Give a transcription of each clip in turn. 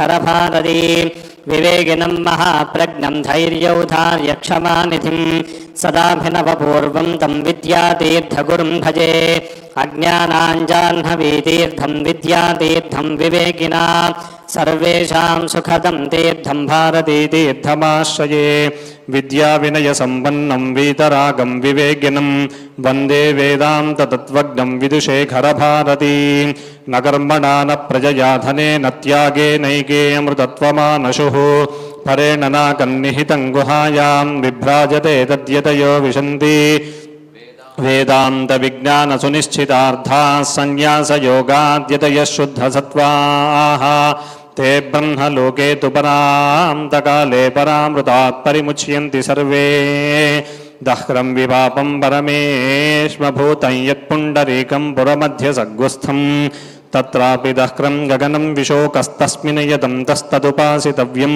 శ్రీధరభారతీ వివేగినం మహాప్రజ్ఞం ధైర్యౌధార్యక్షమానిధిం సదాభినవపూర్వం తం విద్యాతీర్థగురుం భజే అజ్ఞానాంజాహ్నవీతీర్థం విద్యాతీర్థం వివేకినా సర్వేషాం సుఖదం తీర్థం భారతీతీర్థమాశ్రయే విద్యావినయసంపన్నం వీతరాగం వివేకినం వందే వేదాంతతత్వజ్ఞం విదుషేఖరభారతీ न कर्मणा न प्रजया धनेन त्यागे नैके अमृतत्वमानशुः परेण नाकन्निहितं गुहायां विभ्राजते तद्यतयो विशन्ति वेदान्तविज्ञानसुनिश्चितार्थाः सन्न्यासयोगाद्यतयः शुद्धसत्त्वाः ते ब्रह्मलोके तु परान्तकाले परामृतात् परिमुच्यन्ति सर्वे दह्रं विपापं परमेश्मभूतं यत्पुण्डरीकं पुरमध्यसग्वस्थम् तत्रापि दह्रं गगनं विशोकस्तस्मिन् यदं तस्तदुपासितव्यं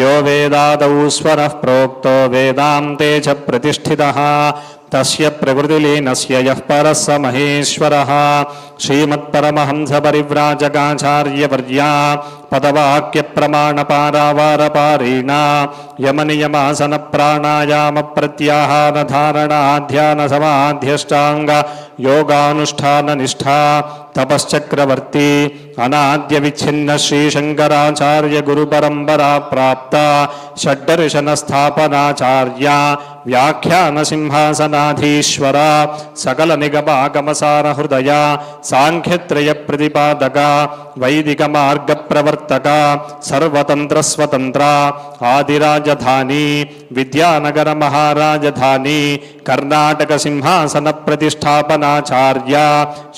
यो वेदादौ स्वरः प्रोक्तो वेदान्ते च प्रतिष्ठितः तस्य प्रकृतिलीनस्य यः परः स महेश्वरः श्रीमत्परमहंसपरिव्राजकाचार्यवर्या पदवाक्यप्रमाणपारावारपारीणा తపశ్చక్రవర్తి అనాద్య విచ్ఛిన్న శ్రీ శంకరాచార్య గురు పరంపరా ప్రాప్త షడ్డర్శన స్థాపనాచార్య వ్యాఖ్యాన సింహాసనాధీశ్వర సకల నిగమాగమసార హృదయ సాంఖ్యత్రయ ప్రతిపాదక వైదిక మార్గ ప్రవర్తక సర్వతంత్ర స్వతంత్ర ఆదిరాజధాని విద్యానగర మహారాజధాని కర్ణాటక సింహాసన ప్రతిష్టాపనాచార్య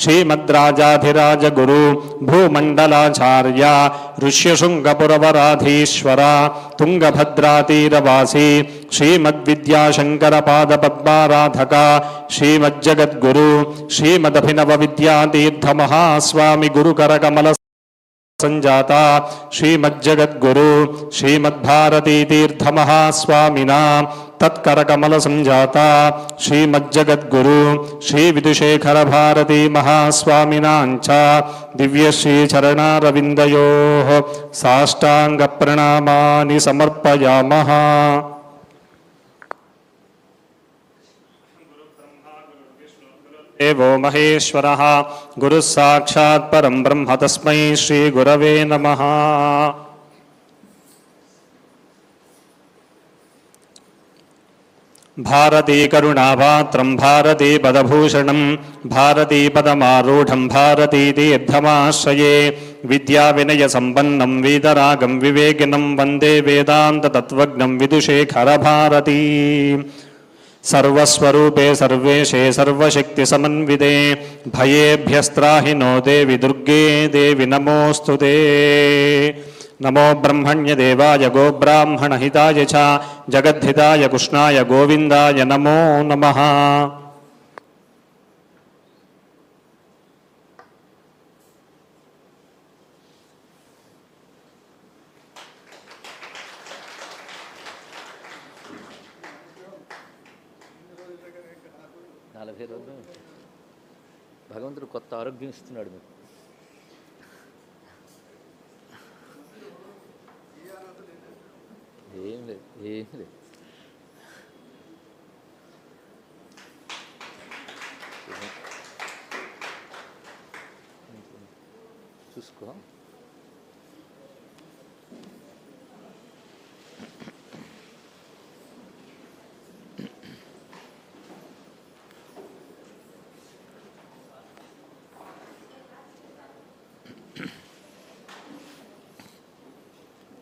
శ్రీమద్రాజ राजाधिराज गुरु भूमंडलाचार्य ऋष्य ऋष्यशृंगपुरवराधीश्वर तुंगभद्रातीरवासी श्रीमद्विद्याशंकरपादपद्माराधक श्रीमज्जगद्गुरु श्रीमदभिनव विद्यातीर्थमहास्वामी गुरुकरकमल संजाता श्रीमज्जगद्गुरु श्रीमद्भारतीतीर्थमहास्वामिना तत्करकमलसञ्जाता श्रीमज्जगद्गुरु श्रीविदुशेखरभारती महास्वामिनाञ्च। दिव्यश्रीचरणारविन्दयोः साष्टाङ्गप्रणामानि समर्पयामः। देवो महेश्वरः। गुरुः ब्रह्म तस्मै श्रीगुरवे नमः। भारतीकरुणापात्रं भारतीपदभूषणं भारतीपदमारूढं भारतीतीर्थमाश्रये विद्याविनयसम्पन्नं, वीतरागं, विवेकिनं, वंदे वेदान्ततत्त्वज्ञं, विदुषेखरभारती। सर्वस्वरूपे सर्वेशे सर्वशक्तिसमन्विते भयेभ्यस्त्राहि नो देवि दुर्गे देवि नमोऽस्तु ते। नमो ब्रह्मण्यदेवाय गोब्राह्मणहिताय च जगद्धिताय कृष्णाय गोविन्दाय नमो नमः నలభై రోజులు భగవంతుడు కొత్త ఆరోగ్యం ఇస్తున్నాడు మీకు లేదు ఏం లేదు చూసుకో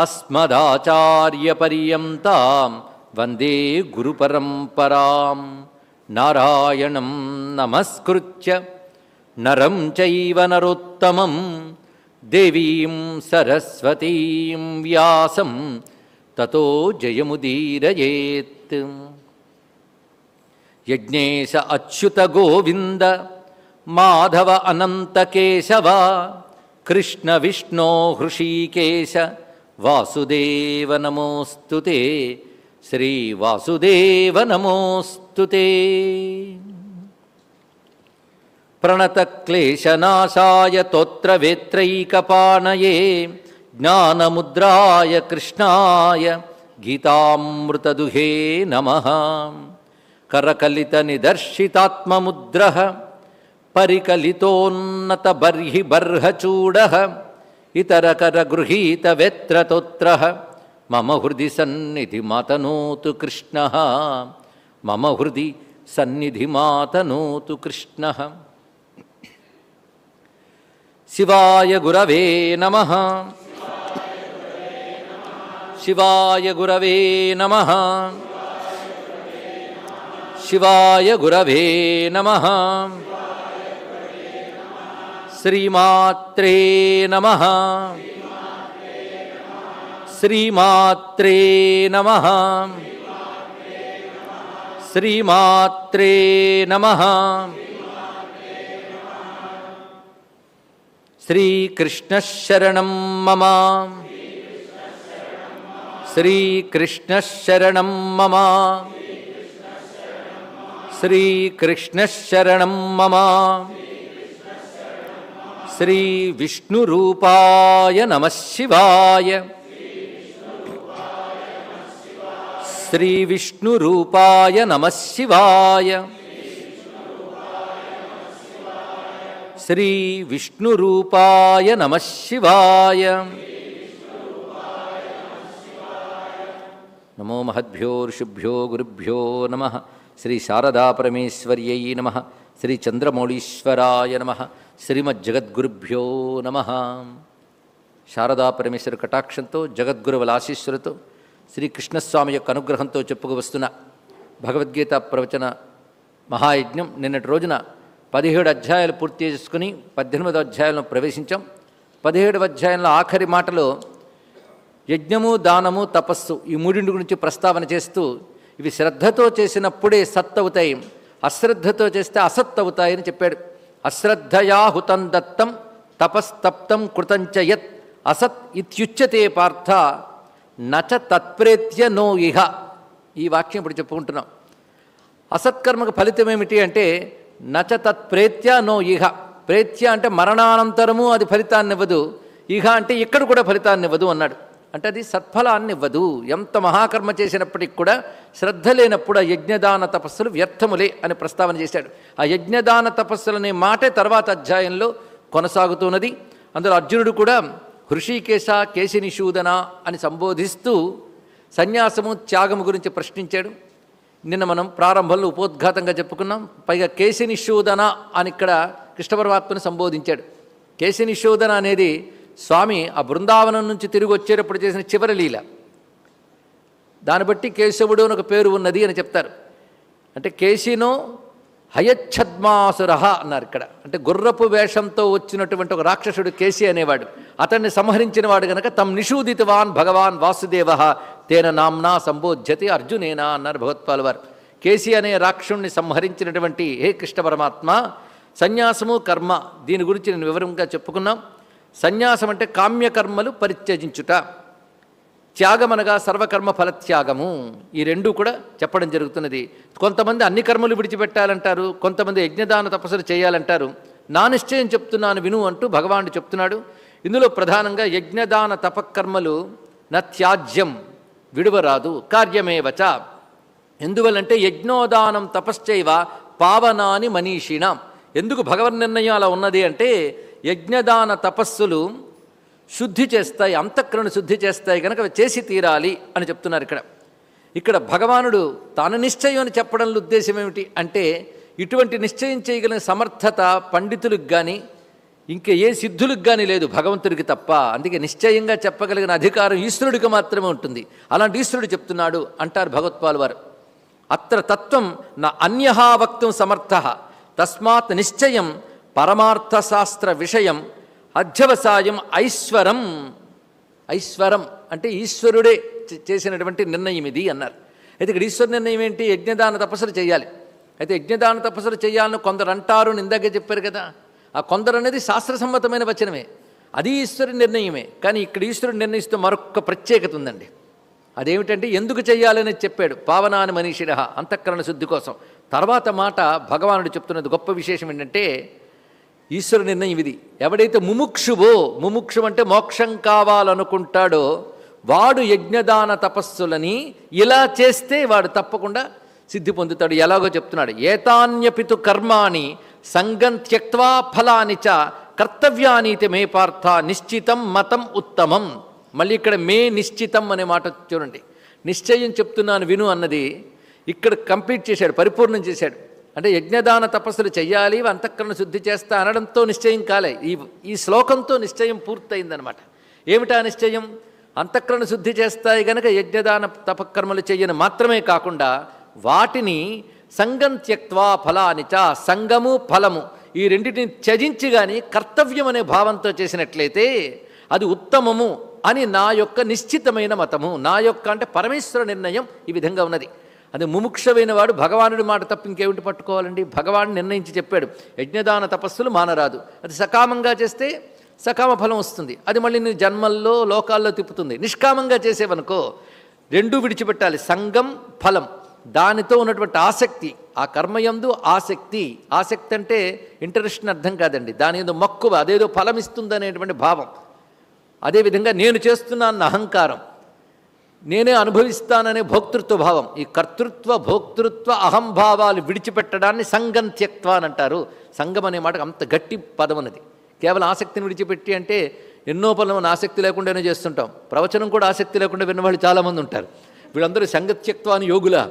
అస్మదాచార్యపర్యంతాం వందే గురుపరంపరాం. నారాయణం నమస్కృత్య. నరం చైవ నరోత్తమం. దేవీం సరస్వతీం వ్యాసం. తతో జయముదీరయేత్. యజ్ఞేశ అచ్యుత గోవింద. మాధవ అనంతకేశవ కృష్ణ విష్ణో హృషీకేశ. వాసుదేవ నమోస్తు శ్రీ వాసుదేవ నమోస్తు ప్రణతక్లేశనాశాయ తోత్రవేత్రైకపాణయే జ్ఞానముద్రాయ కృష్ణాయ. గీతామృతదుహే నమ. కరకలితనిదర్శితాత్మముద్ర పరికలితోన్నత బర్హి బర్హచూడ ఇతరకరగృహీతవేత్రతోత్ర మమ హృది సన్నిధి మాతనోతు కృష్ణ. మమ హృది సన్నిధి మాతనోతు కృష్ణ. శివాయ గురవే నమ. శివాయ గురవే నమ. శివాయ గురవే నమ. శ్రీమాత్రే నమ. శ్రీమాత్రే నమ. శ్రీమాత్రే నమ. శ్రీకృష్ణశరణం మమ. శ్రీకృష్ణశరణం మమ. శ్రీకృష్ణశరణం మమ. శ్రీవిష్ణురూపాయ నమ శివాయ శ్రీవిష్ణురూపాయ నమ శివాయ శ్రీవిష్ణురూపాయ నమ శివాయ నమో మహద్భ్యో ఋషుభ్యో గురుభ్యో నమ శ్రీ శారదా పరమేశ్వర్యై నమ శ్రీ చంద్రమౌళీశ్వరాయ నమ శ్రీమజ్జగద్గురుభ్యో నమ. శారదా పరమేశ్వర కటాక్షంతో జగద్గురువుల ఆశీస్సులతో శ్రీకృష్ణస్వామి యొక్క అనుగ్రహంతో చెప్పుకు వస్తున్న భగవద్గీత ప్రవచన మహాయజ్ఞం నిన్నటి రోజున పదిహేడు అధ్యాయాలు పూర్తి చేసుకుని పద్దెనిమిదో అధ్యాయంలో ప్రవేశించాం. పదిహేడు అధ్యాయంలో ఆఖరి మాటలో యజ్ఞము దానము తపస్సు ఈ మూడింటి గురించి ప్రస్తావన చేస్తూ ఇవి శ్రద్ధతో చేసినప్పుడే సత్ అవుతాయి అశ్రద్ధతో చేస్తే అసత్ అవుతాయని చెప్పాడు. అశ్రద్ధయా హుతం దత్తం తపస్తప్తం కృతంచ యత్ అసత్ ఇత్యుచ్యతే పార్థ నచ తత్ప్రేత్య నో ఇహ. ఈ వాక్యం ఇప్పుడు చెప్పుకుంటున్నాం. అసత్కర్మకు ఫలితం ఏమిటి అంటే నచ తత్ప్రేత్య నో ఇహ. ప్రేత్య అంటే మరణానంతరము అది ఫలితాన్ని ఇవ్వదు ఇహ అంటే ఇక్కడ కూడా ఫలితాన్ని ఇవ్వదు అన్నాడు. అంటే అది సత్ఫలాన్ని ఇవ్వదు ఎంత మహాకర్మ చేసినప్పటికి కూడా శ్రద్ధ లేనప్పుడు ఆ యజ్ఞదాన తపస్సులు వ్యర్థములే అని ప్రస్తావన చేశాడు. ఆ యజ్ఞదాన తపస్సులు అనే మాటే తర్వాత అధ్యాయంలో కొనసాగుతున్నది. అందులో అర్జునుడు కూడా హృషికేశ కేశినిషూదన అని సంబోధిస్తూ సన్యాసము త్యాగము గురించి ప్రశ్నించాడు. నిన్న మనం ప్రారంభంలో ఉపోద్ఘాతంగా చెప్పుకున్నాం. పైగా కేశినిషూదన అని ఇక్కడ కృష్ణ పరమాత్మను సంబోధించాడు. కేశినిషూదన అనేది స్వామి ఆ బృందావనం నుంచి తిరిగి వచ్చేటప్పుడు చేసిన చివరి లీల. దాన్ని బట్టి కేశవుడు అని ఒక పేరు ఉన్నది అని చెప్తారు. అంటే కేశినో హయచ్ఛద్మాసుర అన్నారు ఇక్కడ. అంటే గుర్రపు వేషంతో వచ్చినటువంటి ఒక రాక్షసుడు కేశీ అనేవాడు. అతన్ని సంహరించిన వాడు గనక తమ్ నిషూదితవాన్ భగవాన్ వాసుదేవ తేన నామ్నా సంబోధ్యతి అర్జునేనా అన్నారు భగవత్పాల్ వారు. కేసి అనే రాక్షుణ్ణి సంహరించినటువంటి హే కృష్ణ పరమాత్మ సన్యాసము కర్మ దీని గురించి నేను వివరంగా చెప్పుకున్నాం. సన్యాసం అంటే కామ్యకర్మలు పరిత్యజించుట. త్యాగం అనగా సర్వకర్మ ఫలత్యాగము. ఈ రెండు కూడా చెప్పడం జరుగుతున్నది. కొంతమంది అన్ని కర్మలు విడిచిపెట్టాలంటారు కొంతమంది యజ్ఞదాన తపస్సులు చేయాలంటారు. నా నిశ్చయం చెప్తున్నాను విను అంటూ భగవానుడు చెప్తున్నాడు. ఇందులో ప్రధానంగా యజ్ఞదాన తపకర్మలు నా త్యాజ్యం విడువరాదు కార్యమేవచ. ఎందువల్లంటే యజ్ఞోదానం తపశ్చైవ పావనాని మనీషిణం. ఎందుకు భగవన్ నిర్ణయం అలా ఉన్నది అంటే యజ్ఞదాన తపస్సులు శుద్ధి చేస్తాయి అంతఃకరణ శుద్ధి చేస్తాయి కనుక చేసి తీరాలి అని చెప్తున్నారు ఇక్కడ. ఇక్కడ భగవానుడు తాను నిశ్చయం అని చెప్పడంలో ఉద్దేశం ఏమిటి అంటే ఇటువంటి నిశ్చయం చేయగలిగిన సమర్థత పండితులకు కానీ ఇంకా ఏ సిద్ధులకు కానీ లేదు భగవంతుడికి తప్ప. అందుకే నిశ్చయంగా చెప్పగలిగిన అధికారం ఈశ్వరుడికి మాత్రమే ఉంటుంది. అలాంటి ఈశ్వరుడు చెప్తున్నాడు అంటారు భగవత్పాల్ వారు. అత్ర తత్వం నా అన్యహా వక్తం సమర్థ. తస్మాత్ నిశ్చయం పరమార్థశాస్త్ర విషయం అధ్యవసాయం ఐశ్వరం. ఐశ్వరం అంటే ఈశ్వరుడే చేసినటువంటి నిర్ణయం ఇది అన్నారు. అయితే ఇక్కడ ఈశ్వర నిర్ణయం ఏంటి? యజ్ఞదాన తపస్సులు చేయాలి. అయితే యజ్ఞదాన తపస్సులు చేయాలని కొందరు అంటారు ఇందాకే చెప్పారు కదా. ఆ కొందరు అనేది శాస్త్రసమ్మతమైన వచనమే. అది ఈశ్వరుడి నిర్ణయమే. కానీ ఇక్కడ ఈశ్వరుడు నిర్ణయిస్తూ మరొక ప్రత్యేకత ఉందండి. అదేమిటంటే ఎందుకు చేయాలని చెప్పాడు పావనాని మనీషిడ అంతఃకరణ శుద్ధి కోసం. తర్వాత మాట భగవానుడు చెప్తున్నది గొప్ప విశేషం ఏంటంటే ఈశ్వర నిర్ణయం ఇది. ఎవడైతే ముముక్షువో ముముక్షు అంటే మోక్షం కావాలనుకుంటాడో వాడు యజ్ఞదాన తపస్సులని ఇలా చేస్తే వాడు తప్పకుండా సిద్ధి పొందుతాడు. ఎలాగో చెప్తున్నాడు. ఏతాన్యపితు కర్మాణి సంగం త్యక్వా ఫలాని చ కర్తవ్యానీతి మే పార్థ నిశ్చితం మతం ఉత్తమం. మళ్ళీ ఇక్కడ మే నిశ్చితం అనే మాట చూడండి. నిశ్చయం చెప్తున్నాను విను అన్నది ఇక్కడ కంప్లీట్ చేశాడు పరిపూర్ణం చేశాడు. అంటే యజ్ఞదాన తపస్సులు చెయ్యాలి అంతఃకరణ శుద్ధి చేస్తా అనడంతో నిశ్చయం కాలే. ఈ ఈ శ్లోకంతో నిశ్చయం పూర్తయిందనమాట. ఏమిటా నిశ్చయం? అంతఃకరణ శుద్ధి చేస్తాయి గనక యజ్ఞదాన తపకర్మలు చెయ్యని మాత్రమే కాకుండా వాటిని సంగం త్యక్వా ఫలానిచ సంగము ఫలము ఈ రెండింటిని త్యజించి కానీ కర్తవ్యం అనే భావంతో చేసినట్లయితే అది ఉత్తమము అని నా యొక్క నిశ్చితమైన మతము. నా యొక్క అంటే పరమేశ్వర నిర్ణయం ఈ విధంగా ఉన్నది. అది ముముక్షమైన వాడు భగవానుడి మాట తప్ప ఇంకేమిటి పట్టుకోవాలండి? భగవాను నిర్ణయించి చెప్పాడు యజ్ఞదాన తపస్సులు మానరాదు. అది సకామంగా చేస్తే సకామ ఫలం వస్తుంది. అది మళ్ళీ నీ జన్మల్లో లోకాల్లో తిప్పుతుంది. నిష్కామంగా చేసేవనుకో రెండూ విడిచిపెట్టాలి. సంగం ఫలం. దానితో ఉన్నటువంటి ఆసక్తి ఆ కర్మయందు ఆసక్తి. ఆసక్తి అంటే ఇంటరెస్ట్ అర్థం కాదండి. దాని ఏదో మక్కువ అదేదో ఫలం ఇస్తుందనేటువంటి భావం. అదేవిధంగా నేను చేస్తున్నాన్న అహంకారం. నేనే అనుభవిస్తాననే భోక్తృత్వ భావం ఈ కర్తృత్వ భోక్తృత్వ అహంభావాలు విడిచిపెట్టడాన్ని సంఘం త్యక్త్వ అని అంటారు. సంఘం అనే మాటకు అంత గట్టి పదం అన్నది కేవలం ఆసక్తిని విడిచిపెట్టి అంటే ఎన్నో పనులను ఆసక్తి లేకుండానే చేస్తుంటాం. ప్రవచనం కూడా ఆసక్తి లేకుండా విన్నవాళ్ళు చాలామంది ఉంటారు. వీళ్ళందరూ సంగత్యక్త్వ అని యోగుల.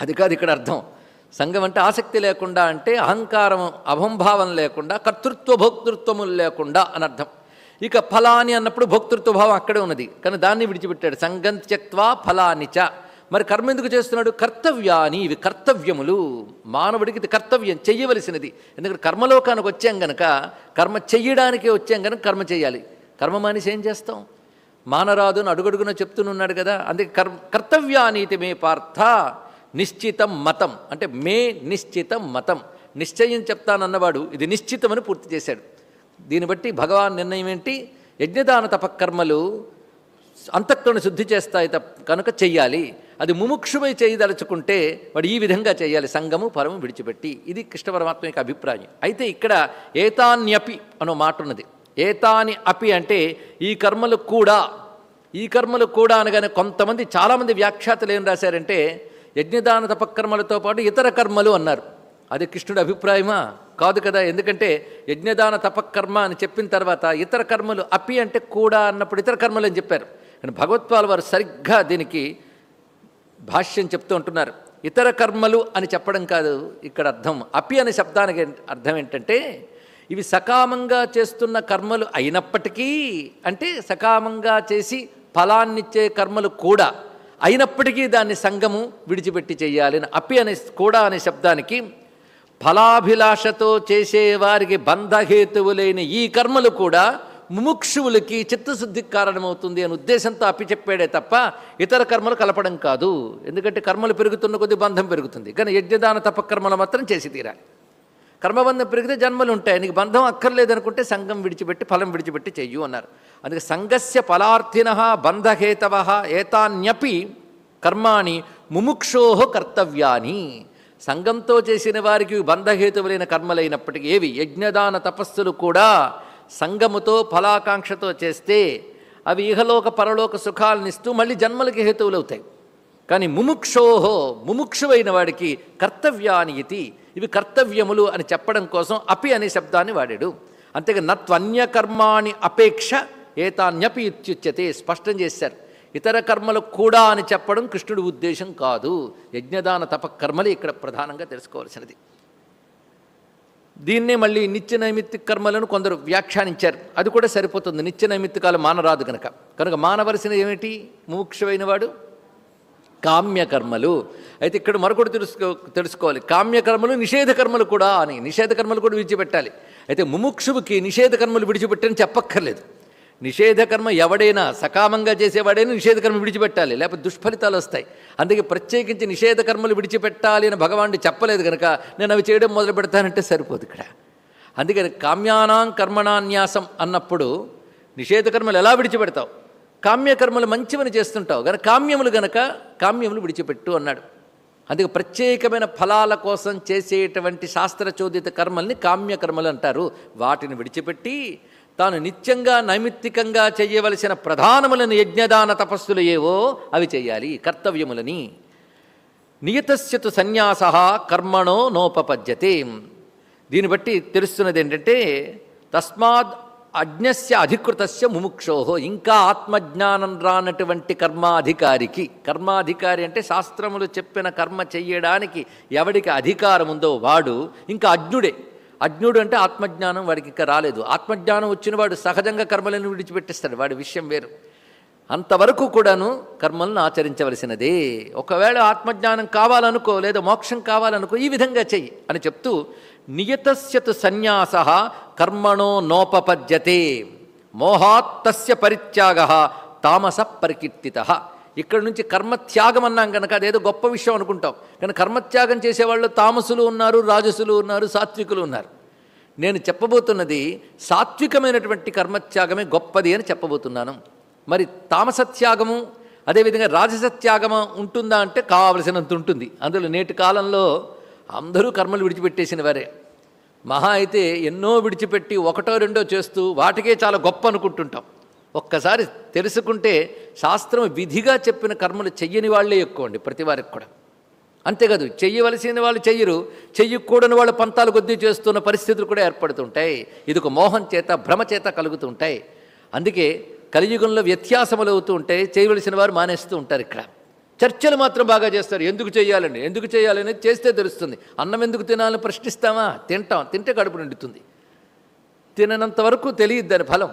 అది కాదు ఇక్కడ అర్థం. సంఘం అంటే ఆసక్తి లేకుండా అంటే అహంకారం అహంభావం లేకుండా కర్తృత్వ భోక్తృత్వములు లేకుండా అని అర్థం. ఇక ఫలాని అన్నప్పుడు భోక్తృత్వభావం అక్కడే ఉన్నది. కానీ దాన్ని విడిచిపెట్టాడు. సంగం త్యక్వా ఫలాని చ. మరి కర్మ ఎందుకు చేస్తున్నాడు? కర్తవ్యాని ఇవి కర్తవ్యములు. మానవుడికి ఇది కర్తవ్యం. చెయ్యవలసినది. ఎందుకంటే కర్మలోకానికి వచ్చాం గనక కర్మ చెయ్యడానికే వచ్చాం గనక కర్మ చేయాలి. కర్మ మానేసి ఏం చేస్తాం? మానరాదు అని అడుగడుగున చెప్తూనున్నాడు కదా. అందుకే కర్ కర్తవ్యానీతి మే పార్థ నిశ్చితం మతం. అంటే మే నిశ్చితం మతం. నిశ్చయం చెప్తానన్నవాడు ఇది నిశ్చితమని పూర్తి చేశాడు. దీన్ని బట్టి భగవాన్ నిర్ణయం ఏంటి? యజ్ఞదాన తపకర్మలు అంతఃకరణ శుద్ధి చేస్తాయి తప్ప కనుక చెయ్యాలి. అది ముముక్షుమై చేయదలుచుకుంటే వాడు ఈ విధంగా చేయాలి సంగము పరము విడిచిపెట్టి. ఇది కృష్ణ పరమాత్మ యొక్క అభిప్రాయం. అయితే ఇక్కడ ఏతాన్యపి అనో మాట ఉన్నది. ఏతాని అపి అంటే ఈ కర్మలు కూడా ఈ కర్మలు కూడా అనగానే కొంతమంది చాలామంది వ్యాఖ్యాతలు ఏం రాశారంటే యజ్ఞదాన తపకర్మలతో పాటు ఇతర కర్మలు అన్నారు. అది కృష్ణుడి అభిప్రాయమా? కాదు కదా? ఎందుకంటే యజ్ఞదాన తపకర్మ అని చెప్పిన తర్వాత ఇతర కర్మలు అపి అంటే కూడా అన్నప్పుడు ఇతర కర్మలు అని చెప్పారు. కానీ భగవత్పాల్ వారు సరిగ్గా దీనికి భాష్యం చెప్తూ ఉంటున్నారు. ఇతర కర్మలు అని చెప్పడం కాదు ఇక్కడ అర్థం. అపి అనే శబ్దానికి అర్థం ఏంటంటే ఇవి సకామంగా చేస్తున్న కర్మలు అయినప్పటికీ అంటే సకామంగా చేసి ఫలాన్నిచ్చే కర్మలు కూడా అయినప్పటికీ దాన్ని సంగము విడిచిపెట్టి చేయాలి అని అపి అనే కూడా అనే శబ్దానికి ఫలాభిలాషతో చేసేవారికి బంధహేతువులైన ఈ కర్మలు కూడా ముముక్షువులకి చిత్తశుద్ధికి కారణమవుతుంది అనే ఉద్దేశంతో అప్పి చెప్పాడే తప్ప ఇతర కర్మలు కలపడం కాదు. ఎందుకంటే కర్మలు పెరుగుతున్న కొద్దీ బంధం పెరుగుతుంది. కానీ యజ్ఞదాన తపకర్మలు మాత్రం చేసి తీరాలి. కర్మబంధం పెరిగితే జన్మలు ఉంటాయి. నీకు బంధం అక్కర్లేదనుకుంటే సంఘం విడిచిపెట్టి ఫలం విడిచిపెట్టి చెయ్యు అన్నారు. అందుకే సంఘస్య ఫలార్థిన బంధహేతవ ఏతాన్యపి కర్మాణి ముముక్షోహ కర్తవ్యాని. సంఘంతో చేసిన వారికి బంధహేతువులైన కర్మలైనప్పటికీ ఏవి? యజ్ఞదాన తపస్సులు కూడా సంగముతో ఫలాకాంక్షతో చేస్తే అవి ఇహలోక పరలోక సుఖాలనిస్తూ మళ్ళీ జన్మలకి హేతువులు అవుతాయి కానీ ముముక్షోహో ముముక్షువైన వాడికి కర్తవ్యాని ఇది ఇవి కర్తవ్యములు అని చెప్పడం కోసం అపి అనే శబ్దాన్ని వాడాడు. అంతేగా నత్వన్యకర్మాణి అపేక్ష ఏతాన్యపి ఇత్యుచ్యతే స్పష్టం చేశారు. ఇతర కర్మలు కూడా అని చెప్పడం కృష్ణుడి ఉద్దేశం కాదు. యజ్ఞదాన తప కర్మలు ఇక్కడ ప్రధానంగా తెలుసుకోవాల్సినది. దీన్నే మళ్ళీ నిత్య నైమిత్తిక కర్మలను కొందరు వ్యాఖ్యానించారు. అది కూడా సరిపోతుంది. నిత్య నైమిత్తికాలు మానరాదు కనుక కనుక మానవలసిన ఏమిటి? ముముక్షమైన వాడు కామ్యకర్మలు. అయితే ఇక్కడ మరొకటి తెలుసుకో తెలుసుకోవాలి. కామ్యకర్మలు నిషేధకర్మలు కూడా అని. నిషేధకర్మలు కూడా విడిచిపెట్టాలి. అయితే ముముక్షువుకి నిషేధకర్మలు విడిచిపెట్టని చెప్పక్కర్లేదు. నిషేధకర్మ ఎవడైనా సకామంగా చేసేవాడైనా నిషేధకర్మ విడిచిపెట్టాలి లేకపోతే దుష్ఫలితాలు వస్తాయి. అందుకే ప్రత్యేకించి నిషేధకర్మలు విడిచిపెట్టాలి అని భగవానుడు చెప్పలేదు కనుక నేను అవి చేయడం మొదలు పెడతానంటే సరిపోదు ఇక్కడ. అందుకని కామ్యానాం కర్మణాన్యాసం అన్నప్పుడు నిషేధకర్మలు ఎలా విడిచిపెడతావు? కామ్యకర్మలు మంచివని చేస్తుంటావు కనుక కామ్యములు గనక కామ్యములు విడిచిపెట్టు అన్నాడు. అందుకే ప్రత్యేకమైన ఫలాల కోసం చేసేటువంటి శాస్త్రచోదిత కర్మల్ని కామ్యకర్మలు అంటారు. వాటిని విడిచిపెట్టి తాను నిత్యంగా నైమిత్తికంగా చేయవలసిన ప్రధానములను యజ్ఞదాన తపస్సులు ఏవో అవి చేయాలి కర్తవ్యములని. నియతస్యతు సన్యాస కర్మణో నోపపద్యతే. దీన్ని బట్టి తెలుస్తున్నది ఏంటంటే తస్మాత్ అజ్ఞస్య అధికృతస్య ముముక్షోహో ఇంకా ఆత్మజ్ఞానం రానటువంటి కర్మాధికారికి. కర్మాధికారి అంటే శాస్త్రములు చెప్పిన కర్మ చెయ్యడానికి ఎవడికి అధికారం ఉందో వాడు ఇంకా అజ్ఞుడే. అజ్ఞుడు అంటే ఆత్మజ్ఞానం వాడికి ఇంకా రాలేదు. ఆత్మజ్ఞానం వచ్చిన వాడు సహజంగా కర్మలను విడిచిపెట్టేస్తాడు. వాడి విషయం వేరు. అంతవరకు కూడాను కర్మలను ఆచరించవలసినదే. ఒకవేళ ఆత్మజ్ఞానం కావాలనుకో లేదా మోక్షం కావాలనుకో ఈ విధంగా చెయ్యి అని చెప్తూ నియతస్యతు సన్యాస కర్మణో నోపపద్యతే. మోహాత్తస్య పరిత్యాగ తామస పరికీర్తిత ఇక్కడ నుంచి కర్మత్యాగం అన్నాం కనుక అదేదో గొప్ప విషయం అనుకుంటాం. కానీ కర్మత్యాగం చేసేవాళ్ళు తామసులు ఉన్నారు రాజసులు ఉన్నారు సాత్వికులు ఉన్నారు. నేను చెప్పబోతున్నది సాత్వికమైనటువంటి కర్మత్యాగమే గొప్పది అని చెప్పబోతున్నాను. మరి తామసత్యాగము అదేవిధంగా రాజసత్యాగము ఉంటుందా అంటే కావలసినంత ఉంటుంది. అందులో నేటి కాలంలో అందరూ కర్మలు విడిచిపెట్టేసిన వారే. మహా అయితే ఎన్నో విడిచిపెట్టి ఒకటో రెండో చేస్తూ వాటికే చాలా గొప్ప అనుకుంటుంటాం. ఒక్కసారి తెలుసుకుంటే శాస్త్రం విధిగా చెప్పిన కర్మలు చెయ్యని వాళ్ళే ఎక్కువ అండి ప్రతి వారికి కూడా. అంతేకాదు చెయ్యవలసిన వాళ్ళు చెయ్యరు చెయ్యకూడని వాళ్ళు పంతాలు కొద్దీ చేస్తున్న పరిస్థితులు కూడా ఏర్పడుతుంటాయి. ఇది ఒక మోహం చేత భ్రమ చేత కలుగుతుంటాయి. అందుకే కలియుగంలో వ్యత్యాసములు అవుతూ ఉంటాయి చేయవలసిన వారు మానేస్తూ ఉంటారు ఇక్కడ. చర్చలు మాత్రం బాగా చేస్తారు ఎందుకు చేయాలండి ఎందుకు చేయాలని చేస్తే తెలుస్తుంది. అన్నం ఎందుకు తినాలని ప్రశ్నిస్తామా? తింటాం తింటే కడుపు నిండుతుంది. తిననంత వరకు తెలియదు దాని ఫలం.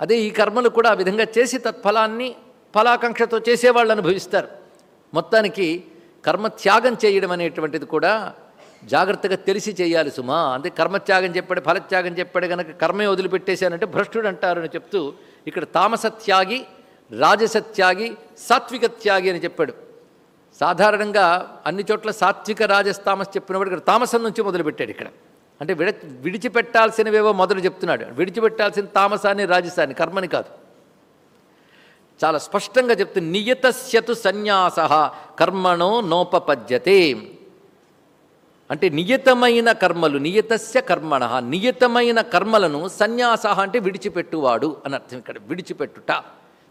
అదే ఈ కర్మలు కూడా ఆ విధంగా చేసి తత్ఫలాన్ని ఫలాకాంక్షతో చేసేవాళ్ళు అనుభవిస్తారు. మొత్తానికి కర్మ త్యాగం చేయడం అనేటువంటిది కూడా జాగ్రత్తగా తెలిసి చేయాలి సుమా. అంటే కర్మత్యాగం చెప్పాడు ఫలత్యాగం చెప్పాడు కనుక కర్మే వదిలిపెట్టేశానంటే భ్రష్టుడు అంటారు అని చెప్తూ ఇక్కడ తామసత్యాగి రాజసత్యాగి సాత్విక త్యాగి అని చెప్పాడు. సాధారణంగా అన్ని చోట్ల సాత్విక రాజస్తామస్ చెప్పినప్పుడు ఇక్కడ తామసం నుంచి మొదలుపెట్టాడు ఇక్కడ. అంటే విడ విడిచిపెట్టాల్సినవేవో మొదలు చెప్తున్నాడు. విడిచిపెట్టాల్సిన తామసాన్ని రాజసాన్ని కర్మని కాదు. చాలా స్పష్టంగా చెప్తూ నియతస్యతు సన్యాస కర్మణో నోపపద్యతే. అంటే నియతమైన కర్మలు నియతస్య కర్మణ నియతమైన కర్మలను సన్యాస అంటే విడిచిపెట్టువాడు అని అర్థం ఇక్కడ. విడిచిపెట్టుట.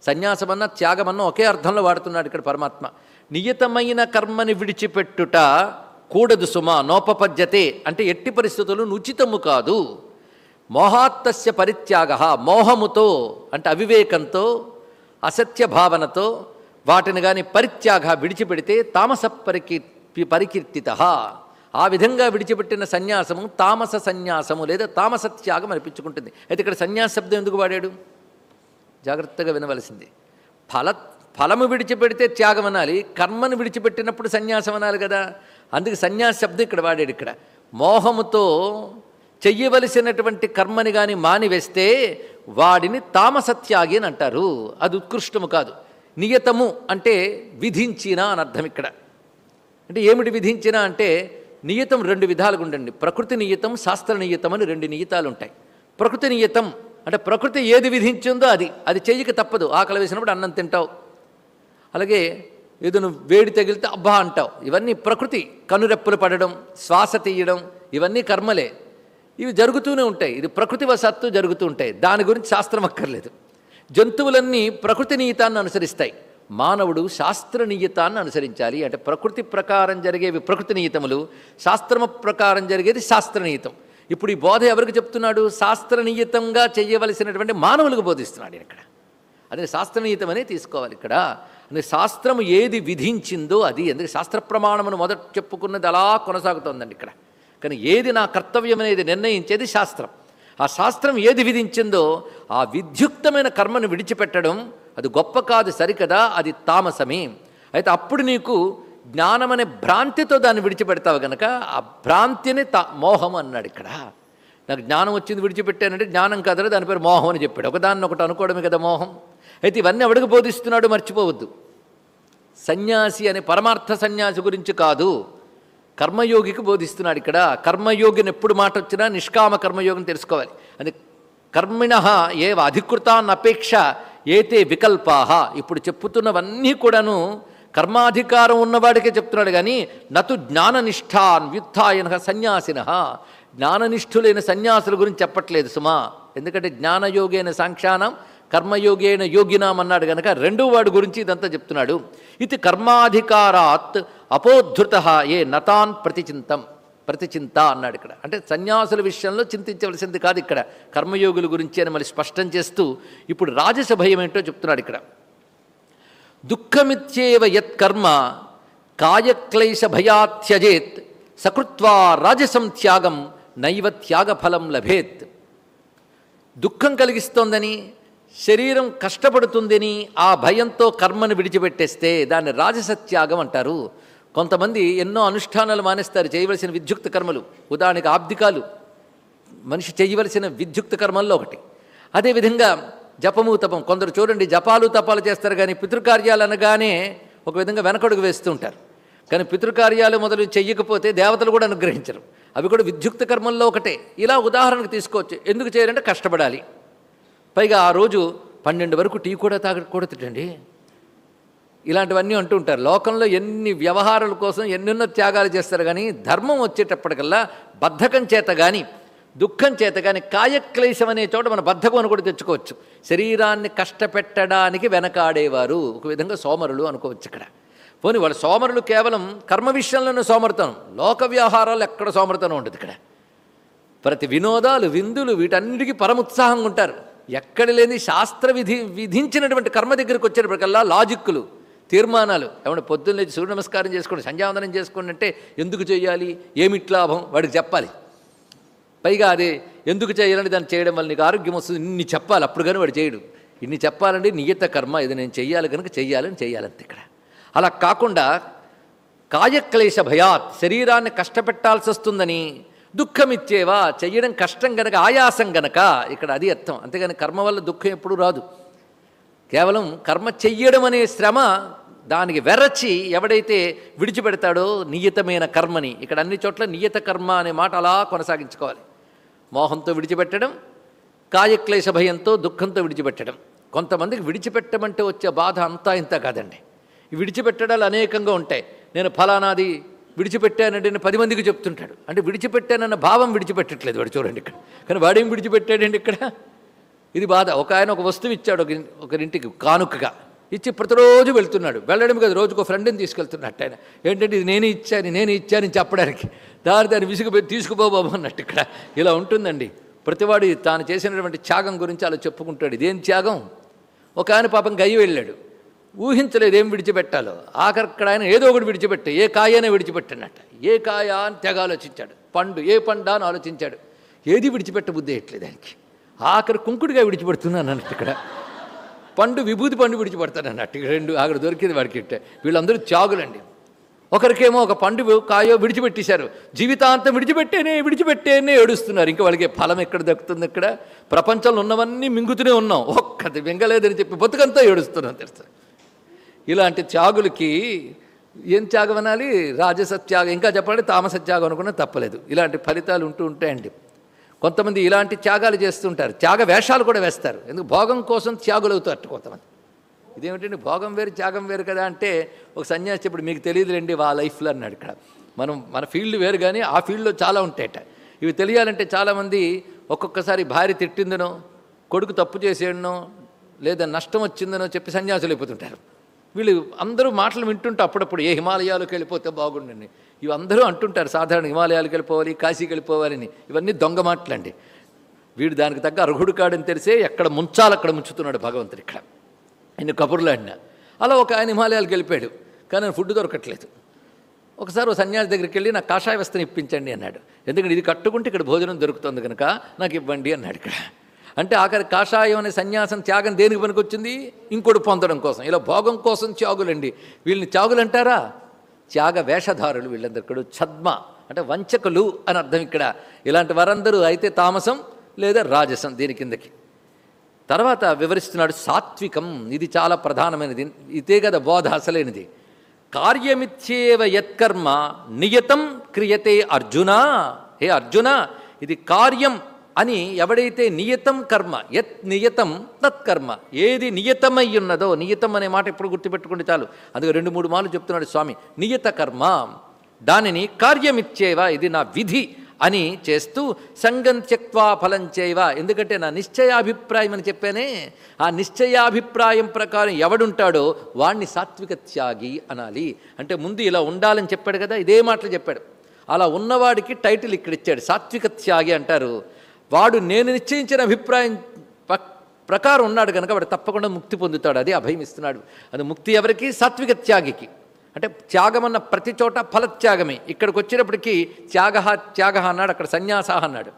సన్యాసమన్న త్యాగమన్న ఒకే అర్థంలో వాడుతున్నాడు ఇక్కడ పరమాత్మ. నియతమైన కర్మని విడిచిపెట్టుట కూడదు సుమ నోపపద్యతే అంటే ఎట్టి పరిస్థితులు ఉచితము కాదు. మోహాత్తస్య పరిత్యాగ మోహముతో అంటే అవివేకంతో అసత్య భావనతో వాటిని కానీ పరిత్యాగ విడిచిపెడితే తామస పరికీ పరికీర్తిత. ఆ విధంగా విడిచిపెట్టిన సన్యాసము తామస సన్యాసము లేదా తామస త్యాగం అనిపించుకుంటుంది. అయితే ఇక్కడ సన్యాస శబ్దం ఎందుకు వాడాడు? జాగ్రత్తగా వినవలసింది. ఫల ఫలము విడిచిపెడితే త్యాగం అనాలి కర్మను విడిచిపెట్టినప్పుడు సన్యాసం అనాలి కదా. అందుకే సన్యాసి శబ్దం ఇక్కడ వాడాడు ఇక్కడ. మోహముతో చెయ్యవలసినటువంటి కర్మని కానీ మానివేస్తే వాడిని తామసత్యాగి అని అంటారు. అది ఉత్కృష్టము కాదు. నియతము అంటే విధించిన అని అర్థం ఇక్కడ. అంటే ఏమిటి విధించిన అంటే నియతం రెండు విధాలుగా ఉండండి. ప్రకృతి నియతం శాస్త్ర నియతం అని రెండు నియతాలు ఉంటాయి. ప్రకృతి నియతం అంటే ప్రకృతి ఏది విధించిందో అది. అది చెయ్యక తప్పదు. ఆకలి వేసినప్పుడు అన్నం తింటావు. అలాగే ఏదైనా వేడి తగిలితే అబ్బా అంటావు. ఇవన్నీ ప్రకృతి కనురెప్పలు పడడం శ్వాస తీయడం ఇవన్నీ కర్మలే. ఇవి జరుగుతూనే ఉంటాయి. ఇది ప్రకృతి వసత్తు జరుగుతూ ఉంటాయి. దాని గురించి శాస్త్రం అక్కర్లేదు. జంతువులన్నీ ప్రకృతి నియతాన్ని అనుసరిస్తాయి. మానవుడు శాస్త్ర నియతాన్ని అనుసరించాలి అంటే ప్రకృతి ప్రకారం జరిగేవి ప్రకృతి నియతములు శాస్త్రమ ప్రకారం జరిగేది శాస్త్ర నియతం. ఇప్పుడు ఈ బోధ ఎవరికి చెప్తున్నాడు? శాస్త్రనీయతంగా చేయవలసినటువంటి మానవులకు బోధిస్తున్నాడు ఇక్కడ. అదే శాస్త్రనీయతమనే తీసుకోవాలి ఇక్కడ. అంటే శాస్త్రము ఏది విధించిందో అది. ఎందుకంటే శాస్త్ర ప్రమాణమును మొదట చెప్పుకున్నది అలా కొనసాగుతోందండి ఇక్కడ. కానీ ఏది నా కర్తవ్యం అనేది నిర్ణయించేది శాస్త్రం. ఆ శాస్త్రం ఏది విధించిందో ఆ విద్యుక్తమైన కర్మను విడిచిపెట్టడం అది గొప్ప కాదు సరికదా అది తామసమే. అయితే అప్పుడు నీకు జ్ఞానం అనే భ్రాంతితో దాన్ని విడిచిపెడతావు కనుక ఆ భ్రాంతిని తా మోహం అన్నాడు ఇక్కడ. నాకు జ్ఞానం వచ్చింది విడిచిపెట్టానంటే జ్ఞానం కదరా దాని పేరు మోహం అని చెప్పాడు. ఒకదాన్ని ఒకటి అనుకోవడమే కదా మోహం. అయితే ఇవన్నీ ఎవడికి బోధిస్తున్నాడు మర్చిపోవద్దు. సన్యాసి అనే పరమార్థ సన్యాసి గురించి కాదు కర్మయోగికి బోధిస్తున్నాడు ఇక్కడ. కర్మయోగిని ఎప్పుడు మాట వచ్చినా నిష్కామ కర్మయోగం తెలుసుకోవాలి. అది కర్మిణ ఏ అధికృతాన్నపేక్ష ఏతే వికల్పాహ ఇప్పుడు చెప్పుతున్నవన్నీ కూడాను కర్మాధికారం ఉన్నవాడికే చెప్తున్నాడు కానీ నతు జ్ఞాననిష్టాన్ వ్యుత్థాయన సన్యాసిన. జ్ఞాననిష్ఠులైన సన్యాసుల గురించి చెప్పట్లేదు సుమా. ఎందుకంటే జ్ఞానయోగైన సాంఖ్యానం కర్మయోగేన యోగినాం అన్నాడు గనక రెండో వాడు గురించి ఇదంతా చెప్తున్నాడు. ఇది కర్మాధికారాత్ అపోద్ధృత ఏ నతాన్ ప్రతిచింతం ప్రతిచింత అన్నాడు ఇక్కడ. అంటే సన్యాసుల విషయంలో చింతించవలసింది కాదు ఇక్కడ. కర్మయోగుల గురించి అని మళ్ళీ స్పష్టం చేస్తూ ఇప్పుడు రాజస భయం ఏంటో చెప్తున్నాడు ఇక్కడ. దుఃఖమిత్యేవ యత్కర్మ కాయక్లైష భయాత్యజేత్ సకృత్వా రాజసం త్యాగం నైవ త్యాగఫలం లభేత్. దుఃఖం కలిగిస్తోందని శరీరం కష్టపడుతుందని ఆ భయంతో కర్మను విడిచిపెట్టేస్తే దాన్ని రాజసత్యాగం అంటారు. కొంతమంది ఎన్నో అనుష్ఠానాలు మానేస్తారు చేయవలసిన విద్యుక్త కర్మలు. ఉదాహరణకి ఆబ్దికాలు. మనిషి చేయవలసిన విద్యుక్త కర్మల్లో ఒకటి. అదేవిధంగా జపము తపం. కొందరు చూడండి జపాలు తపాలు చేస్తారు కానీ పితృకార్యాలు అనగానే ఒక విధంగా వెనకడుగు వేస్తూ ఉంటారు. కానీ పితృకార్యాలు మొదలు చెయ్యకపోతే దేవతలు కూడా అనుగ్రహించరు. అవి కూడా విద్యుక్త కర్మల్లో ఒకటే. ఇలా ఉదాహరణకు తీసుకోవచ్చు. ఎందుకు చేయాలంటే కష్టపడాలి. పైగా ఆ రోజు పన్నెండు వరకు టీ కూడా తాగకూడదండి ఇలాంటివన్నీ అంటూ ఉంటారు. లోకంలో ఎన్ని వ్యవహారాల కోసం ఎన్నెన్నో త్యాగాలు చేస్తారు కానీ ధర్మం వచ్చేటప్పటికల్లా బద్ధకం చేత కానీ దుఃఖం చేత కానీ కాయక్లేశం అనే చోట మన బద్ధకం అని కూడా తెచ్చుకోవచ్చు. శరీరాన్ని కష్టపెట్టడానికి వెనకాడేవారు. ఒక విధంగా సోమరులు అనుకోవచ్చు ఇక్కడ. పోనీ వాళ్ళ సోమరులు కేవలం కర్మ విషయంలోనే సోమర్తనం. లోక వ్యవహారాలు ఎక్కడ సోమర్తనం ఉంటుంది ఇక్కడ. ప్రతి వినోదాలు విందులు వీటన్నిటికీ పరముత్సాహంగా ఉంటారు. ఎక్కడ లేని శాస్త్ర విధి విధించినటువంటి కర్మ దగ్గరికి వచ్చేటప్పటికల్లా లాజిక్కులు తీర్మానాలు. ఏమన్నా పొద్దున్న లేచి సూర్య నమస్కారం చేసుకోండి సంధ్యావందనం చేసుకోండి అంటే ఎందుకు చేయాలి? ఏమిటి లాభం? వాడికి చెప్పాలి. పైగా అదే ఎందుకు చేయాలని దాన్ని చేయడం వల్ల నీకు ఆరోగ్యం వస్తుంది. ఇన్ని చెప్పాలి. అప్పుడు కానీ వాడు చేయడు. ఇన్ని చెప్పాలండి నియత కర్మ. ఇది నేను చెయ్యాలి కనుక చెయ్యాలని చెయ్యాలంతే ఇక్కడ. అలా కాకుండా కాయక్లేశ భయాత్ శరీరాన్ని కష్టపెట్టాల్సి వస్తుందని దుఃఖమిచ్చేవా చెయ్యడం కష్టం గనక ఆయాసం గనక ఇక్కడ అది అర్థం. అంతేగాని కర్మ వల్ల దుఃఖం ఎప్పుడూ రాదు. కేవలం కర్మ చెయ్యడం అనే శ్రమ దానికి వెరచి ఎవడైతే విడిచిపెడతాడో నియతమైన కర్మని ఇక్కడ అన్ని చోట్ల నియత కర్మ అనే మాట అలా కొనసాగించుకోవాలి. మోహంతో విడిచిపెట్టడం కాయక్లేశ భయంతో దుఃఖంతో విడిచిపెట్టడం. కొంతమందికి విడిచిపెట్టమంటే వచ్చే బాధ అంతా ఇంత కాదండి. విడిచిపెట్టడాలు అనేకంగా ఉంటాయి. నేను ఫలానాది విడిచిపెట్టానంటే పది మందికి చెప్తుంటాడు. అంటే విడిచిపెట్టానన్న భావం విడిచిపెట్టట్లేదు వాడు చూడండి ఇక్కడ. కానీ వాడేం విడిచిపెట్టాడండి ఇక్కడ? ఇది బాధ. ఒక ఆయన ఒక వస్తువు ఇచ్చాడు ఒక ఒకరింటికి కానుకగా. ఇచ్చి ప్రతిరోజు వెళ్తున్నాడు. వెళ్ళడం కదా రోజుకు ఫ్రెండ్ని తీసుకెళ్తున్నట్టు ఆయన. ఏంటంటే ఇది నేనే ఇచ్చాను నేనే ఇచ్చాను చెప్పడానికి. దారి దాన్ని విసుగు తీసుకుపోబాబు అన్నట్టు ఇక్కడ. ఇలా ఉంటుందండి. ప్రతివాడు తాను చేసినటువంటి త్యాగం గురించి అలా చెప్పుకుంటాడు. ఇదేం త్యాగం? ఒక ఆయన పాపం గయ్యి వెళ్ళాడు. ఊహించలేదు ఏం విడిచిపెట్టాలో. ఆఖరిక్కడ ఆయన ఏదో ఒకటి విడిచిపెట్టే ఏ కాయనే విడిచిపెట్టనట ఏ కాయ అని తెగ ఆలోచించాడు. పండు ఏ పండా అని ఆలోచించాడు. ఏది విడిచిపెట్ట బుద్ధి వేయట్లేదు దానికి ఆఖరి కుంకుడిగా విడిచిపెడుతున్నాను అన్నట్టు ఇక్కడ. పండు విభూతి పండు విడిచిపెడతాను అన్నట్టు. రెండు ఆఖరి దొరికింది వాడికి ఇట్టే. వీళ్ళందరూ త్యాగులండి ఒకరికేమో ఒక పండు కాయో విడిచిపెట్టేశారు. జీవితాంతం విడిచిపెట్టేనే విడిచిపెట్టేనే ఏడుస్తున్నారు. ఇంకా వాళ్ళకి ఫలం ఎక్కడ దక్కుతుంది ఇక్కడ? ప్రపంచంలో ఉన్నవన్నీ మింగుతూనే ఉన్నాం. ఒక్కది మింగలేదని చెప్పి బతుకంతా ఏడుస్తున్నాం తెలుసా? ఇలాంటి త్యాగులకి ఏం త్యాగం అనాలి రాజసత్యాగం. ఇంకా చెప్పాలంటే తామస త్యాగం అనుకున్నా తప్పలేదు. ఇలాంటి ఫలితాలు ఉంటూ ఉంటాయండి. కొంతమంది ఇలాంటి త్యాగాలు చేస్తుంటారు. త్యాగ వేషాలు కూడా వేస్తారు. ఎందుకు? భోగం కోసం త్యాగులు అవుతారు కొంతమంది. ఇదేమిటండి? భోగం వేరు త్యాగం వేరు కదా అంటే ఒక సన్యాసి ఇప్పుడు మీకు తెలియదులేండి వా లైఫ్లో అన్నాడు ఇక్కడ. మనం మన ఫీల్డ్ వేరు కానీ ఆ ఫీల్డ్లో చాలా ఉంటాయట. ఇవి తెలియాలంటే చాలామంది ఒక్కొక్కసారి భార్య తిట్టిందనో కొడుకు తప్పు చేసేయడనో లేదా నష్టం వచ్చిందనో చెప్పి సన్యాసులు అయిపోతుంటారు. వీళ్ళు అందరూ మాటలు వింటుంటే అప్పుడప్పుడు ఏ హిమాలయాలకు వెళ్ళిపోతే బాగుండండి ఇవి అందరూ అంటుంటారు సాధారణ హిమాలయాలకు వెళ్ళిపోవాలి కాశీకి వెళ్ళిపోవాలని. ఇవన్నీ దొంగ మాటలండి. వీడు దానికి తగ్గ అర్హుడు కాడని తెలిసే ఎక్కడ ముంచాలి అక్కడ ముంచుతున్నాడు భగవంతుడు ఇక్కడ. ఆయన కబుర్లు ఆడిన. అలా ఒక ఆయన హిమాలయాలకు వెళ్ళిపోయాడు కానీ ఆయన ఫుడ్ దొరకట్లేదు. ఒకసారి ఓ సన్యాసి దగ్గరికి వెళ్ళి నాకు కాషాయ వస్త్రం ఇప్పించండి అన్నాడు. ఎందుకంటే ఇది కట్టుకుంటే ఇక్కడ భోజనం దొరుకుతుంది కనుక నాకు ఇవ్వండి అన్నాడు ఇక్కడ. అంటే ఆఖరి కాషాయం అనే సన్యాసం త్యాగం దేనికి పనికొచ్చింది? ఇంకోటి పొందడం కోసం. ఇలా భోగం కోసం త్యాగులండి. వీళ్ళని త్యాగులు అంటారా త్యాగ వేషధారులు వీళ్ళందరూ ఛద్మ అంటే వంచకులు అని అర్థం ఇక్కడ. ఇలాంటి వారందరూ అయితే తామసం లేదా రాజసం దీని కిందకి. తర్వాత వివరిస్తున్నాడు సాత్వికం. ఇది చాలా ప్రధానమైనది. ఇదే కదా బోధ అసలేనిది. కార్యమిత్యేవ యత్కర్మ నియతం క్రియతే అర్జున. హే అర్జున ఇది కార్యం. అని ఎవడైతే నియతం కర్మ యత్ నియతం తత్కర్మ ఏది నియతమై ఉన్నదో నియతం అనే మాట ఎప్పుడు గుర్తుపెట్టుకుంటే చాలు. అందుకే రెండు మూడు మాలు చెప్తున్నాడు స్వామి నియత కర్మ దానిని కార్యమిచ్చేవా ఇది నా విధి అని చేస్తూ సంగం త్యక్వా ఫలం చేయవా. ఎందుకంటే నా నిశ్చయాభిప్రాయం అని చెప్పానే ఆ నిశ్చయాభిప్రాయం ప్రకారం ఎవడుంటాడో వాణ్ణి సాత్విక త్యాగి అనాలి. అంటే ముందు ఇలా ఉండాలని చెప్పాడు కదా ఇదే మాటలు చెప్పాడు. అలా ఉన్నవాడికి టైటిల్ ఇక్కడ ఇచ్చాడు సాత్విక త్యాగి అంటారు. వాడు నేను నిశ్చయించిన అభిప్రాయం ప్రకారం ఉన్నాడు కనుక వాడు తప్పకుండా ముక్తి పొందుతాడు. అది అభయం ఇస్తున్నాడు. అది ముక్తి ఎవరికి? సాత్విక త్యాగికి. అంటే త్యాగం అన్న ప్రతి చోట ఫలత్యాగమే. ఇక్కడికి వచ్చేటప్పటికి త్యాగ త్యాగ అన్నాడు అక్కడ సన్యాస అన్నాడు.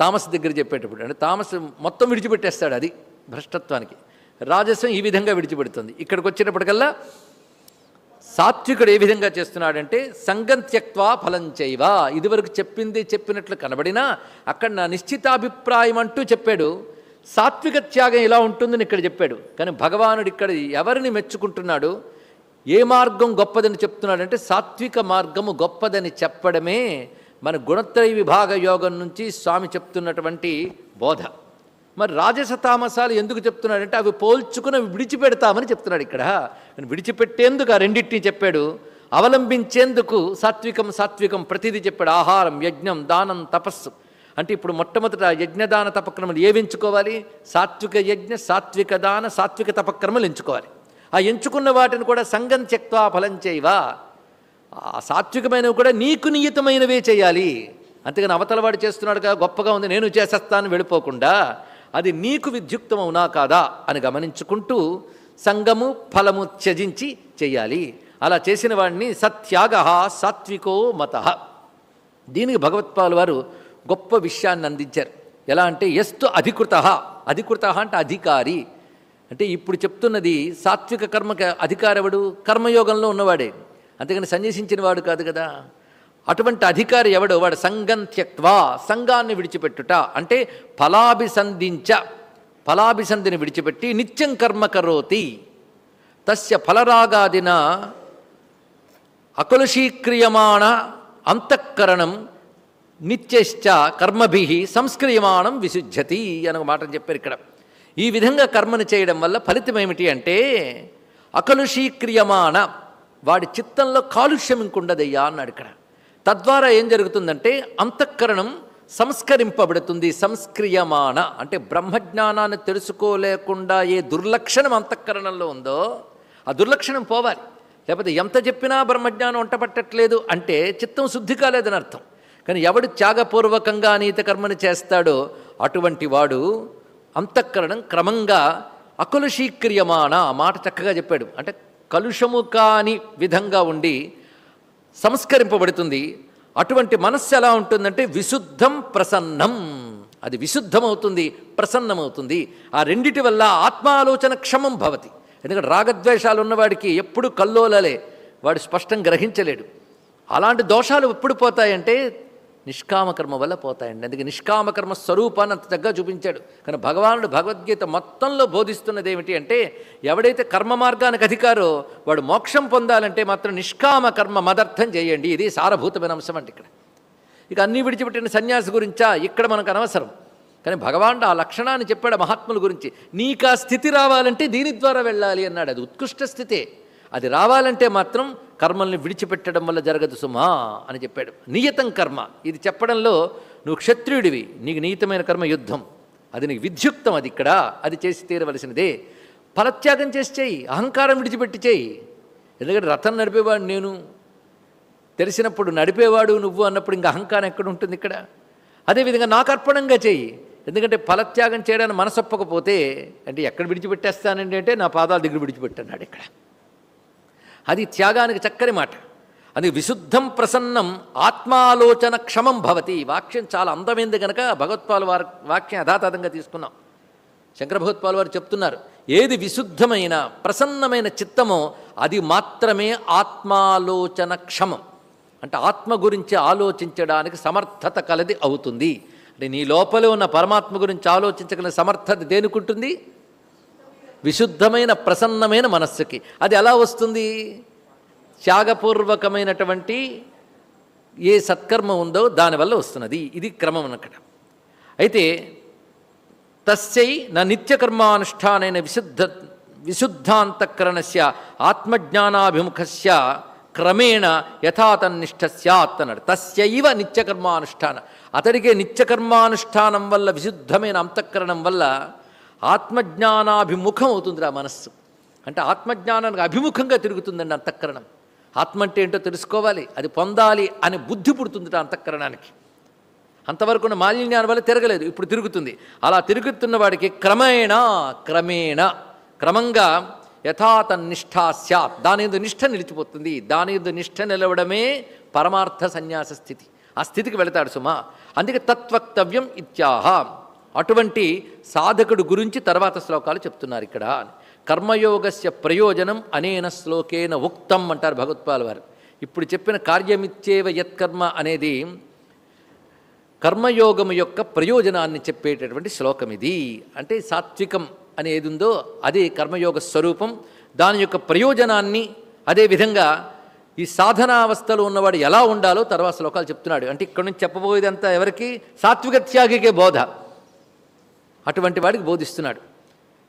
తామస్ దగ్గర చెప్పేటప్పుడు అంటే తామస్ మొత్తం విడిచిపెట్టేస్తాడు అది భ్రష్టత్వానికి. రాజస్వం ఈ విధంగా విడిచిపెడుతుంది. ఇక్కడికి వచ్చేటప్పటికల్లా సాత్వికుడు ఏ విధంగా చేస్తున్నాడంటే సంగం త్యక్వా ఫలం చేయవ ఇదివరకు చెప్పింది చెప్పినట్లు కనబడినా అక్కడ నా నిశ్చితాభిప్రాయం అంటూ చెప్పాడు. సాత్విక త్యాగం ఇలా ఉంటుందని ఇక్కడ చెప్పాడు. కానీ భగవానుడు ఇక్కడ ఎవరిని మెచ్చుకుంటున్నాడు? ఏ మార్గం గొప్పదని చెప్తున్నాడంటే సాత్విక మార్గము గొప్పదని చెప్పడమే మన గుణత్రయ విభాగ యోగం నుంచి స్వామి చెప్తున్నటువంటి బోధ. మరి రాజస తామసాలు ఎందుకు చెప్తున్నాడంటే అవి పోల్చుకుని అవి విడిచిపెడతామని చెప్తున్నాడు ఇక్కడ. విడిచిపెట్టేందుకు ఆ రెండింటిని చెప్పాడు. అవలంబించేందుకు సాత్వికం సాత్వికం ప్రతిదీ చెప్పాడు. ఆహారం యజ్ఞం దానం తపస్సు. అంటే ఇప్పుడు మొట్టమొదట యజ్ఞదాన తపక్రమలు ఏవి ఎంచుకోవాలి? సాత్విక యజ్ఞ సాత్విక దాన సాత్విక తపక్రమలు ఎంచుకోవాలి. ఆ ఎంచుకున్న వాటిని కూడా సంగం త్యక్వా ఫలం చేయవా. ఆ సాత్వికమైనవి కూడా నీకు నియతమైనవే చేయాలి. అంతేగాని అవతలవాడు చేస్తున్నాడు గొప్పగా ఉంది నేను చేసేస్తాను వెళ్ళిపోకుండా. అది నీకు విద్యుక్తమవునా కాదా అని గమనించుకుంటూ సంగము ఫలము త్యజించి చేయాలి. అలా చేసిన వాడిని సత్యాగ సాత్వికో మత. దీనికి భగవత్పాల్ వారు గొప్ప విషయాన్ని అందించారు. ఎలా అంటే ఎస్తు అధికృత. అధికృత అంటే అధికారి. అంటే ఇప్పుడు చెప్తున్నది సాత్విక కర్మకి అధికారెవడు కర్మయోగంలో ఉన్నవాడే. అంతేగాని సన్యసించిన వాడు కాదు కదా. అటువంటి అధికారి ఎవడు వాడు సంఘం త్యక్వా సంఘాన్ని విడిచిపెట్టుట. అంటే ఫలాభిసంధించ ఫలాభిసంధిని విడిచిపెట్టి నిత్యం కర్మ కరోతి. తస్య ఫలరాగాదిన అకలుషీక్రియమాణ అంతఃకరణం నిత్యశ్చ కర్మభి సంస్క్రియమాణం విశుద్ధతి అని ఒక మాట చెప్పారు ఇక్కడ. ఈ విధంగా కర్మను చేయడం వల్ల ఫలితం ఏమిటి అంటే అకలుషీక్రియమాణ వాడి చిత్తంలో కాలుష్యం ఇంకుండదయ్యా అన్నాడు ఇక్కడ. తద్వారా ఏం జరుగుతుందంటే అంతఃకరణం సంస్కరింపబడుతుంది సంస్క్రియమాణ అంటే బ్రహ్మజ్ఞానాన్ని తెలుసుకోలేకుండా ఏ దుర్లక్షణం అంతఃకరణంలో ఉందో ఆ దుర్లక్షణం పోవాలి. లేకపోతే ఎంత చెప్పినా బ్రహ్మజ్ఞానం వంటపట్టట్లేదు అంటే చిత్తం శుద్ధి కాలేదని అర్థం. కానీ ఎవడు త్యాగపూర్వకంగా అనీత కర్మని చేస్తాడో అటువంటి వాడు అంతఃకరణం క్రమంగా అకులుషీక్రియమాణ ఆ మాట చక్కగా చెప్పాడు. అంటే కలుషము కాని విధంగా ఉండి సంస్కరింపబడుతుంది. అటువంటి మనస్సు ఎలా ఉంటుందంటే విశుద్ధం ప్రసన్నం. అది విశుద్ధమవుతుంది ప్రసన్నమవుతుంది. ఆ రెండిటి వల్ల ఆత్మాలోచన క్షమం భవతి. ఎందుకంటే రాగద్వేషాలు ఉన్నవాడికి ఎప్పుడు కల్లోలలే. వాడు స్పష్టం గ్రహించలేడు. అలాంటి దోషాలు ఎప్పుడు పోతాయంటే నిష్కామకర్మ వల్ల పోతాయండి. అందుకే నిష్కామకర్మ స్వరూపాన్ని అంత చక్కగా చూపించాడు. కానీ భగవానుడు భగవద్గీత మొత్తంలో బోధిస్తున్నది ఏమిటి అంటే ఎవడైతే కర్మ మార్గానికి అధికారో వాడు మోక్షం పొందాలంటే మాత్రం నిష్కామ కర్మ మదర్థం చేయండి. ఇది సారభూతమైన అంశం అంటే ఇక్కడ. ఇక అన్నీ విడిచిపెట్టిన సన్యాసి గురించా? ఇక్కడ మనకు అనవసరం. కానీ భగవానుడు ఆ లక్షణాన్ని చెప్పాడు మహాత్ముల గురించి. నీకు ఆ స్థితి రావాలంటే దీని ద్వారా వెళ్ళాలి అన్నాడు. అది ఉత్కృష్ట స్థితే. అది రావాలంటే మాత్రం కర్మల్ని విడిచిపెట్టడం వల్ల జరగదు సుమా అని చెప్పాడు. నియతం కర్మ. ఇది చెప్పడంలో నువ్వు క్షత్రియుడివి. నీకు నియతమైన కర్మ యుద్ధం. అది నీకు విద్యుక్తం అది ఇక్కడ. అది చేసి తీరవలసినదే. ఫలత్యాగం చేసి చేయి. అహంకారం విడిచిపెట్టి చేయి. ఎందుకంటే రథం నడిపేవాడు నేను. తెలిసినప్పుడు నడిపేవాడు నువ్వు అన్నప్పుడు ఇంకా అహంకారం ఎక్కడ ఉంటుంది ఇక్కడ? అదేవిధంగా నాకు అర్పణంగా చేయి. ఎందుకంటే ఫలత్యాగం చేయడానికి మనసొప్పకపోతే అంటే ఎక్కడ విడిచిపెట్టేస్తానండి అంటే నా పాదాల దగ్గర విడిచిపెట్టన్నాడు ఇక్కడ. అది త్యాగానికి చక్కని మాట. అది విశుద్ధం ప్రసన్నం ఆత్మాలోచన క్షమం భవతి. వాక్యం చాలా అందమైంది కనుక భగవత్పాల్ వారి వాక్యం యథాతథంగా తీసుకున్నాం. శంకర భగవత్పాల్ వారు చెప్తున్నారు ఏది విశుద్ధమైన ప్రసన్నమైన చిత్తమో అది మాత్రమే ఆత్మాలోచన క్షమం. అంటే ఆత్మ గురించి ఆలోచించడానికి సమర్థత కలది అవుతుంది. అంటే నీ లోపలే ఉన్న పరమాత్మ గురించి ఆలోచించగల సమర్థత దేనికుంటుంది విశుద్ధమైన ప్రసన్నమైన మనస్సుకి. అది ఎలా వస్తుంది? త్యాగపూర్వకమైనటువంటి ఏ సత్కర్మ ఉందో దానివల్ల వస్తున్నది. ఇది క్రమం అనకట అయితే తస్యై నా నిత్యకర్మానుష్ఠానైన విశుద్ధ విశుద్ధాంతఃకరణస్య ఆత్మజ్ఞానాభిముఖస్య క్రమేణ యథాతన్నిష్ట సత్ అన్నాడు తస్యైవ నిత్యకర్మానుష్ఠాన. అతడికే నిత్యకర్మానుష్ఠానం వల్ల విశుద్ధమైన అంతఃకరణం వల్ల ఆత్మజ్ఞానాభిముఖమవుతుంది ఆ మనస్సు. అంటే ఆత్మజ్ఞానానికి అభిముఖంగా తిరుగుతుందండి అంతఃకరణం. ఆత్మ అంటే ఏంటో తెలుసుకోవాలి అది పొందాలి అని బుద్ధి పుడుతుంది అంతఃకరణానికి. అంతవరకు ఉన్న మాలిన్యాల వల్ల తిరగలేదు ఇప్పుడు తిరుగుతుంది. అలా తిరుగుతున్న వాడికి క్రమేణ క్రమేణ క్రమంగా యథాత నిష్ఠా స్యాత్. దాని ఎందు నిష్ఠ నిలిచిపోతుంది. దాని ఎందు నిష్ఠ నిలవడమే పరమార్థ సన్యాస స్థితి. ఆ స్థితికి వెళతాడు సుమా. అందుకే తత్వక్తవ్యం ఇత్యాహ. అటువంటి సాధకుడు గురించి తర్వాత శ్లోకాలు చెప్తున్నారు ఇక్కడ. కర్మయోగస్య ప్రయోజనం అనేన శ్లోకేన ఉక్తం అంటారు భగవత్పాల్ వారు. ఇప్పుడు చెప్పిన కార్యమిచ్చేవ యత్కర్మ అనేది కర్మయోగము యొక్క ప్రయోజనాన్ని చెప్పేటటువంటి శ్లోకం ఇది. అంటే సాత్వికం అనేది ఉందో అది కర్మయోగ స్వరూపం. దాని యొక్క ప్రయోజనాన్ని అదేవిధంగా ఈ సాధనావస్థలో ఉన్నవాడు ఎలా ఉండాలో తర్వాత శ్లోకాలు చెప్తున్నాడు. అంటే ఇక్కడ నుంచి చెప్పబోయేదంతా ఎవరికి? సాత్విక త్యాగికే బోధ. అటువంటి వాడికి బోధిస్తున్నాడు.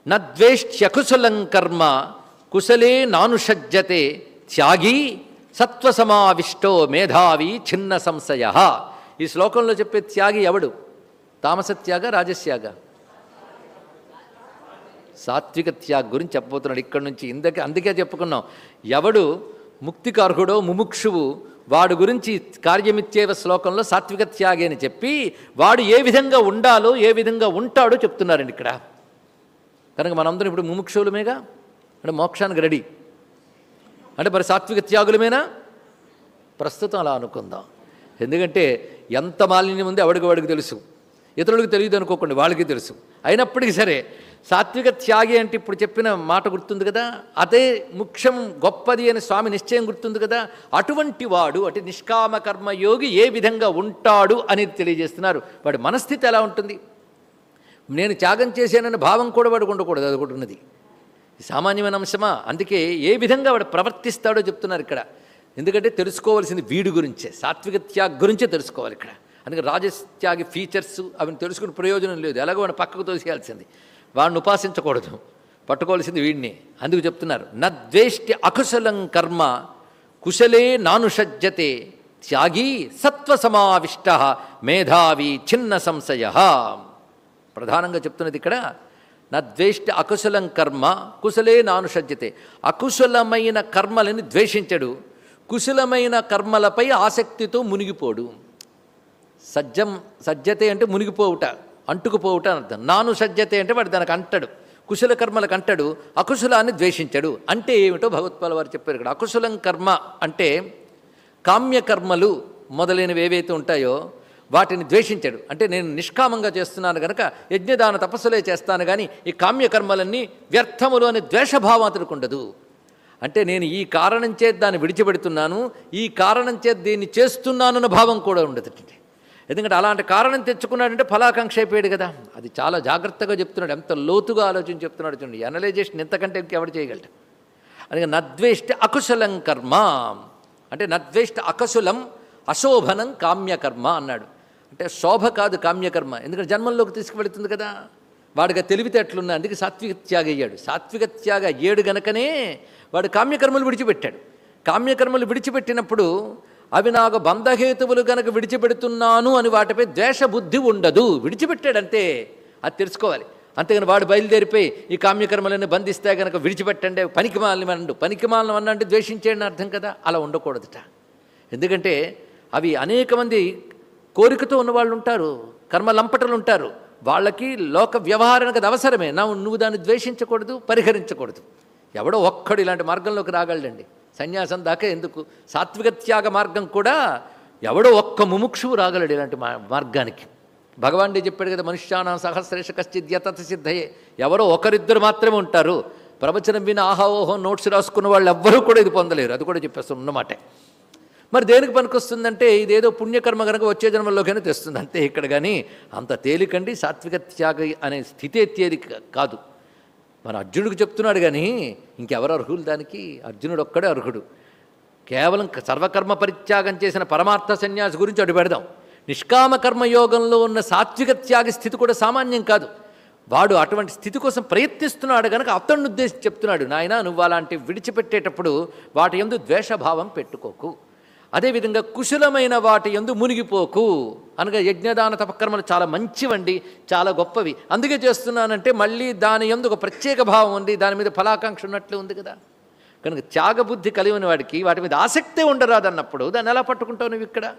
నద్వేష్ట్యకుశలం కర్మ కుశలే నానుషజ్జతే త్యాగి సత్వసమావిష్టో మేధావి చిన్న సంశయ. ఈ శ్లోకంలో చెప్పే త్యాగి ఎవడు? తామసత్యాగ రాజస్యాగ? సాత్విక త్యాగ గురించి చెప్పబోతున్నాడు. ఇక్కడ నుంచి ఇందకే అందుకే చెప్పుకున్నాం. ఎవడు ముక్తికార్హుడో ముముక్షువు వాడు గురించి కార్యమిత్యేవ శ్లోకంలో సాత్విక త్యాగి అని చెప్పి వాడు ఏ విధంగా ఉండాలో ఏ విధంగా ఉంటాడో చెప్తున్నారండి ఇక్కడ. కనుక మనందరం ఇప్పుడు ముముక్షులమేగా అంటే మోక్షానికి రెడీ. అంటే మరి సాత్విక త్యాగులమేనా? ప్రస్తుతం అలా అనుకుందాం. ఎందుకంటే ఎంత మాలిన్యం ఉంది అవడికి వాడికి తెలుసు. ఇతరులకు తెలియదు అనుకోకండి వాళ్ళకి తెలుసు. అయినప్పటికీ సరే సాత్విక త్యాగి అంటే ఇప్పుడు చెప్పిన మాట గుర్తుంది కదా? అదే ముఖ్యం గొప్పది అని స్వామి నిశ్చయం గుర్తుంది కదా? అటువంటి వాడు అంటే నిష్కామ కర్మయోగి ఏ విధంగా ఉంటాడు అనేది తెలియజేస్తున్నారు. వాడి మనస్థితి ఎలా ఉంటుంది? నేను త్యాగం చేశానన్న భావం కూడా వాడికి ఉండకూడదు అది ఒకటి ఉన్నది. సామాన్యమైన అంశమా? అందుకే ఏ విధంగా వాడు ప్రవర్తిస్తాడో చెప్తున్నారు ఇక్కడ. ఎందుకంటే తెలుసుకోవాల్సింది వీడి గురించే సాత్విక త్యాగ గురించే తెలుసుకోవాలి ఇక్కడ. అందుకే రాజత్యాగి ఫీచర్స్ అవి తెలుసుకునే ప్రయోజనం లేదు. ఎలాగో వాడిని పక్కకు తోసేయాల్సింది. వాడిని ఉపాసించకూడదు. పట్టుకోవాల్సింది వీడిని అందుకు చెప్తున్నారు నద్వేష్టి అకుశలం కర్మ కుశలే నానుషజ్జతే త్యాగి సత్వసమావిష్ట మేధావి చిన్న సంశయ. ప్రధానంగా చెప్తున్నది ఇక్కడ నా ద్వేష్టి అకుశలం కర్మ కుశలే నానుషజ్యతే అకుశలమైన కర్మలని ద్వేషించడు. కుశలమైన కర్మలపై ఆసక్తితో మునిగిపోడు. సజ్జం సజ్జతే అంటే మునిగిపోవుట. అంటుకుపోవుట అర్థం. నాను సజ్జతే అంటే వాడు దానికి అంటాడు. కుశల కర్మలకు అంటాడు. అకుశలాన్ని ద్వేషించడు. అంటే ఏమిటో భగవత్పాల వారు చెప్పారు ఇక్కడ. అకుశలం కర్మ అంటే కామ్యకర్మలు మొదలైనవి ఏవైతే ఉంటాయో వాటిని ద్వేషించాడు. అంటే నేను నిష్కామంగా చేస్తున్నాను కనుక యజ్ఞదాన తపస్సులే చేస్తాను కానీ ఈ కామ్యకర్మలన్నీ వ్యర్థములు అనే ద్వేషభావం అతనికి ఉండదు. అంటే నేను ఈ కారణం చేత దాన్ని విడిచిపెడుతున్నాను. ఈ కారణం చేత దీన్ని చేస్తున్నానన్న భావం కూడా ఉండదు. ఎందుకంటే అలాంటి కారణం తెచ్చుకున్నాడంటే ఫలాకాంక్ష అయిపోయాడు కదా. అది చాలా జాగ్రత్తగా చెప్తున్నాడు ఎంత లోతుగా ఆలోచించి చెప్తున్నాడు చూడండి. అనలైజేషన్ ఎంతకంటే ఎవరు చేయగలడు? అందుకే నద్వేష్ట అకుశలం కర్మ అంటే నద్వేష్ట అకుశలం అశోభనం కామ్యకర్మ అన్నాడు. అంటే శోభ కాదు కామ్యకర్మ. ఎందుకంటే జన్మంలోకి తీసుకువెళుతుంది కదా. వాడిగా తెలివితేటలున్నా అందుకే సాత్విక త్యాగ అయ్యాడు. సాత్విక త్యాగ అయ్యాడు గనకనే వాడు కామ్యకర్మలు విడిచిపెట్టాడు. కామ్యకర్మలు విడిచిపెట్టినప్పుడు అవి నాకు బంధహేతువులు కనుక విడిచిపెడుతున్నాను అని వాటిపై ద్వేషబుద్ధి ఉండదు. విడిచిపెట్టాడంతే అది తెలుసుకోవాలి. అంతేగాని వాడు బయలుదేరిపోయి ఈ కామ్యకర్మలను బంధిస్తే గనక విడిచిపెట్టండి పనికిమాలని అనండు పనికిమాలను అన్నంటే ద్వేషించేయని అర్థం కదా? అలా ఉండకూడదుట. ఎందుకంటే అవి అనేక మంది కోరికతో ఉన్నవాళ్ళు ఉంటారు. కర్మ లంపటలు ఉంటారు వాళ్ళకి లోక వ్యవహారానికి అది అవసరమే. నా నువ్వు దాన్ని ద్వేషించకూడదు పరిహరించకూడదు. ఎవడో ఒక్కడు ఇలాంటి మార్గంలోకి రాగలడండి. సన్యాసం దాకా ఎందుకు? సాత్విక త్యాగ మార్గం కూడా ఎవడో ఒక్క ముముక్షువు రాగలడు ఇలాంటి మా మార్గానికి. భగవానుడే చెప్పాడు కదా మనుష్యానం సహస్రేష కశ్చిత్ యతత సిద్ధయే. ఎవరో ఒకరిద్దరు మాత్రమే ఉంటారు. ప్రవచనం విని ఆహాఓహో నోట్స్ రాసుకున్న వాళ్ళు ఎవ్వరూ కూడా ఇది పొందలేరు. అది కూడా చెప్పేస్తాం ఉన్నమాటే మరి దేనికి పనికొస్తుందంటే ఇదేదో పుణ్యకర్మ కనుక వచ్చే జన్మల్లోకైనా తెస్తుంది. అంతే ఇక్కడ కానీ అంత తేలికండి సాత్విక త్యాగ అనే స్థితే తేలిక కాదు. మన అర్జునుడికి చెప్తున్నాడు కానీ ఇంకెవరు అర్హులు దానికి? అర్జునుడు ఒక్కడే అర్హుడు. కేవలం సర్వకర్మ పరిత్యాగం చేసిన పరమార్థ సన్యాసి గురించి అటు పెడదాం. నిష్కామ కర్మయోగంలో ఉన్న సాత్విక త్యాగ స్థితి కూడా సామాన్యం కాదు. వాడు అటువంటి స్థితి కోసం ప్రయత్నిస్తున్నాడు కనుక అతన్ని ఉద్దేశించి చెప్తున్నాడు నాయన నువ్వు అలాంటి విడిచిపెట్టేటప్పుడు వాటి ఎందు ద్వేషభావం పెట్టుకోకు. అదేవిధంగా కుశలమైన వాటి ఎందు మునిగిపోకు. అనగా యజ్ఞదాన తపకర్మలు చాలా మంచివండి చాలా గొప్పవి. అందుకే చేస్తున్నానంటే మళ్ళీ దాని ఎందు ఒక ప్రత్యేక భావం ఉంది దాని మీద ఫలాకాంక్ష ఉన్నట్లు ఉంది కదా. కనుక త్యాగబుద్ధి కలిగిన వాడికి వాటి మీద ఆసక్తే ఉండరాదన్నప్పుడు దాన్ని ఎలా పట్టుకుంటావు నువ్వు ఇక్కడ?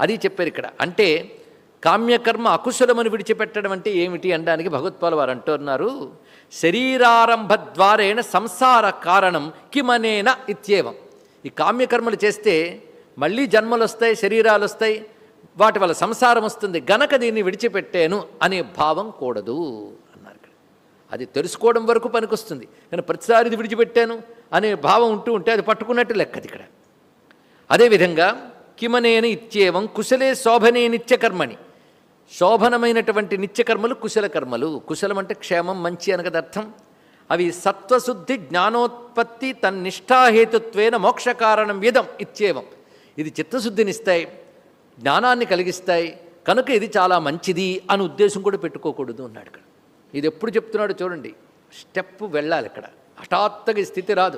అది చెప్పారు ఇక్కడ. అంటే కామ్యకర్మ అకుశలమని విడిచిపెట్టడం అంటే ఏమిటి అనడానికి భగవత్పాల్ వారు అంటున్నారు శరీరారంభ ద్వారేణ సంసార కారణం కిమనేన ఇత్యేవం. ఈ కామ్యకర్మలు చేస్తే మళ్ళీ జన్మలు వస్తాయి శరీరాలు వస్తాయి వాటి వల్ల సంసారం వస్తుంది. గనక దీన్ని విడిచిపెట్టాను అనే భావం కూడదు అన్నారు ఇక్కడ. అది తెలుసుకోవడం వరకు పనికొస్తుంది. కానీ ప్రతిసారి ఇది విడిచిపెట్టాను అనే భావం ఉంటూ ఉంటే అది పట్టుకున్నట్టు లెక్కది ఇక్కడ. అదేవిధంగా కిమనేని ఇత్యేవం కుశలే శోభనే నిత్యకర్మని శోభనమైనటువంటి నిత్యకర్మలు కుశల కర్మలు. కుశలం అంటే క్షేమం మంచి అనగద అర్థం. అవి సత్వశుద్ధి జ్ఞానోత్పత్తి తన్నిష్టాహేతుత్వేన మోక్ష కారణం విధం ఇత్యేవం. ఇది చిత్తశుద్ధినిస్తాయి జ్ఞానాన్ని కలిగిస్తాయి కనుక ఇది చాలా మంచిది అని ఉద్దేశం కూడా పెట్టుకోకూడదు అన్నాడు ఇక్కడ. ఇది ఎప్పుడు చెప్తున్నాడు చూడండి. స్టెప్ వెళ్ళాలి ఇక్కడ. హఠాత్తుగా స్థితి రాదు.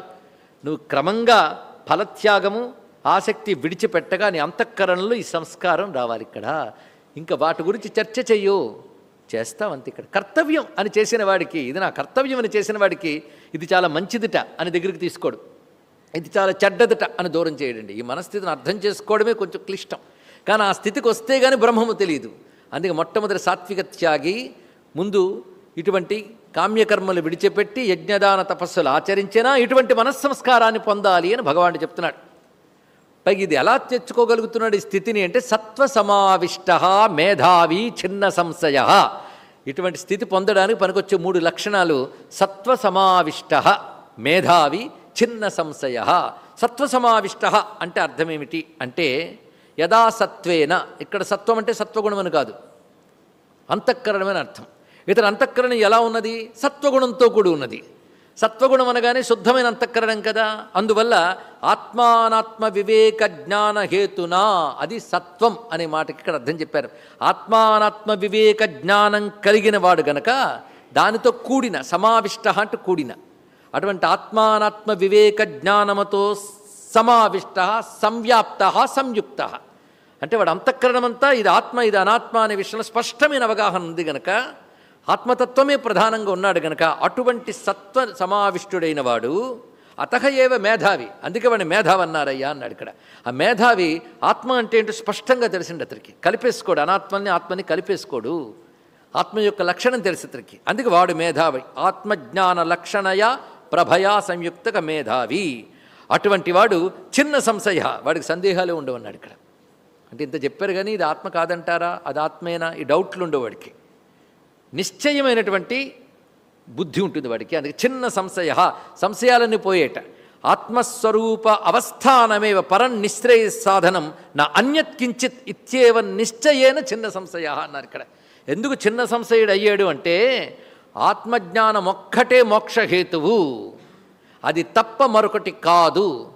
నువ్వు క్రమంగా ఫలత్యాగము ఆసక్తి విడిచిపెట్టగా నీ అంతఃకరణలో ఈ సంస్కారం రావాలి ఇక్కడ. ఇంకా వాటి గురించి చర్చ చెయ్యు. చేస్తావంతే ఇక్కడ. కర్తవ్యం అని చేసిన వాడికి ఇది నా కర్తవ్యం అని చేసిన వాడికి ఇది చాలా మంచిదిట అని దగ్గరికి తీసుకోడు. ఇది చాలా చెడ్డదట అని దూరం చేయడండి. ఈ మనస్థితిని అర్థం చేసుకోవడమే కొంచెం క్లిష్టం. కానీ ఆ స్థితికి వస్తే కానీ బ్రహ్మము తెలియదు. అందుకే మొట్టమొదటి సాత్విక త్యాగి ముందు ఇటువంటి కామ్యకర్మలు విడిచిపెట్టి యజ్ఞదాన తపస్సులు ఆచరించినా ఇటువంటి మనస్సంస్కారాన్ని పొందాలి అని భగవానుడు చెప్తున్నాడు. పైగా ఇది ఎలా తెచ్చుకోగలుగుతున్నాడు ఈ స్థితిని అంటే సత్వ సమావిష్ట మేధావి చిన్న సంశయ. ఇటువంటి స్థితి పొందడానికి పనికొచ్చే మూడు లక్షణాలు సత్వ సమావిష్ట మేధావి చిన్న సంశయ సత్వ సమావిష్ట అంటే అర్థమేమిటి? అంటే యదా సత్వేన ఇక్కడ సత్వం అంటే సత్వగుణం అని కాదు. అంతఃకరణమని అర్థం. ఇతని అంతఃకరణం ఎలా ఉన్నది? సత్వగుణంతో కూడి ఉన్నది. సత్వగుణం అనగానే శుద్ధమైన అంతఃకరణం కదా. అందువల్ల ఆత్మానాత్మ వివేక జ్ఞాన హేతునా అది సత్వం అనే మాటకి ఇక్కడ అర్థం చెప్పారు. ఆత్మానాత్మ వివేక జ్ఞానం కలిగిన వాడు గనక దానితో కూడిన సమావిష్ట అంటే కూడిన అటువంటి ఆత్మానాత్మ వివేక జ్ఞానముతో సమావిష్ట సంవ్యాప్త సంయుక్త. అంటే వాడు అంతఃకరణమంతా ఇది ఆత్మ ఇది అనాత్మ అనే విషయంలో స్పష్టమైన అవగాహన ఉంది గనక ఆత్మతత్వమే ప్రధానంగా ఉన్నాడు గనక అటువంటి సత్వ సమావిష్టుడైన వాడు అతహ ఏవ మేధావి. అందుకే వాడిని మేధావి అన్నారయ్యా అన్నాడు ఇక్కడ. ఆ మేధావి ఆత్మ అంటే ఏంటో స్పష్టంగా తెలిసిండు అతనికి. కలిపేసుకోడు అనాత్మని ఆత్మని కలిపేసుకోడు. ఆత్మ యొక్క లక్షణం తెలిసి అతనికి. అందుకే వాడు మేధావి. ఆత్మజ్ఞాన లక్షణయ ప్రభయా సంయుక్తక మేధావి. అటువంటి వాడు చిన్న సంశయ వాడికి సందేహాలే ఉండవన్నాడు ఇక్కడ. అంటే ఇంత చెప్పారు కానీ ఇది ఆత్మ కాదంటారా? అది ఆత్మేనా? ఈ డౌట్లు ఉండవు వాడికి. నిశ్చయమైనటువంటి బుద్ధి ఉంటుంది వాడికి. అందుకే చిన్న సంశయ సంశయాలన్నీ పోయేట. ఆత్మస్వరూప అవస్థానమేవ పరం నిశ్చయ సాధనం నా అన్యత్ కించిత్ ఇత్యేవ నిశ్చయేన చిన్న సంశయ అన్నారు ఇక్కడ. ఎందుకు చిన్న సంశయుడు అయ్యాడు అంటే ఆత్మజ్ఞానం ఒక్కటే మోక్షహేతువు. అది తప్ప మరొకటి కాదు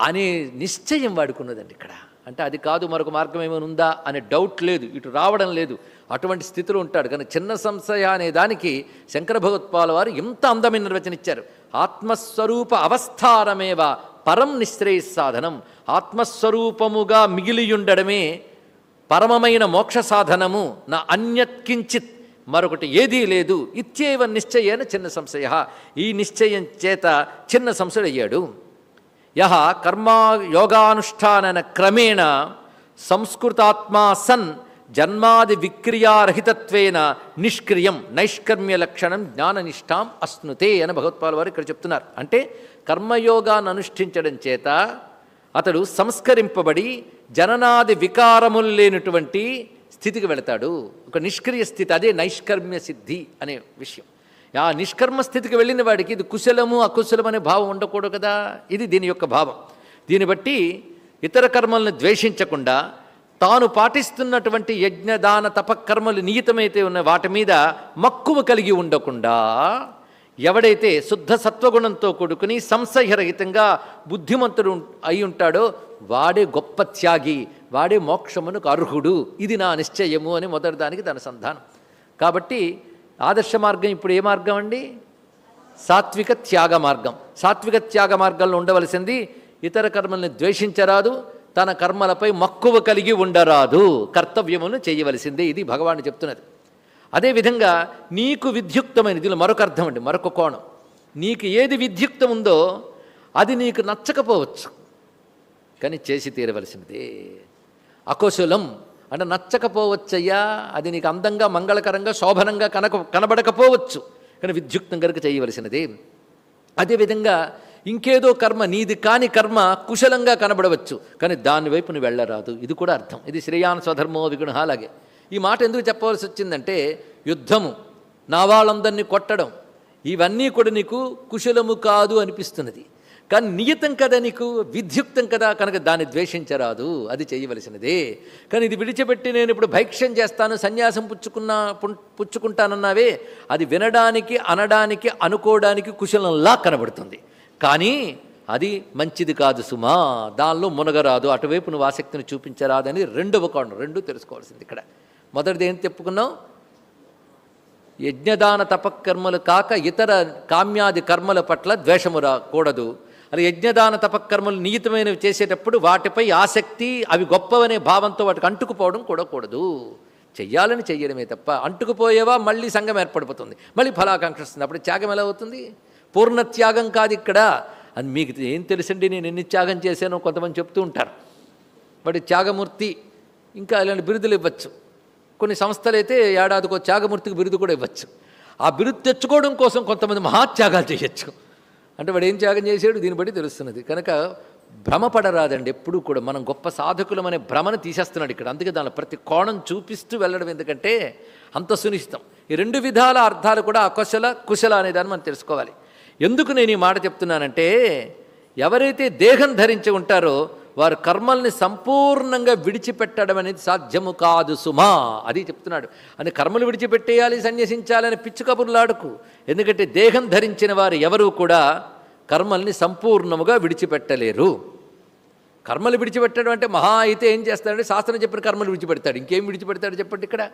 అనే నిశ్చయం వాడుకున్నదండి ఇక్కడ. అంటే అది కాదు మరొక మార్గం ఏమైనా ఉందా అనే డౌట్ లేదు ఇటు రావడం లేదు అటువంటి స్థితిలో ఉంటాడు. కానీ చిన్న సంశయ అనే దానికి శంకర భగవత్పాల వారు ఎంత అందమైన నిర్వచనం ఇచ్చారు. ఆత్మస్వరూప అవస్థానమేవ పరం నిశ్రేయ సాధనం. ఆత్మస్వరూపముగా మిగిలియుండడమే పరమమైన మోక్ష సాధనము. నా అన్యత్కించిత్ మరొకటి ఏదీ లేదు ఇత్యేవ నిశ్చయేన చిన్న సంశయ. ఈ నిశ్చయం చేత చిన్న సంశయుడయ్యాడు. యహ కర్మా యోగానుష్ఠానన క్రమేణ సంస్కృతాత్మా సన్ జన్మాది విక్రియారహితత్వేన నిష్క్రియం నైష్కర్మ్య లక్షణం జ్ఞాననిష్టాం అస్నుతే అని భగవత్పాల్ వారు ఇక్కడ చెప్తున్నారు. అంటే కర్మయోగాన్ని అనుష్ఠించడం చేత అతడు సంస్కరింపబడి జననాది వికారములు లేనటువంటి స్థితికి వెళతాడు. ఒక నిష్క్రియ స్థితి అదే నైష్కర్మ్య సిద్ధి అనే విషయం. ఆ నిష్కర్మ స్థితికి వెళ్ళిన వాడికి ఇది కుశలము అకుశలం అనే భావం ఉండకూడదు కదా? ఇది దీని యొక్క భావం. దీన్ని బట్టి ఇతర కర్మలను ద్వేషించకుండా తాను పాటిస్తున్నటువంటి యజ్ఞదాన తపకర్మలు నియతమైతే ఉన్న వాటి మీద మక్కువ కలిగి ఉండకుండా ఎవడైతే శుద్ధ సత్వగుణంతో కూడుకుని సంశయరహితంగా బుద్ధిమంతుడు అయి ఉంటాడో వాడే గొప్ప త్యాగి వాడే మోక్షమునకు అర్హుడు. ఇది నా నిశ్చయము అని మొదటి దానికి దాని సంధానం. కాబట్టి ఆదర్శ మార్గం ఇప్పుడు ఏ మార్గం అండి? సాత్విక త్యాగ మార్గం. సాత్విక త్యాగ మార్గంలో ఉండవలసింది ఇతర కర్మల్ని ద్వేషించరాదు తన కర్మలపై మక్కువ కలిగి ఉండరాదు. కర్తవ్యమును చేయవలసిందే. ఇది భగవాను చెప్తున్నది. అదేవిధంగా నీకు విద్యుక్తమైన దీనిలో మరొక అర్థం అండి మరొక కోణం. నీకు ఏది విద్యుక్తం ఉందో అది నీకు నచ్చకపోవచ్చు కానీ చేసి తీరవలసినదే. అకుశలం అంటే నచ్చకపోవచ్చయ్యా అది నీకు అందంగా మంగళకరంగా శోభనంగా కనక కనబడకపోవచ్చు కానీ విద్యుక్తం కనుక చేయవలసినది. అదేవిధంగా ఇంకేదో కర్మ నీది కాని కర్మ కుశలంగా కనబడవచ్చు కానీ దాని వైపు నువ్వు వెళ్ళరాదు. ఇది కూడా అర్థం. ఇది శ్రేయాన్ స్వధర్మో విగుణ అలాగే ఈ మాట ఎందుకు చెప్పవలసి వచ్చిందంటే యుద్ధము నా వాళ్ళందరినీ కొట్టడం ఇవన్నీ కూడా నీకు కుశలము కాదు అనిపిస్తున్నది. కానీ నియతం కదా నీకు విద్యుక్తం కదా కనుక దాన్ని ద్వేషించరాదు అది చేయవలసినదే. కానీ ఇది విడిచిపెట్టి నేను ఇప్పుడు భైక్ష్యం చేస్తాను సన్యాసం పుచ్చుకున్నా పుచ్చుకుంటానన్నావే అది వినడానికి అనడానికి అనుకోవడానికి కుశలంలా కనబడుతుంది. కానీ అది మంచిది కాదు సుమా దానిలో మునగరాదు అటువైపు నువ్వు ఆసక్తిని చూపించరాదని రెండవ కోణం రెండు తెలుసుకోవాల్సింది ఇక్కడ. మొదటిది ఏం చెప్పుకున్నావు యజ్ఞదాన తపకర్మలు కాక ఇతర కామ్యాది కర్మల పట్ల ద్వేషము రాకూడదు. అలా యజ్ఞదాన తపకర్మలు నియతమైనవి చేసేటప్పుడు వాటిపై ఆసక్తి అవి గొప్పవనే భావంతో వాటికి అంటుకుపోవడం కూడా కూడదు. చెయ్యాలని చెయ్యడమే తప్ప అంటుకుపోయేవా మళ్ళీ సంఘం ఏర్పడిపోతుంది. మళ్ళీ ఫలాకాంక్ష వస్తుంది. అప్పుడు త్యాగం ఎలా అవుతుంది? పూర్ణ త్యాగం కాదు ఇక్కడ. అని మీకు ఏం తెలుసండి? నేను ఎన్ని త్యాగం చేశానో కొంతమంది చెప్తూ ఉంటారు. వాటి త్యాగమూర్తి ఇంకా ఇలాంటి బిరుదులు ఇవ్వచ్చు. కొన్ని సంస్థలు అయితే ఏడాదికో త్యాగమూర్తికి బిరుదు కూడా ఇవ్వచ్చు. ఆ బిరుదు తెచ్చుకోవడం కోసం కొంతమంది మహాత్యాగాలు చేయొచ్చు. అంటే వాడు ఏం త్యాగం చేశాడు? దీన్ని బట్టి తెలుస్తున్నది. కనుక భ్రమపడరాదండి ఎప్పుడూ కూడా. మనం గొప్ప సాధకులం అనే భ్రమను తీసేస్తున్నాడు ఇక్కడ. అందుకే దానిలో ప్రతి కోణం చూపిస్తూ వెళ్ళడం ఎందుకంటే అంత సునిశ్చితం. ఈ రెండు విధాల అర్థాలు కూడా అకుశల కుశల అనేదాన్ని మనం తెలుసుకోవాలి. ఎందుకు నేను ఈ మాట చెప్తున్నానంటే ఎవరైతే దేహం ధరించి ఉంటారో వారు కర్మల్ని సంపూర్ణంగా విడిచిపెట్టడం అనేది సాధ్యము కాదు సుమా. అది చెప్తున్నాడు. అని కర్మలు విడిచిపెట్టేయాలి సన్యసించాలని పిచ్చు కబుర్లాడుకు ఎందుకంటే దేహం ధరించిన వారు ఎవరూ కూడా కర్మల్ని సంపూర్ణముగా విడిచిపెట్టలేరు. కర్మలు విడిచిపెట్టడం అంటే మహా అయితే ఏం చేస్తాడంటే శాస్త్రం చెప్పిన కర్మలు విడిచిపెడతాడు. ఇంకేం విడిచిపెడతాడు చెప్పండి ఇక్కడ?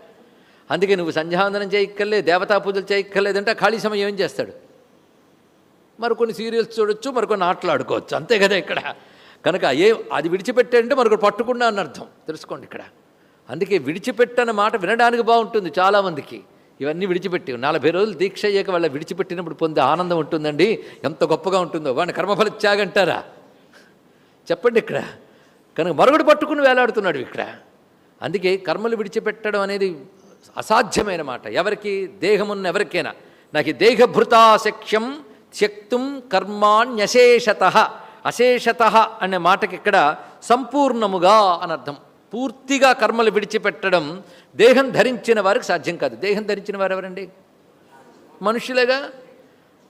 అందుకే నువ్వు సంధ్యావందనం చేయక్కర్లే దేవతా పూజలు చేయక్కర్లేదంటే ఖాళీ సమయం ఏం చేస్తాడు? మరికొన్ని సీరియల్స్ చూడొచ్చు మరికొన్ని ఆటలు ఆడుకోవచ్చు. అంతే కదా ఇక్కడ? కనుక ఏ అది విడిచిపెట్టాడంటే మరొకటి పట్టుకున్నా అని అర్థం. తెలుసుకోండి ఇక్కడ. అందుకే విడిచిపెట్టన్న మాట వినడానికి బాగుంటుంది చాలామందికి. ఇవన్నీ విడిచిపెట్టి నలభై రోజులు దీక్ష అయ్యాక వాళ్ళ విడిచిపెట్టినప్పుడు పొందే ఆనందం ఉంటుందండి. ఎంత గొప్పగా ఉంటుందో. వాడిని కర్మఫల త్యాగంటారా చెప్పండి ఇక్కడ. కనుక మరొకటి పట్టుకుని వేలాడుతున్నాడు ఇక్కడ. అందుకే కర్మలు విడిచిపెట్టడం అనేది అసాధ్యమైన మాట. ఎవరికి? దేహమున్న ఎవరికైనా. నాకు దేహభృతాశక్ష్యం త్యక్తుం కర్మాణ్యశేషత. అశేషత అనే మాటకి ఇక్కడ సంపూర్ణముగా అని అర్థం. పూర్తిగా కర్మలు విడిచిపెట్టడం దేహం ధరించిన వారికి సాధ్యం కాదు. దేహం ధరించిన వారు ఎవరండి? మనుషులేగా?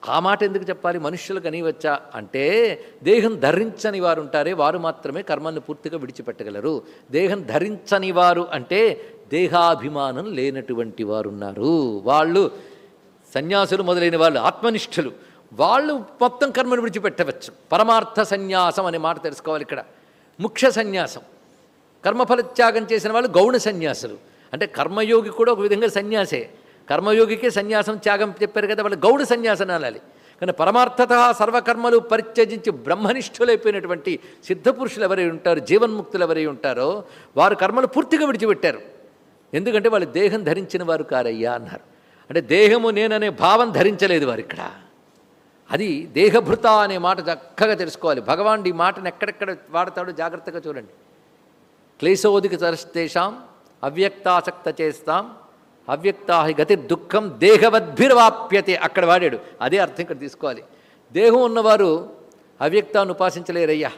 ఆ మాట ఎందుకు చెప్పాలి? మనుష్యులకు అనివచ్చా అంటే దేహం ధరించని వారు ఉంటారే వారు మాత్రమే కర్మాన్ని పూర్తిగా విడిచిపెట్టగలరు. దేహం ధరించని వారు అంటే దేహాభిమానం లేనటువంటి వారు ఉన్నారు వాళ్ళు సన్యాసులు మొదలైన వాళ్ళు ఆత్మనిష్ఠులు. వాళ్ళు మొత్తం కర్మను విడిచిపెట్టవచ్చు. పరమార్థ సన్యాసం అనే మాట తెలుసుకోవాలి ఇక్కడ. ముఖ్య సన్యాసం. కర్మఫలత్యాగం చేసిన వాళ్ళు గౌణ సన్యాసులు. అంటే కర్మయోగి కూడా ఒక విధంగా సన్యాసే. కర్మయోగికే సన్యాసం త్యాగం చెప్పారు కదా వాళ్ళు గౌడ సన్యాసం అనాలి. కానీ పరమార్థత సర్వకర్మలు పరిత్యజించి బ్రహ్మనిష్ఠులైపోయినటువంటి సిద్ధపురుషులు ఎవరై ఉంటారు జీవన్ముక్తులు ఎవరై ఉంటారో వారు కర్మలు పూర్తిగా విడిచిపెట్టారు. ఎందుకంటే వాళ్ళు దేహం ధరించిన వారు కారయ్యా అన్నారు. అంటే దేహము నేననే భావం ధరించలేదు వారు ఇక్కడ. అది దేహభృత అనే మాట చక్కగా తెలుసుకోవాలి. భగవాన్ ఈ మాటను ఎక్కడెక్కడ వాడతాడో జాగ్రత్తగా చూడండి. క్లేశోదిక తరస్తేషాం అవ్యక్తాసక్త చేస్తాం అవ్యక్తా గతి దుఃఖం దేహవద్భిర్వాప్యతే అక్కడ వాడాడు. అదే అర్థం ఇక్కడ తీసుకోవాలి. దేహం ఉన్నవారు అవ్యక్తాన్ని ఉపాసించలేరయ్యా.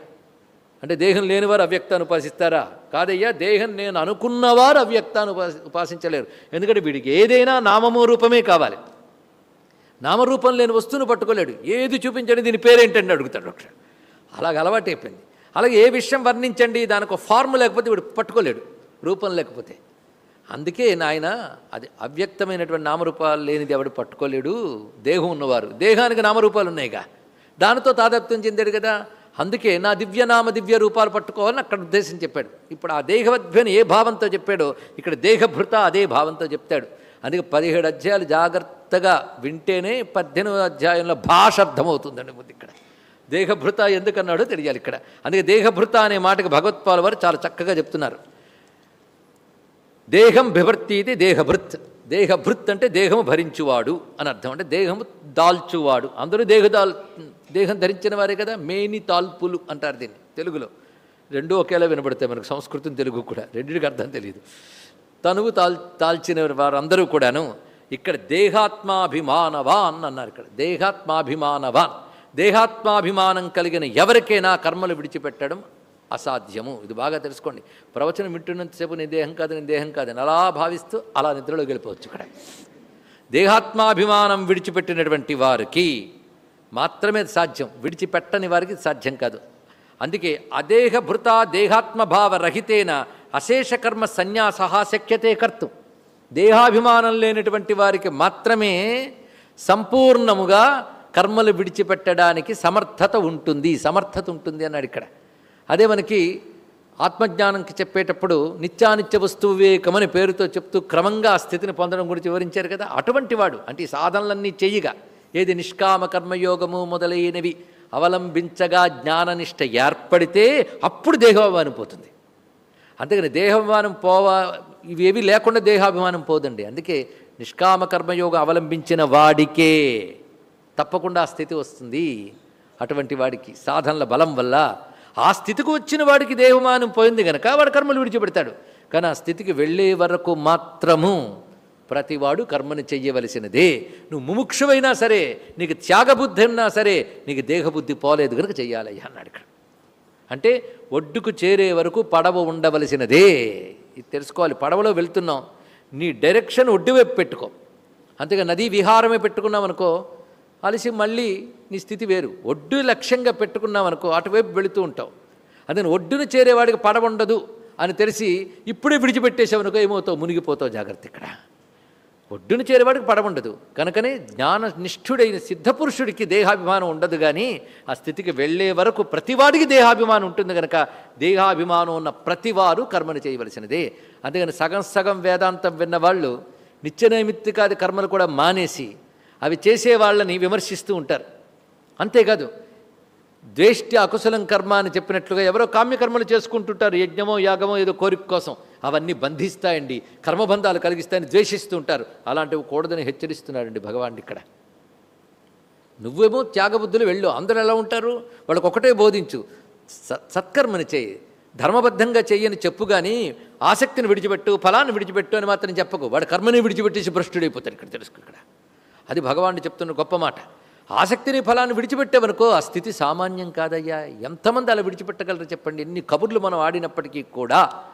అంటే దేహం లేనివారు అవ్యక్తాన్ని ఉపాసిస్తారా? కాదయ్యా దేహం నేను అనుకున్నవారు అవ్యక్తాన్ని ఉపాసించలేరు. ఎందుకంటే వీడికి ఏదైనా నామము రూపమే కావాలి. నామరూపం లేని వస్తువును పట్టుకోలేడు. ఏది చూపించండి దీని పేరేంటండి అడుగుతాడు డాక్టర్. అలాగ అలవాటు అయిపోయింది. అలాగే ఏ విషయం వర్ణించండి దానికి ఒక ఫార్మ్ లేకపోతే వీడు పట్టుకోలేడు. రూపం లేకపోతే. అందుకే నాయన అది అవ్యక్తమైనటువంటి నామరూపాలు లేనిది ఎవడు పట్టుకోలేడు. దేహం ఉన్నవారు. దేహానికి నామరూపాలు ఉన్నాయిగా. దానితో తాదాప్త్యం చెందాడు కదా. అందుకే నా దివ్యనామ దివ్య రూపాలు పట్టుకోవాలని అక్కడ ఉద్దేశం చెప్పాడు. ఇప్పుడు ఆ దేహవద్భ్యని ఏ భావంతో చెప్పాడో ఇక్కడ దేహభృత అదే భావంతో చెప్తాడు. అందుకే పదిహేడు అధ్యాయాలు కొత్తగా వింటేనే పద్దెనిమిది అధ్యాయంలో భాష అర్థమవుతుందండి ముందు ఇక్కడ. దేహభృత ఎందుకన్నాడో తెలియాలి ఇక్కడ. అందుకే దేహభృత అనే మాటకి భగవత్పాల్ వారు చాలా చక్కగా చెప్తున్నారు. దేహం బిభర్తి ఇది దేహభృత్. దేహభృత్ అంటే దేహము భరించువాడు అని అర్థం. అంటే దేహము దాల్చువాడు. అందరూ దేహ దాల్ దేహం ధరించిన వారే కదా మేని తాల్పులు అంటారు దీన్ని తెలుగులో. రెండూ ఒకేలా వినబడతాయి మనకు సంస్కృతం తెలుగు కూడా. రెండింటికి అర్థం తెలియదు తనువు తాల్ తాల్చిన వారందరూ కూడాను ఇక్కడ దేహాత్మాభిమానవాన్ అన్నారు ఇక్కడ. దేహాత్మాభిమానవాన్. దేహాత్మాభిమానం కలిగిన ఎవరికైనా కర్మలు విడిచిపెట్టడం అసాధ్యము. ఇది బాగా తెలుసుకోండి. ప్రవచనం వింటున్నంతసేపు నీ దేహం కాదు నీ దేహం కాదని అలా భావిస్తూ అలా నిద్రలో గెలిపోవచ్చు ఇక్కడ. దేహాత్మాభిమానం విడిచిపెట్టినటువంటి వారికి మాత్రమే అది సాధ్యం. విడిచిపెట్టని వారికి సాధ్యం కాదు. అందుకే అదేహభృత దేహాత్మభావ రహితేన అశేషకర్మ సన్యాస శక్యతే కర్తం. దేహాభిమానం లేనటువంటి వారికి మాత్రమే సంపూర్ణముగా కర్మలు విడిచిపెట్టడానికి సమర్థత ఉంటుంది సమర్థత ఉంటుంది అన్నాడు ఇక్కడ. అదే మనకి ఆత్మజ్ఞానంకి చెప్పేటప్పుడు నిత్యానిత్య వస్తువు వివేకమని పేరుతో చెప్తూ క్రమంగా స్థితిని పొందడం గురించి వివరించారు కదా. అటువంటి వాడు అంటే ఈ సాధనలన్నీ చెయ్యగా ఏది నిష్కామ కర్మయోగము మొదలైనవి అవలంబించగా జ్ఞాననిష్ట ఏర్పడితే అప్పుడు దేహాభిమానం పోతుంది. అంతేగాని దేహాభిమానం పోవా ఇవేవి లేకుండా దేహాభిమానం పోదండి. అందుకే నిష్కామ కర్మయోగం అవలంబించిన వాడికే తప్పకుండా ఆ స్థితి వస్తుంది. అటువంటి వాడికి సాధనల బలం వల్ల ఆ స్థితికి వచ్చిన వాడికి దేహమానం పోయింది కనుక వాడు కర్మలు విడిచిపెడతాడు. కానీ ఆ స్థితికి వెళ్ళే వరకు మాత్రము ప్రతివాడు కర్మను చెయ్యవలసినదే. నువ్వు ముముక్షువైనా సరే నీకు త్యాగబుద్ధి ఉన్నా సరే నీకు దేహబుద్ధి పోలేదు కనుక చెయ్యాలయ్యా అన్నాడు ఇక్కడ. అంటే ఒడ్డుకు చేరే వరకు పడవ ఉండవలసినదే. ఇది తెలుసుకోవాలి. పడవలో వెళ్తున్నాం. నీ డైరెక్షన్ ఒడ్డువైపు పెట్టుకో. అంతేగా నదీ విహారమే పెట్టుకున్నాం అనుకో అలసి మళ్ళీ నీ స్థితి వేరు. ఒడ్డు లక్ష్యంగా పెట్టుకున్నాం అనుకో అటువైపు వెళుతూ ఉంటావు. అందుకని ఒడ్డును చేరేవాడికి పడవ ఉండదు అని తెలిసి ఇప్పుడే విడిచిపెట్టేసావనుకో ఏమవుతావు? మునిగిపోతావు జాగ్రత్త ఇక్కడ. ఒడ్డును చేరేవాడికి పడవుండదు కనుకనే జ్ఞాన నిష్ఠుడైన సిద్ధపురుషుడికి దేహాభిమానం ఉండదు కానీ ఆ స్థితికి వెళ్ళే వరకు ప్రతివాడికి దేహాభిమానం ఉంటుంది కనుక దేహాభిమానం ఉన్న ప్రతివారు కర్మను చేయవలసినదే. అందుకని సగం సగం వేదాంతం విన్నవాళ్ళు నిత్యనైమిత్తికాది కర్మలు కూడా మానేసి అవి చేసే వాళ్ళని విమర్శిస్తూ ఉంటారు. అంతేకాదు ద్వేష్టి అకుశలం కర్మ అని చెప్పినట్లుగా ఎవరో కామ్యకర్మలు చేసుకుంటుంటారు యజ్ఞమో యాగమో ఏదో కోరిక కోసం. అవన్నీ బంధిస్తాయండి కర్మబంధాలు కలిగిస్తాయని ద్వేషిస్తూ ఉంటారు. అలాంటివి కూడదని హెచ్చరిస్తున్నాడండి భగవాన్ ఇక్కడ. నువ్వేమో త్యాగబుద్ధులు వెళ్ళు అందరూ ఎలా ఉంటారు? వాళ్ళకు ఒకటే బోధించు. స సత్కర్మని చేయి ధర్మబద్ధంగా చెయ్యని చెప్పు కానీ ఆసక్తిని విడిచిపెట్టు ఫలాన్ని విడిచిపెట్టు అని మాత్రం చెప్పకు. వాడు కర్మని విడిచిపెట్టేసి భ్రష్టుడైపోతాడు ఇక్కడ తెలుసుకో ఇక్కడ. అది భగవాన్ చెప్తున్న గొప్ప మాట. ఆసక్తిని ఫలాన్ని విడిచిపెట్టేవనుకో ఆ స్థితి సామాన్యం కాదయ్యా. ఎంతమంది అలా విడిచిపెట్టగలరు చెప్పండి. ఎన్ని కబుర్లు మనం ఆడినప్పటికీ కూడా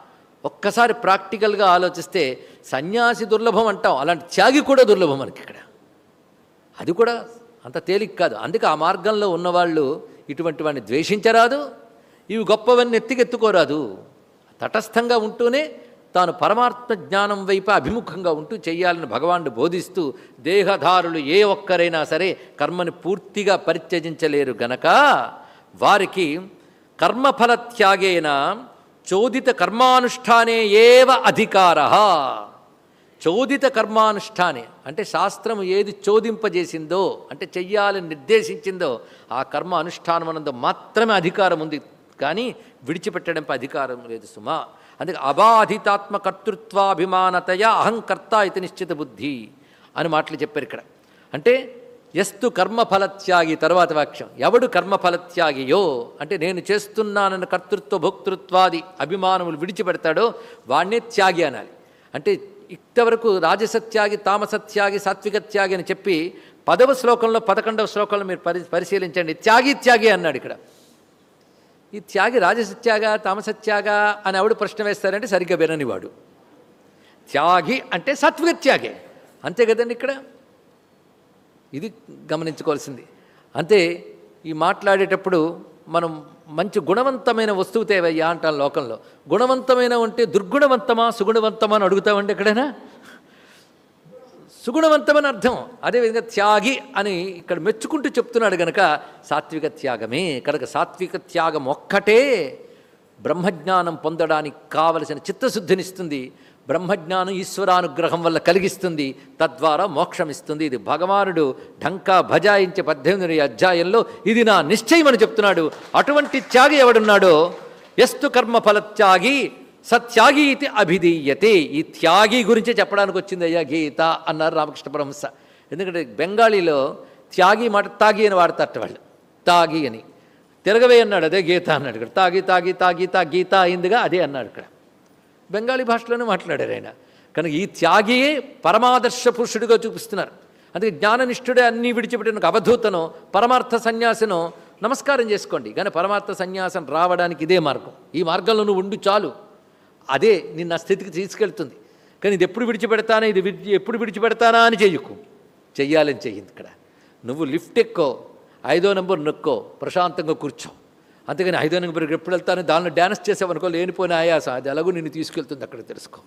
ఒక్కసారి ప్రాక్టికల్గా ఆలోచిస్తే సన్యాసి దుర్లభం అంటాం. అలాంటి త్యాగి కూడా దుర్లభం మనకి ఇక్కడ. అది కూడా అంత తేలిక కాదు. అందుకే ఆ మార్గంలో ఉన్నవాళ్ళు ఇటువంటి వాడిని ద్వేషించరాదు. ఇవి గొప్పవన్నీ ఎత్తికెత్తుకోరాదు తటస్థంగా ఉంటూనే తాను పరమాత్మ జ్ఞానం వైపు అభిముఖంగా ఉంటూ చేయాలని భగవానుడు బోధిస్తూ దేహధారులు ఏ ఒక్కరైనా సరే కర్మని పూర్తిగా పరిత్యజించలేరు గనక వారికి కర్మఫల త్యాగేన చోదిత కర్మానుష్ఠానే ఏవ అధికార. చోదిత కర్మానుష్ఠానే అంటే శాస్త్రం ఏది చోదింపజేసిందో అంటే చెయ్యాలని నిర్దేశించిందో ఆ కర్మ అనుష్ఠానమనందు మాత్రమే అధికారం ఉంది కానీ విడిచిపెట్టడంపై అధికారం లేదు సుమా. అందుకే అబాధితాత్మ కర్తృత్వాభిమానతయ అహంకర్త ఇది నిశ్చిత బుద్ధి అని మాటలు చెప్పారు ఇక్కడ. అంటే ఎస్తు కర్మఫలత్యాగి తర్వాత వాక్యం. ఎవడు కర్మఫలత్యాగియో అంటే నేను చేస్తున్నానన్న కర్తృత్వ భోక్తృత్వాది అభిమానములు విడిచిపెడతాడో వాణ్ణే త్యాగి అనాలి. అంటే ఇంతవరకు రాజసత్యాగి తామసత్యాగి సాత్విక త్యాగి అని చెప్పి పదవ శ్లోకంలో పదకొండవ శ్లోకంలో మీరు పరి పరిశీలించండి. త్యాగి త్యాగి అన్నాడు ఇక్కడ. ఈ త్యాగి రాజసత్యాగా తామసత్యాగా అని ఎవడు ప్రశ్న వేస్తారంటే సరిగ్గా విననివాడు. త్యాగి అంటే సాత్విక త్యాగే. అంతే కదండి ఇక్కడ? ఇది గమనించుకోవాల్సింది. అంతే ఈ మాట్లాడేటప్పుడు మనం మంచి గుణవంతమైన వస్తువు తేవయ్యా అంటాం లోకంలో. గుణవంతమైన ఉంటే దుర్గుణవంతమా సుగుణవంతమా అని అడుగుతామండి ఎక్కడైనా? సుగుణవంతమని అర్థం. అదేవిధంగా త్యాగి అని ఇక్కడ మెచ్చుకుంటూ చెప్తున్నాడు గనక సాత్విక త్యాగమే. కనుక సాత్విక త్యాగం ఒక్కటే బ్రహ్మజ్ఞానం పొందడానికి కావలసిన చిత్తశుద్ధినిస్తుంది. బ్రహ్మజ్ఞానం ఈశ్వరానుగ్రహం వల్ల కలిగిస్తుంది. తద్వారా మోక్షం ఇస్తుంది ఇది భగవానుడు ఢంకా భజాయించే పద్దెనిమిది అధ్యాయంలో ఇది నా నిశ్చయం అని చెప్తున్నాడు. అటువంటి త్యాగి ఎవడున్నాడో? ఎస్తు కర్మ ఫలత్యాగి సత్యాగి ఇది అభిధీయతే. ఈ త్యాగి గురించి చెప్పడానికి వచ్చింది అయ్యా గీత అన్నారు రామకృష్ణ పరమహంస. ఎందుకంటే బెంగాలీలో త్యాగి మాట తాగి అని వాడతారట వాళ్ళు. తాగి అని. తిరగవే అన్నాడు అదే గీత అన్నాడు ఇక్కడ. తాగి తాగి తాగి తా గీత అయిందిగా అదే అన్నాడు ఇక్కడ. బెంగాలీ భాషలోనే మాట్లాడారు ఆయన. కనుక ఈ త్యాగియే పరమాదర్శ పురుషుడిగా చూపిస్తున్నారు. అందుకే జ్ఞాననిష్ఠుడే అన్నీ విడిచిపెట్టిన ఒక అవధూతను పరమార్థ సన్యాసిను నమస్కారం చేసుకోండి. కానీ పరమార్థ సన్యాసం రావడానికి ఇదే మార్గం. ఈ మార్గంలో నువ్వు ఉండు చాలు. అదే నిన్న స్థితికి తీసుకెళ్తుంది. కానీ ఇది ఎప్పుడు విడిచిపెడతానా? ఇది ఎప్పుడు విడిచిపెడతానా అని చెయ్యకు. చెయ్యాలని చెయ్యింది ఇక్కడ. నువ్వు లిఫ్ట్ ఎక్కో ఐదో నెంబర్ నొక్కో ప్రశాంతంగా కూర్చో. అంతేగాని ఐదో నెంబర్కి ఎప్పుడు వెళ్తాను? దానిలో డ్యాన్స్ చేసావనుకో లేనిపోయిన ఆయాసం అది ఎలాగో నిన్ను తీసుకెళ్తుంది అక్కడ తెలుసుకో.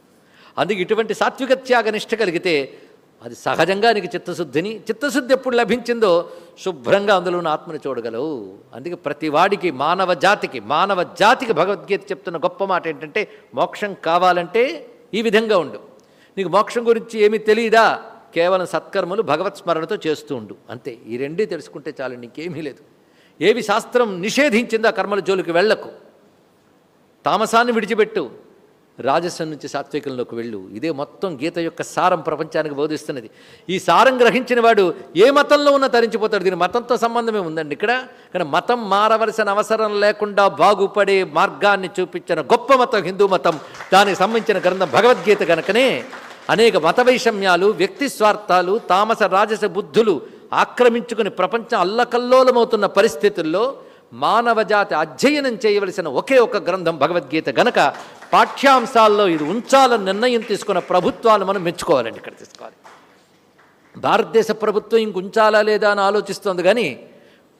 అందుకే ఇటువంటి సాత్విక త్యాగ నిష్ట కలిగితే అది సహజంగా నీకు చిత్తశుద్ధిని చిత్తశుద్ధి ఎప్పుడు లభించిందో శుభ్రంగా అందులో ఆత్మని చూడగలవు. అందుకే ప్రతివాడికి మానవ జాతికి మానవ జాతికి భగవద్గీత చెప్తున్న గొప్ప మాట ఏంటంటే మోక్షం కావాలంటే ఈ విధంగా ఉండు. నీకు మోక్షం గురించి ఏమీ తెలియదా కేవలం సత్కర్మలు భగవత్ స్మరణతో చేస్తూ ఉండు. అంతే. ఈ రెండే తెలుసుకుంటే చాలు నీకేమీ లేదు. ఏవి శాస్త్రం నిషేధించిందో ఆ కర్మల జోలికి వెళ్ళకు. తామసాన్ని విడిచిపెట్టు. రాజసం నుంచి సాత్వికంలోకి వెళ్ళు. ఇదే మొత్తం గీత యొక్క సారం ప్రపంచానికి బోధిస్తున్నది. ఈ సారం గ్రహించిన వాడు ఏ మతంలో ఉన్నా తరించిపోతాడు. దీని మతంతో సంబంధమే ఉందండి ఇక్కడ. కానీ మతం మారవలసిన అవసరం లేకుండా బాగుపడే మార్గాన్ని చూపించిన గొప్ప మతం హిందూ మతం. దానికి సంబంధించిన గ్రంథం భగవద్గీత కనుకనే అనేక మత వైషమ్యాలు వ్యక్తి స్వార్థాలు తామస రాజస బుద్ధులు ఆక్రమించుకుని ప్రపంచం అల్లకల్లోలమవుతున్న పరిస్థితుల్లో మానవజాతి అధ్యయనం చేయవలసిన ఒకే ఒక గ్రంథం భగవద్గీత గనక పాఠ్యాంశాల్లో ఇది ఉంచాలని నిర్ణయం తీసుకున్న ప్రభుత్వాలు మనం మెచ్చుకోవాలండి ఇక్కడ తీసుకోవాలి. భారతదేశ ప్రభుత్వం ఇంక ఉంచాలా లేదా అని ఆలోచిస్తోంది కానీ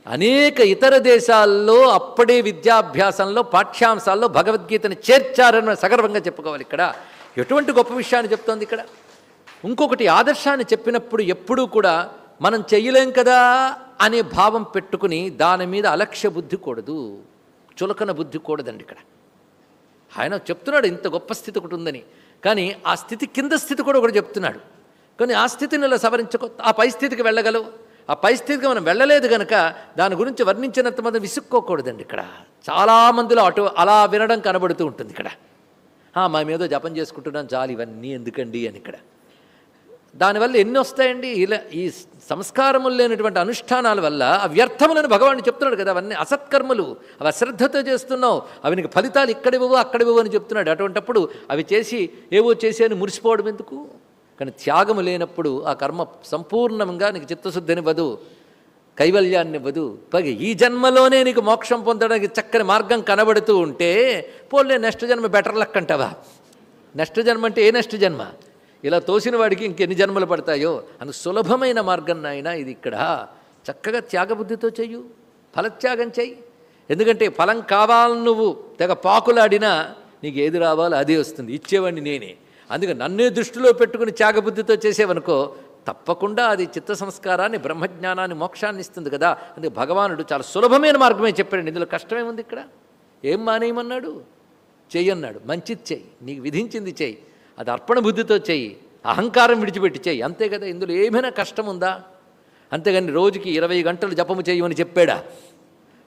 అనేక ఇతర దేశాల్లో అప్పుడే విద్యాభ్యాసంలో పాఠ్యాంశాల్లో భగవద్గీతను చేర్చారని సగర్వంగా చెప్పుకోవాలి ఇక్కడ. ఎటువంటి గొప్ప విషయాన్ని చెప్తోంది ఇక్కడ? ఇంకొకటి ఆదర్శాన్ని చెప్పినప్పుడు ఎప్పుడూ కూడా మనం చెయ్యలేం కదా అనే భావం పెట్టుకుని దాని మీద అలక్ష్య బుద్ధి కూడదు చులకన బుద్ధి కూడదండి ఇక్కడ. ఆయన చెప్తున్నాడు ఇంత గొప్ప స్థితి ఒకటి ఉందని. కానీ ఆ స్థితి కింద స్థితి కూడా ఒకటి చెప్తున్నాడు. కానీ ఆ స్థితిని ఇలా సవరించుకో ఆ పై స్థితికి వెళ్ళగలవు. ఆ పరిస్థితికి మనం వెళ్ళలేదు కనుక దాని గురించి వర్ణించినంత మంది విసుక్కోకూడదండి ఇక్కడ. చాలామందిలో అటు అలా వినడం కనబడుతూ ఉంటుంది ఇక్కడ. మా మీద జపం చేసుకుంటున్నాం చాలు ఇవన్నీ ఎందుకండి అని ఇక్కడ. దానివల్ల ఎన్ని వస్తాయండి? ఇలా ఈ సంస్కారములు లేనటువంటి అనుష్ఠానాల వల్ల ఆ వ్యర్థములను భగవాన్ చెప్తున్నాడు కదా అవన్నీ అసత్కర్మలు. అవి అశ్రద్ధతో చేస్తున్నావు. అవి నీకు ఫలితాలు ఇక్కడివ్వవు అక్కడివ్వవు అని చెప్తున్నాడు. అటువంటిప్పుడు అవి చేసి ఏవో చేసి అని మురిసిపోవడం ఎందుకు? కానీ త్యాగము లేనప్పుడు ఆ కర్మ సంపూర్ణంగా నీకు చిత్తశుద్ధినివ్వదు కైవల్యాన్ని ఇవ్వదు పైగా ఈ జన్మలోనే నీకు మోక్షం పొందడానికి చక్కని మార్గం కనబడుతూ ఉంటే పోలే నెక్స్ట్ జన్మ బెటర్ లక్ అంటావా? నెక్స్ట్ జన్మ అంటే ఏ నెక్స్ట్ జన్మ? ఇలా తోసిన వాడికి ఇంకెన్ని జన్మలు పడతాయో? అందు సులభమైన మార్గం నాయన ఇది ఇక్కడ. చక్కగా త్యాగబుద్ధితో చెయ్యు ఫలత్యాగం చెయ్యి. ఎందుకంటే ఫలం కావాలని నువ్వు తెగ పాకులాడినా నీకు ఏది రావాలో అదే వస్తుంది. ఇచ్చేవాడిని నేనే. అందుకే నన్నే దృష్టిలో పెట్టుకుని త్యాగబుద్ధితో చేసేవనుకో తప్పకుండా అది చిత్త సంస్కారాన్ని బ్రహ్మజ్ఞానాన్ని మోక్షాన్ని ఇస్తుంది కదా. అందుకే భగవానుడు చాలా సులభమైన మార్గమే చెప్పాడు ఇందులో కష్టమేముంది ఇక్కడ? ఏం మానేయమన్నాడు? చెయ్యి అన్నాడు మంచిది చెయ్యి. నీకు విధించింది చెయ్యి. అది అర్పణ బుద్ధితో చెయ్యి అహంకారం విడిచిపెట్టి చెయ్యి అంతే కదా ఇందులో ఏమైనా కష్టం ఉందా? అంతేగాని రోజుకి ఇరవై గంటలు జపము చేయమని చెప్పాడా?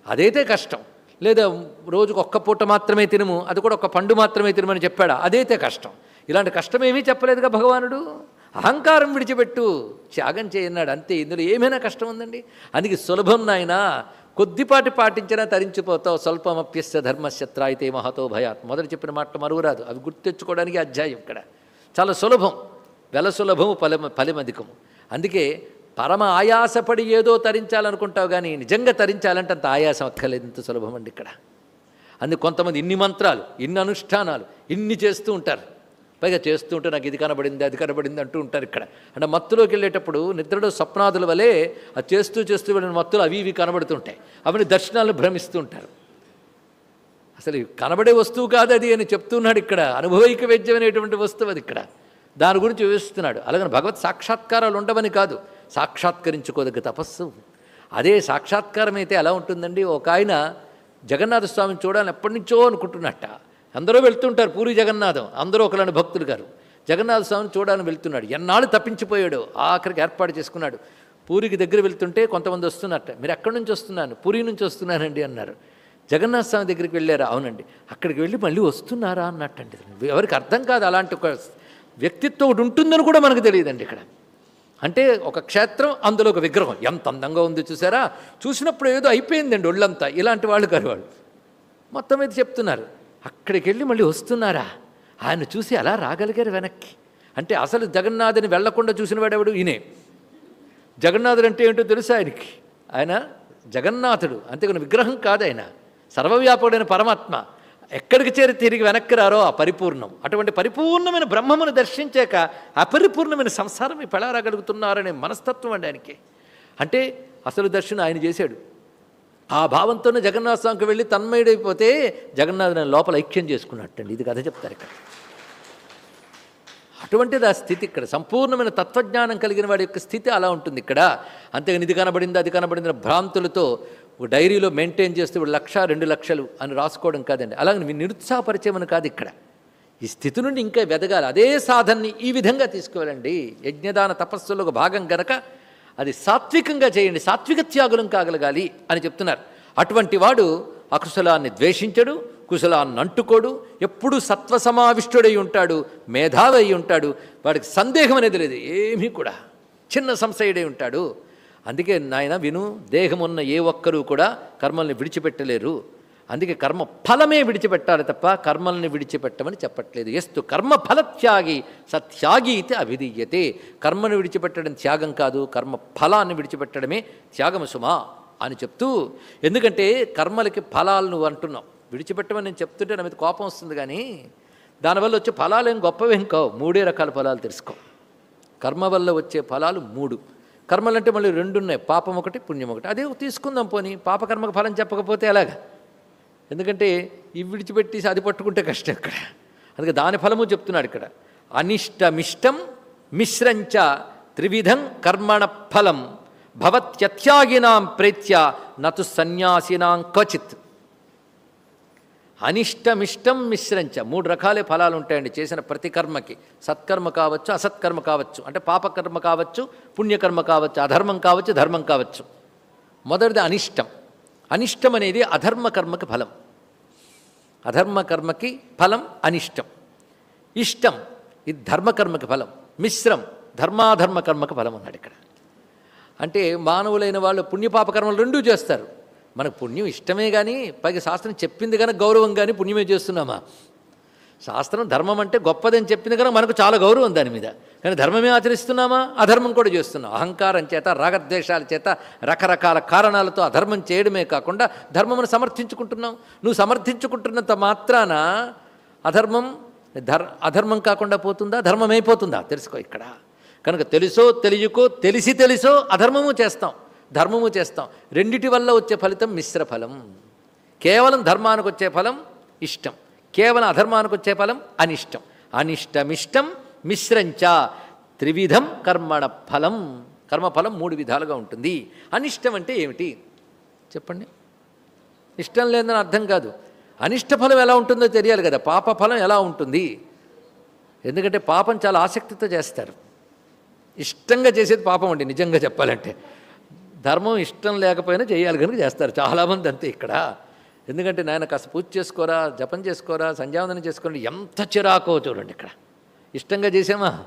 అదైతే కష్టం. లేదా రోజుకు ఒక్క పూట మాత్రమే తినము అది కూడా ఒక్క పండు మాత్రమే తినమని చెప్పాడా? అదైతే కష్టం. ఇలాంటి కష్టమేమీ చెప్పలేదుగా భగవానుడు? అహంకారం విడిచిపెట్టు త్యాగం చేయన్నాడు అంతే ఇందులో ఏమైనా కష్టం ఉందండి? అందుకే సులభం నాయన కొద్దిపాటి పాటించినా తరించిపోతావు. స్వల్పమప్యస్య ధర్మశత్రాయితే మహతో భయాత్. మొదలు చెప్పిన మాట మరువురాదు. అవి గుర్తెచ్చుకోవడానికి అధ్యాయం ఇక్కడ. చాలా సులభం. వెల సులభము ఫలిమ ఫలిమధికము. అందుకే పరమ ఆయాసపడి ఏదో తరించాలనుకుంటావు కానీ నిజంగా తరించాలంటే అంత ఆయాసం అక్కర్లేదు. ఇంత సులభం అండి ఇక్కడ. అందుకు కొంతమంది ఇన్ని మంత్రాలు ఇన్ని అనుష్ఠానాలు ఇన్ని చేస్తూ ఉంటారు. పైగా చేస్తూ ఉంటే నాకు ఇది కనబడింది అది కనబడింది అంటూ ఉంటారు ఇక్కడ. అంటే మత్తులోకి వెళ్ళేటప్పుడు నిద్రలో స్వప్నాదుల వలె అది చేస్తూ చేస్తూ వెళ్ళిన మత్తులు అవి ఇవి కనబడుతుంటాయి. అవన్నీ దర్శనాలను భ్రమిస్తూ ఉంటారు. అసలు కనబడే వస్తువు కాదు అది అని చెప్తున్నాడు ఇక్కడ. అనుభవైక వేద్యం అనేటువంటి వస్తువు అది ఇక్కడ. దాని గురించి వివరిస్తున్నాడు. అలాగని భగవత్ సాక్షాత్కారాలు ఉండవని కాదు. సాక్షాత్కరించుకోదగ్గ తపస్సు. అదే సాక్షాత్కారం అయితే ఎలా ఉంటుందండి? ఒక ఆయన జగన్నాథ స్వామిని చూడాలని ఎప్పటి నుంచో అనుకుంటున్నట్ట. అందరూ వెళ్తుంటారు పూరి జగన్నాథం. అందరూ ఒకలాంటి భక్తులు గారు. జగన్నాథ స్వామిని చూడాలని వెళ్తున్నాడు. ఎన్నాళ్ళు తప్పించిపోయాడు. ఆఖరికి ఏర్పాటు చేసుకున్నాడు. పూరికి దగ్గర వెళ్తుంటే కొంతమంది వస్తున్నట్ట మీరు ఎక్కడి నుంచి వస్తున్నాను పూరి నుంచి వస్తున్నానండి అన్నారు. జగన్నాథ స్వామి దగ్గరికి వెళ్ళారా. అవునండి. అక్కడికి వెళ్ళి మళ్ళీ వస్తున్నారా? అన్నట్టండి. ఎవరికి అర్థం కాదు. అలాంటి ఒక వ్యక్తిత్వం ఒకటి ఉంటుందని కూడా మనకు తెలియదండి ఇక్కడ. అంటే ఒక క్షేత్రం అందులో ఒక విగ్రహం. ఎంత అందంగా ఉంది చూసారా? చూసినప్పుడు ఏదో అయిపోయిందండి ఒళ్ళంతా. ఇలాంటి వాళ్ళు కాదు వాళ్ళు. మొత్తం మీద చెప్తున్నారు. అక్కడికి వెళ్ళి మళ్ళీ వస్తున్నారా? ఆయన చూసి అలా రాగలిగారు వెనక్కి. అంటే అసలు జగన్నాథుని వెళ్ళకుండా చూసిన వాడేవాడు? ఈయనే. జగన్నాథుడు అంటే ఏంటో తెలుసు ఆయనకి? ఆయన జగన్నాథుడు. అంతేకాని విగ్రహం కాదు ఆయన సర్వవ్యాపకుడైన పరమాత్మ. ఎక్కడికి చేరి తిరిగి వెనక్కి రారో ఆ పరిపూర్ణం. అటువంటి పరిపూర్ణమైన బ్రహ్మమును దర్శించాక అపరిపూర్ణమైన సంసారం ఇప్పుడు ఎలా రాగలుగుతున్నారనే మనస్తత్వం అండి ఆయనకి. అంటే అసలు దర్శనం ఆయన చేశాడు. ఆ భావంతోనే జగన్నాథ స్వామికి వెళ్ళి తన్మయుడైపోతే జగన్నాథుని లోపల ఐక్యం చేసుకున్నట్టండి. ఇది కథ చెప్తారు ఇక్కడ. అటువంటిది ఆ స్థితి ఇక్కడ. సంపూర్ణమైన తత్వజ్ఞానం కలిగిన వాడి యొక్క స్థితి అలా ఉంటుంది ఇక్కడ. అంతేగాని ఇది కనబడింది అది కనబడింది భ్రాంతులతో ఒక డైరీలో మెయింటైన్ చేస్తే ఇప్పుడు లక్ష రెండు లక్షలు అని రాసుకోవడం కాదండి. అలాగే మీ నిరుత్సాహపరిచేమని కాదు ఇక్కడ. ఈ స్థితి నుండి ఇంకా వెదగాలి. అదే సాధనని ఈ విధంగా తీసుకోవాలండి. యజ్ఞదాన తపస్సులో ఒక భాగం గనక అది సాత్వికంగా చేయండి సాత్విక త్యాగులం కాగలగాలి అని చెప్తున్నారు. అటువంటి వాడు అకుశలాన్ని ద్వేషించడు కుశలాన్ని అంటుకోడు ఎప్పుడూ సత్వ సమావిష్టుడై ఉంటాడు మేధావి ఉంటాడు వాడికి సందేహం అనేది లేదు ఏమీ కూడా చిన్న సంశయుడై ఉంటాడు. అందుకే నాయన విను దేహమున్న ఏ ఒక్కరూ కూడా కర్మల్ని విడిచిపెట్టలేరు. అందుకే కర్మ ఫలమే విడిచిపెట్టాలి తప్ప కర్మల్ని విడిచిపెట్టమని చెప్పట్లేదు. ఎస్తు కర్మ ఫలత్యాగి సత్యాగి అయితే అభిధీయతే. కర్మను విడిచిపెట్టడం త్యాగం కాదు కర్మ ఫలాన్ని విడిచిపెట్టడమే త్యాగము సుమా అని చెప్తూ ఎందుకంటే కర్మలకి ఫలాలు నువ్వు అంటున్నావు. విడిచిపెట్టమని నేను చెప్తుంటే నా మీద కోపం వస్తుంది కానీ దానివల్ల వచ్చే ఫలాలు ఏం గొప్పవేం కావు. మూడే రకాల ఫలాలు తెలుసుకో. కర్మ వల్ల వచ్చే ఫలాలు మూడు. కర్మలంటే మళ్ళీ రెండు ఉన్నాయి పాపం ఒకటి పుణ్యం ఒకటి. అదే తీసుకుందాం పోని. పాపకర్మకు ఫలం చెప్పకపోతే ఎలాగా? ఎందుకంటే ఇవి విడిచిపెట్టేసి అది పట్టుకుంటే కష్టం ఇక్కడ. అందుకే దాని ఫలము చెప్తున్నాడు ఇక్కడ. అనిష్టమిష్టం మిశ్రంచ త్రివిధం కర్మణ ఫలం భవత్యత్యాగినాం ప్రేత్య నతు సన్యాసినాం క్వచిత్. అనిష్టమిష్టం మిశ్రంచ మూడు రకాలే ఫలాలు ఉంటాయండి చేసిన ప్రతి కర్మకి. సత్కర్మ కావచ్చు అసత్కర్మ కావచ్చు అంటే పాపకర్మ కావచ్చు పుణ్యకర్మ కావచ్చు అధర్మం కావచ్చు ధర్మం కావచ్చు. మొదటిది అనిష్టం. అనిష్టం అనేది అధర్మ కర్మకి ఫలం. అధర్మకర్మకి ఫలం అనిష్టం. ఇష్టం ఇది ధర్మకర్మకి ఫలం. మిశ్రం ధర్మాధర్మ కర్మకి ఫలం అన్నాడు ఇక్కడ. అంటే మానవులైన వాళ్ళు పుణ్యపాప కర్మలు రెండూ చేస్తారు. మనకు పుణ్యం ఇష్టమే కానీ పైగా శాస్త్రం చెప్పింది కానీ గౌరవం కానీ పుణ్యమే చేస్తున్నామా? శాస్త్రం ధర్మం అంటే గొప్పదని చెప్పింది కనుక మనకు చాలా గౌరవం దాని మీద. కానీ ధర్మమే ఆచరిస్తున్నామా? అధర్మం కూడా చేస్తున్నాం. అహంకారం చేత రాగద్వేషాల చేత రకరకాల కారణాలతో అధర్మం చేయడమే కాకుండా ధర్మమును సమర్థించుకుంటున్నాం. నువ్వు సమర్థించుకుంటున్నంత మాత్రాన అధర్మం ధర్ అధర్మం కాకుండా పోతుందా? ధర్మం అయిపోతుందా తెలుసుకో ఇక్కడ. కనుక తెలుసో తెలియకో తెలిసి తెలుసో అధర్మము చేస్తాం. ధర్మము చేస్తాం. రెండిటి వల్ల వచ్చే ఫలితం మిశ్ర ఫలం కేవలం ధర్మానికి వచ్చే ఫలం ఇష్టం. కేవలం అధర్మానికి వచ్చే ఫలం అనిష్టం. అనిష్టమిష్టం మిశ్రంచ త్రివిధం కర్మణ ఫలం. కర్మఫలం మూడు విధాలుగా ఉంటుంది. అనిష్టం అంటే ఏమిటి? చెప్పండి. ఇష్టం లేదని అర్థం కాదు. అనిష్ట ఫలం ఎలా ఉంటుందో తెలియాలి కదా. పాప ఫలం ఎలా ఉంటుంది? ఎందుకంటే పాపం చాలా ఆసక్తితో చేస్తారు. ఇష్టంగా చేసేది పాపం అండి నిజంగా చెప్పాలంటే. ధర్మం ఇష్టం లేకపోయినా చేయాలి కనుక చేస్తారు. చాలామంది అంతే ఇక్కడ. ఎందుకంటే నాయన కాస్త పూజ చేసుకోరా జపం చేసుకోరా సంధ్యావందనం చేసుకోండి. ఎంత చిరాకో చూడండి ఇక్కడ. ఇష్టంగా చేసామా?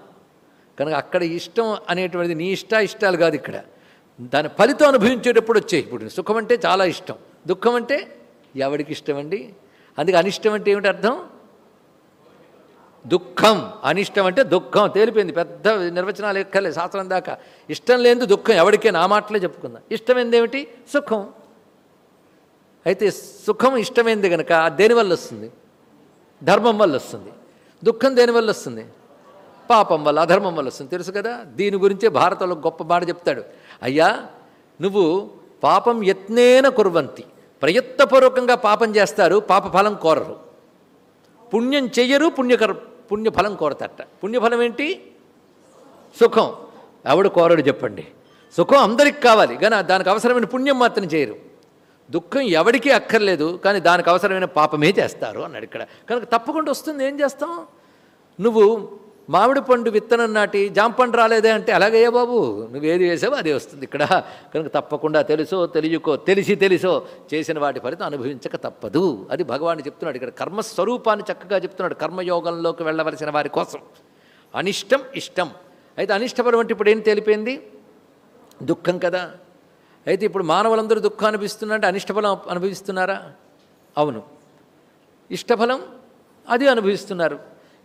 కనుక అక్కడ ఇష్టం అనేటువంటిది నీ ఇష్ట ఇష్టాలు కాదు ఇక్కడ. దాని ఫలితం అనుభవించేటప్పుడు వచ్చాయి. ఇప్పుడు సుఖం అంటే చాలా ఇష్టం. దుఃఖం అంటే ఎవడికి ఇష్టం అండి? అందుకే అనిష్టం అంటే ఏమిటి అర్థం? దుఃఖం. అనిష్టం అంటే దుఃఖం. తేలిపోయింది. పెద్ద నిర్వచనాలు ఎక్కలే. శాస్త్రం దాకా. ఇష్టం లేని దుఃఖం. ఎవరికే నా మాటలే చెప్పుకుందాం. ఇష్టం ఏందేమిటి సుఖం. అయితే సుఖం ఇష్టమైంది కనుక దేనివల్ల వస్తుంది? ధర్మం వల్ల వస్తుంది. దుఃఖం దేనివల్ల వస్తుంది? పాపం వల్ల అధర్మం వల్ల వస్తుంది. తెలుసు కదా? దీని గురించే భారతంలో గొప్ప మాట చెప్తాడు. అయ్యా నువ్వు పాపం యత్నేన కుర్వంతి. ప్రయత్నపూర్వకంగా పాపం చేస్తారు పాప ఫలం కోరరు. పుణ్యం చెయ్యరు పుణ్యకర పుణ్యఫలం కోరతట. పుణ్యఫలం ఏంటి? సుఖం. ఎవడు కోరడు చెప్పండి. సుఖం అందరికి కావాలి. కానీ దానికి అవసరమైన పుణ్యం మాత్రం చేయరు. దుఃఖం ఎవడికి అక్కర్లేదు కానీ దానికి అవసరమైన పాపమే చేస్తారు అన్నాడు ఇక్కడ. కనుక తప్పకుండా వస్తుంది ఏం చేస్తాం? నువ్వు మామిడి పండు విత్తనం నాటి జాంపండు రాలేదే అంటే అలాగయ్యా బాబు? నువ్వు ఏది వేసావో అదే వస్తుంది ఇక్కడ. కనుక తప్పకుండా తెలుసో తెలియకో తెలిసి తెలుసో చేసిన వాటి ఫలితం అనుభవించక తప్పదు. అది భగవాను చెప్తున్నాడు ఇక్కడ. కర్మస్వరూపాన్ని చక్కగా చెప్తున్నాడు కర్మయోగంలోకి వెళ్ళవలసిన వారి కోసం. అనిష్టం ఇష్టం. అయితే అనిష్టపరం అంటే ఇప్పుడు ఏం తెలిపింది దుఃఖం కదా. అయితే ఇప్పుడు మానవులందరూ దుఃఖం అనిపిస్తున్నారంటే అనిష్టఫలం అనుభవిస్తున్నారా? అవును. ఇష్టఫలం అది అనుభవిస్తున్నారు.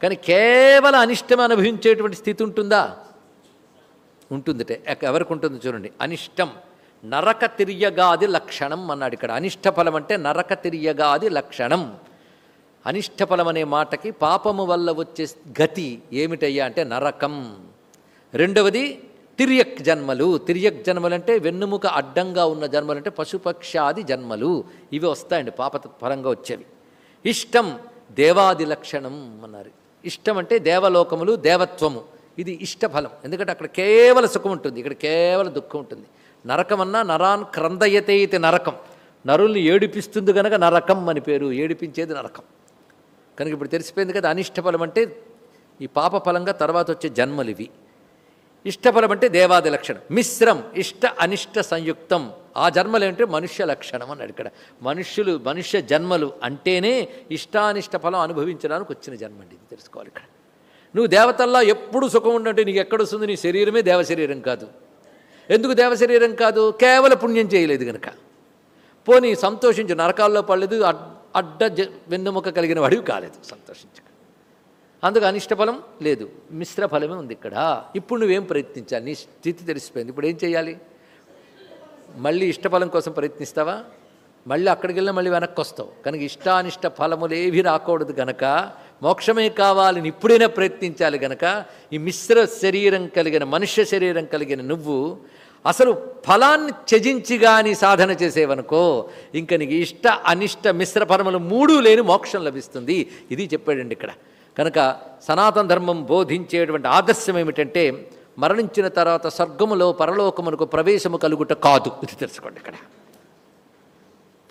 కానీ కేవలం అనిష్టం అనుభవించేటువంటి స్థితి ఉంటుందా? ఉంటుందిటే. ఎవరికి ఉంటుంది చూడండి. అనిష్టం. నరక తిరియగాది లక్షణం అన్నాడు ఇక్కడ. అనిష్ట ఫలం అంటే నరక తిరియగాది లక్షణం. అనిష్ట ఫలం అనే మాటకి పాపము వల్ల వచ్చే గతి ఏమిటయ్యా అంటే నరకం. రెండవది తిరియక్ జన్మలు. తిరియక్ జన్మలు అంటే వెన్నుముక అడ్డంగా ఉన్న జన్మలు అంటే పశుపక్షాది జన్మలు. ఇవి వస్తాయండి పాప పరంగా వచ్చేవి. ఇష్టం దేవాది లక్షణం అన్నారు. ఇష్టం అంటే దేవలోకములు దేవత్వము. ఇది ఇష్టఫలం. ఎందుకంటే అక్కడ కేవల సుఖం ఉంటుంది ఇక్కడ కేవల దుఃఖం ఉంటుంది. నరకమన్నా నరాన్ క్రందయతే ఇది నరకం. నరుల్ని ఏడిపిస్తుంది కనుక నరకం అని పేరు ఏడిపించేది నరకం. కనుక ఇప్పుడు తెలిసిపోయింది కదా అనిష్టఫలం అంటే ఈ పాప ఫలంగా తర్వాత వచ్చే జన్మలు ఇవి ఇష్టఫలం అంటే దేవాది లక్షణం. మిశ్రం ఇష్ట అనిష్ట సంయుక్తం. ఆ జన్మలు ఏంటంటే మనుష్య లక్షణం అన్నాడు ఇక్కడ మనుష్యులు మనుష్య జన్మలు అంటేనే ఇష్టానిష్ట ఫలం అనుభవించడానికి వచ్చిన జన్మ అండి ఇది తెలుసుకోవాలి ఇక్కడ. నువ్వు దేవతల్లా ఎప్పుడు సుఖం ఉండంటే నీకు ఎక్కడొస్తుంది నీ శరీరమే దేవ శరీరం కాదు. ఎందుకు దేవ శరీరం కాదు? కేవల పుణ్యం చేయలేదు కనుక పోనీ సంతోషించు నరకాల్లో పడలేదు అడ్డ జ- వెన్నెముక కలిగిన వాడివి కాలేదు సంతోషించు. అందుకు అనిష్ట ఫలం లేదు మిశ్ర ఫలమే ఉంది ఇక్కడ. ఇప్పుడు నువ్వేం ప్రయత్నించాలి? నీ స్థితి తెలిసిపోయింది. ఇప్పుడు ఏం చేయాలి? మళ్ళీ ఇష్టఫలం కోసం ప్రయత్నిస్తావా? మళ్ళీ అక్కడికి వెళ్ళిన మళ్ళీ వెనక్కి వస్తావు. కనుక ఇష్టానిష్ట ఫలములేవి రాకూడదు గనక మోక్షమే కావాలని ఇప్పుడైనా ప్రయత్నించాలి గనక ఈ మిశ్ర శరీరం కలిగిన మనుష్య శరీరం కలిగిన నువ్వు అసలు ఫలాన్ని త్యజించి కానీ సాధన చేసేవనుకో ఇంక నీకు ఇష్ట అనిష్ట మిశ్ర ఫలములు మూడు లేని మోక్షం లభిస్తుంది. ఇది చెప్పాడండి ఇక్కడ. కనుక సనాతన ధర్మం బోధించేటువంటి ఆదర్శం ఏమిటంటే మరణించిన తర్వాత స్వర్గములో పరలోకమునకు ప్రవేశము కలుగుట కాదు. ఇది తెలుసుకోండి ఇక్కడ.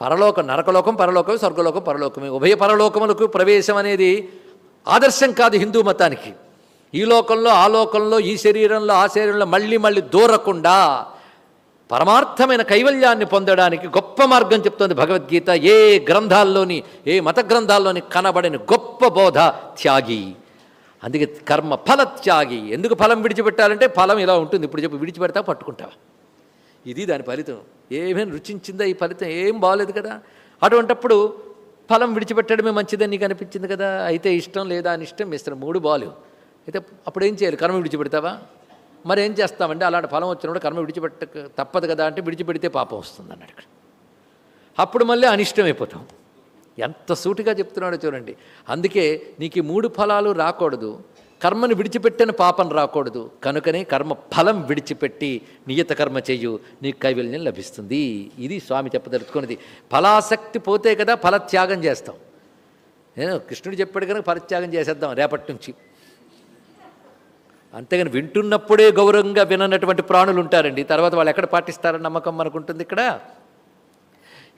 పరలోకం నరకలోకం పరలోకం స్వర్గలోకం పరలోకమే ఉభయ పరలోకములకు ప్రవేశం అనేది ఆదర్శం కాదు హిందూ మతానికి. ఈ లోకంలో ఆ లోకంలో ఈ శరీరంలో ఆ శరీరంలో మళ్ళీ మళ్ళీ దూరకుండా పరమార్థమైన కైవల్యాన్ని పొందడానికి గొప్ప మార్గం చెప్తోంది భగవద్గీత. ఏ గ్రంథాల్లోని ఏ మత గ్రంథాల్లోని కనబడిన గొప్ప బోధ త్యాగి. అందుకే కర్మ ఫల త్యాగి. ఎందుకు ఫలం విడిచిపెట్టాలంటే ఫలం ఇలా ఉంటుంది. ఇప్పుడు చెప్పి విడిచిపెడతా పట్టుకుంటావా? ఇది దాని ఫలితం. ఏమేమి రుచించిందా ఈ ఫలితం? ఏం బాగలేదు కదా? అటువంటప్పుడు ఫలం విడిచిపెట్టడమే మంచిదని నీకు అనిపించింది కదా? అయితే ఇష్టం లేదా అని ఇష్టం ఇష్టం మూడు బాలు అయితే అప్పుడు ఏం చేయాలి? కర్మ విడిచిపెడతావా? మరి ఏం చేస్తామంటే అలాంటి ఫలం వచ్చినప్పుడు కర్మ విడిచిపెట్టక తప్పదు కదా అంటే విడిచిపెడితే పాపం వస్తుంది అన్నాడు ఇక్కడ. అప్పుడు మళ్ళీ అనిష్టం ఎంత సూటిగా చెప్తున్నాడో చూడండి. అందుకే నీకు ఈ మూడు ఫలాలు రాకూడదు. కర్మను విడిచిపెట్టిన పాపం రాకూడదు. కనుకనే కర్మ ఫలం విడిచిపెట్టి నియత కర్మ చేయు. నీకు కైవల్యం లభిస్తుంది. ఇది స్వామి చెప్పదలుచుకున్నది. ఫలాసక్తి పోతే కదా ఫలత్యాగం చేస్తాం. నేను కృష్ణుడు చెప్పాడు కనుక ఫలత్యాగం చేసేద్దాం రేపటి నుంచి. అంతేగాని వింటున్నప్పుడే గౌరవంగా విననటువంటి ప్రాణులు ఉంటారండి తర్వాత వాళ్ళు ఎక్కడ పాటిస్తారని నమ్మకం మనకు ఉంటుంది ఇక్కడ.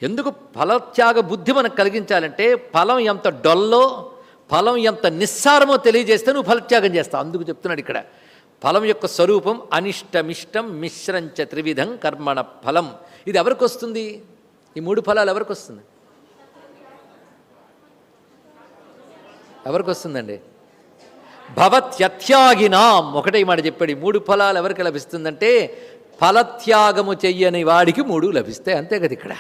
ఎందుకు ఫలత్యాగ బుద్ధి మనకు కలిగించాలంటే ఫలం ఎంత డొల్లో ఫలం ఎంత నిస్సారమో తెలియజేస్తే నువ్వు ఫలత్యాగం చేస్తావు. అందుకు చెప్తున్నాడు ఇక్కడ. ఫలం యొక్క స్వరూపం అనిష్టమిష్టం మిశ్రంచ త్రివిధం కర్మణ ఫలం. ఇది ఎవరికి వస్తుంది? ఈ మూడు ఫలాలు ఎవరికి వస్తుంది? ఎవరికి వస్తుందండి? భవత్యత్యాగినాం. ఒకటే మాట చెప్పాడు. మూడు ఫలాలు ఎవరికి లభిస్తుందంటే ఫలత్యాగము చెయ్యని వాడికి మూడు లభిస్తాయి. అంతే కదా ఇక్కడ.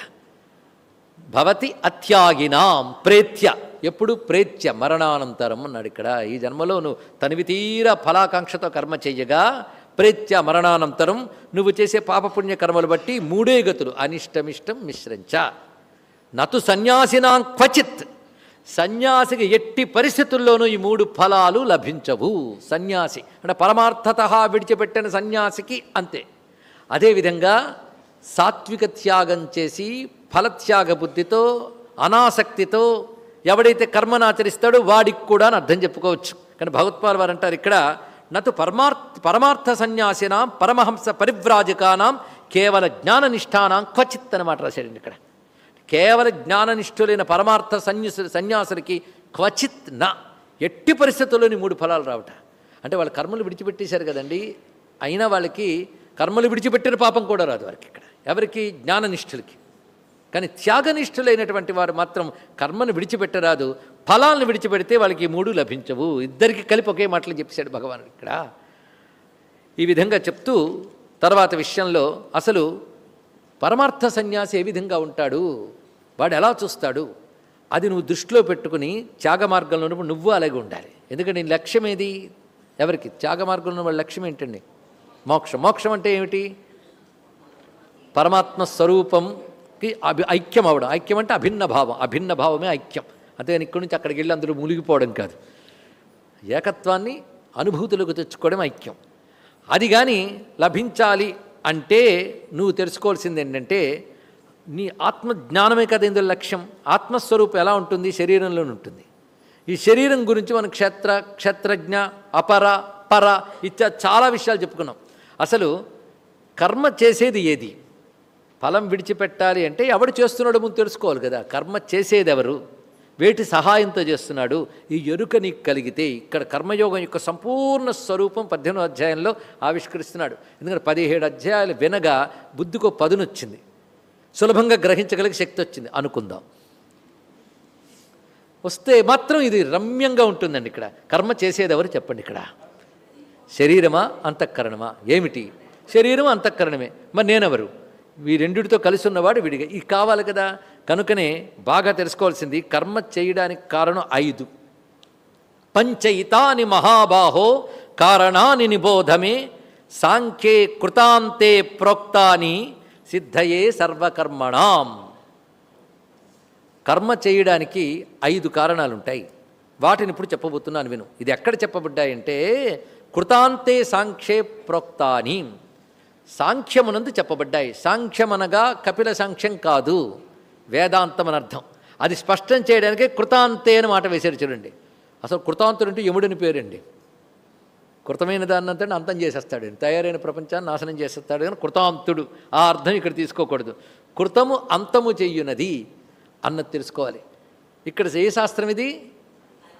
భవతి అత్యాగినాం. ప్రేత్య. ఎప్పుడు? ప్రేత్య మరణానంతరం అన్నాడు ఇక్కడ. ఈ జన్మలో నువ్వు తనివి తీర ఫలాకాంక్షతో కర్మ చెయ్యగా ప్రేత్య మరణానంతరం నువ్వు చేసే పాపపుణ్య కర్మలు బట్టి మూడే గతులు. అనిష్టమిష్టం మిశ్రంచ. నతు సన్యాసినాం క్వచిత్. సన్యాసికి ఎట్టి పరిస్థితుల్లోనూ ఈ మూడు ఫలాలు లభించవు. సన్యాసి అంటే పరమార్థత విడిచిపెట్టిన సన్యాసికి అంతే. అదేవిధంగా సాత్విక త్యాగం చేసి ఫలత్యాగ బుద్ధితో అనాసక్తితో ఎవడైతే కర్మను ఆచరిస్తాడో వాడికి కూడా అని అర్థం చెప్పుకోవచ్చు. కానీ భగవత్పాల్ వారు అంటారు ఇక్కడ నతు పరమార్థ పరమార్థ సన్యాసినాం పరమహంస పరివ్రాజకానాం కేవల జ్ఞాననిష్టానాం క్వచిత్ అన్నమాట రాశాడండి ఇక్కడ. కేవల జ్ఞాననిష్ఠులైన పరమార్థ సన్యాసు సన్యాసులకి క్వచిత్ నా. ఎట్టి పరిస్థితుల్లోని మూడు ఫలాలు రావట. అంటే వాళ్ళ కర్మలు విడిచిపెట్టేశారు కదండి. అయినా వాళ్ళకి కర్మలు విడిచిపెట్టిన పాపం కూడా రాదు వారికి ఇక్కడ. ఎవరికి? జ్ఞాననిష్ఠులకి. కానీ త్యాగనిష్ఠులైనటువంటి వారు మాత్రం కర్మను విడిచిపెట్టరాదు. ఫలాలను విడిచిపెడితే వాళ్ళకి మూడు లభించవు. ఇద్దరికి కలిపి ఒకే మాటలు చెప్పేశాడు భగవాన్ ఇక్కడ. ఈ విధంగా చెప్తూ తర్వాత విషయంలో అసలు పరమార్థ సన్యాసి ఏ విధంగా ఉంటాడు? వాడు ఎలా చూస్తాడు? అది నువ్వు దృష్టిలో పెట్టుకుని త్యాగ మార్గంలో ఉన్నప్పుడు నువ్వు అలాగే ఉండాలి. ఎందుకంటే నీ లక్ష్యం ఏది? ఎవరికి? త్యాగ మార్గంలో వాళ్ళ లక్ష్యం ఏంటండి? మోక్షం. మోక్షం అంటే ఏమిటి? పరమాత్మ స్వరూపంకి అభి ఐక్యం అవడం ఐక్యం అంటే అభిన్న భావం. అభిన్న భావమే ఐక్యం. అంతేగాని ఇక్కడి నుంచి అక్కడికి వెళ్ళి అందులో మునిగిపోవడం కాదు. ఏకత్వాన్ని అనుభూతులకు తెచ్చుకోవడం ఐక్యం. అది కానీ లభించాలి అంటే నువ్వు తెలుసుకోవాల్సింది ఏంటంటే నీ ఆత్మ జ్ఞానమే కదా ఇందులో లక్ష్యం. ఆత్మస్వరూపం ఎలా ఉంటుంది? శరీరంలో ఉంటుంది. ఈ శరీరం గురించి మనం క్షేత్ర క్షేత్రజ్ఞ అపర పర ఇత్యా చాలా విషయాలు చెప్పుకున్నాం. అసలు కర్మ చేసేది ఏది? ఫలం విడిచిపెట్టాలి అంటే ఎవడు చేస్తున్నాడో ముందు తెలుసుకోవాలి కదా. కర్మ చేసేది ఎవరు వేటి సహాయంతో చేస్తున్నాడు? ఈ ఎరుక నీకు కలిగితే ఇక్కడ కర్మయోగం యొక్క సంపూర్ణ స్వరూపం పద్దెనిమిది అధ్యాయంలో ఆవిష్కరిస్తున్నాడు. ఎందుకంటే పదిహేడు అధ్యాయాలు వినగా బుద్ధికో పదునొచ్చింది. సులభంగా గ్రహించగలిగే శక్తి వచ్చింది. అనుకుందాం. వస్తే మాత్రం ఇది రమ్యంగా ఉంటుందండి ఇక్కడ. కర్మ చేసేది ఎవరు చెప్పండి ఇక్కడ? శరీరమా అంతఃకరణమా? ఏమిటి? శరీరం అంతఃకరణమే. మరి నేనెవరు? ఈ రెండిటితో కలిసి ఉన్నవాడు విడిగా. ఇది కావాలి కదా. కనుకనే బాగా తెలుసుకోవాల్సింది కర్మ చేయడానికి కారణం ఐదు. పంచయితాని మహాబాహో కారణాని నిబోధమే. సాంఖ్యే కృతాంతే ప్రోక్తాని సిద్ధయే సర్వకర్మణాం. కర్మ చేయడానికి ఐదు కారణాలు ఉంటాయి వాటిని ఇప్పుడు చెప్పబోతున్నాను విను. ఇది ఎక్కడ చెప్పబడ్డాయంటే కృతాంతే సాంఖ్యే ప్రోక్తాని. సాంఖ్యమునందు చెప్పబడ్డాయి. సాంఖ్యమనగా కపిల సాంఖ్యం కాదు. వేదాంతం అని అర్థం. అది స్పష్టం చేయడానికే కృతాంతే అని మాట వేశారు చూడండి. అసలు కృతాంతుడు అంటే యముడిని పేరండి. కృతమైన దాన్ని అంతా అంతం చేసేస్తాడు తయారైన ప్రపంచాన్ని నాశనం చేసేస్తాడు కానీ కృతాంతుడు ఆ అర్థం ఇక్కడ తీసుకోకూడదు. కృతము అంతము చెయ్యునది అన్నది తెలుసుకోవాలి. ఇక్కడ ఏ శాస్త్రం ఇది?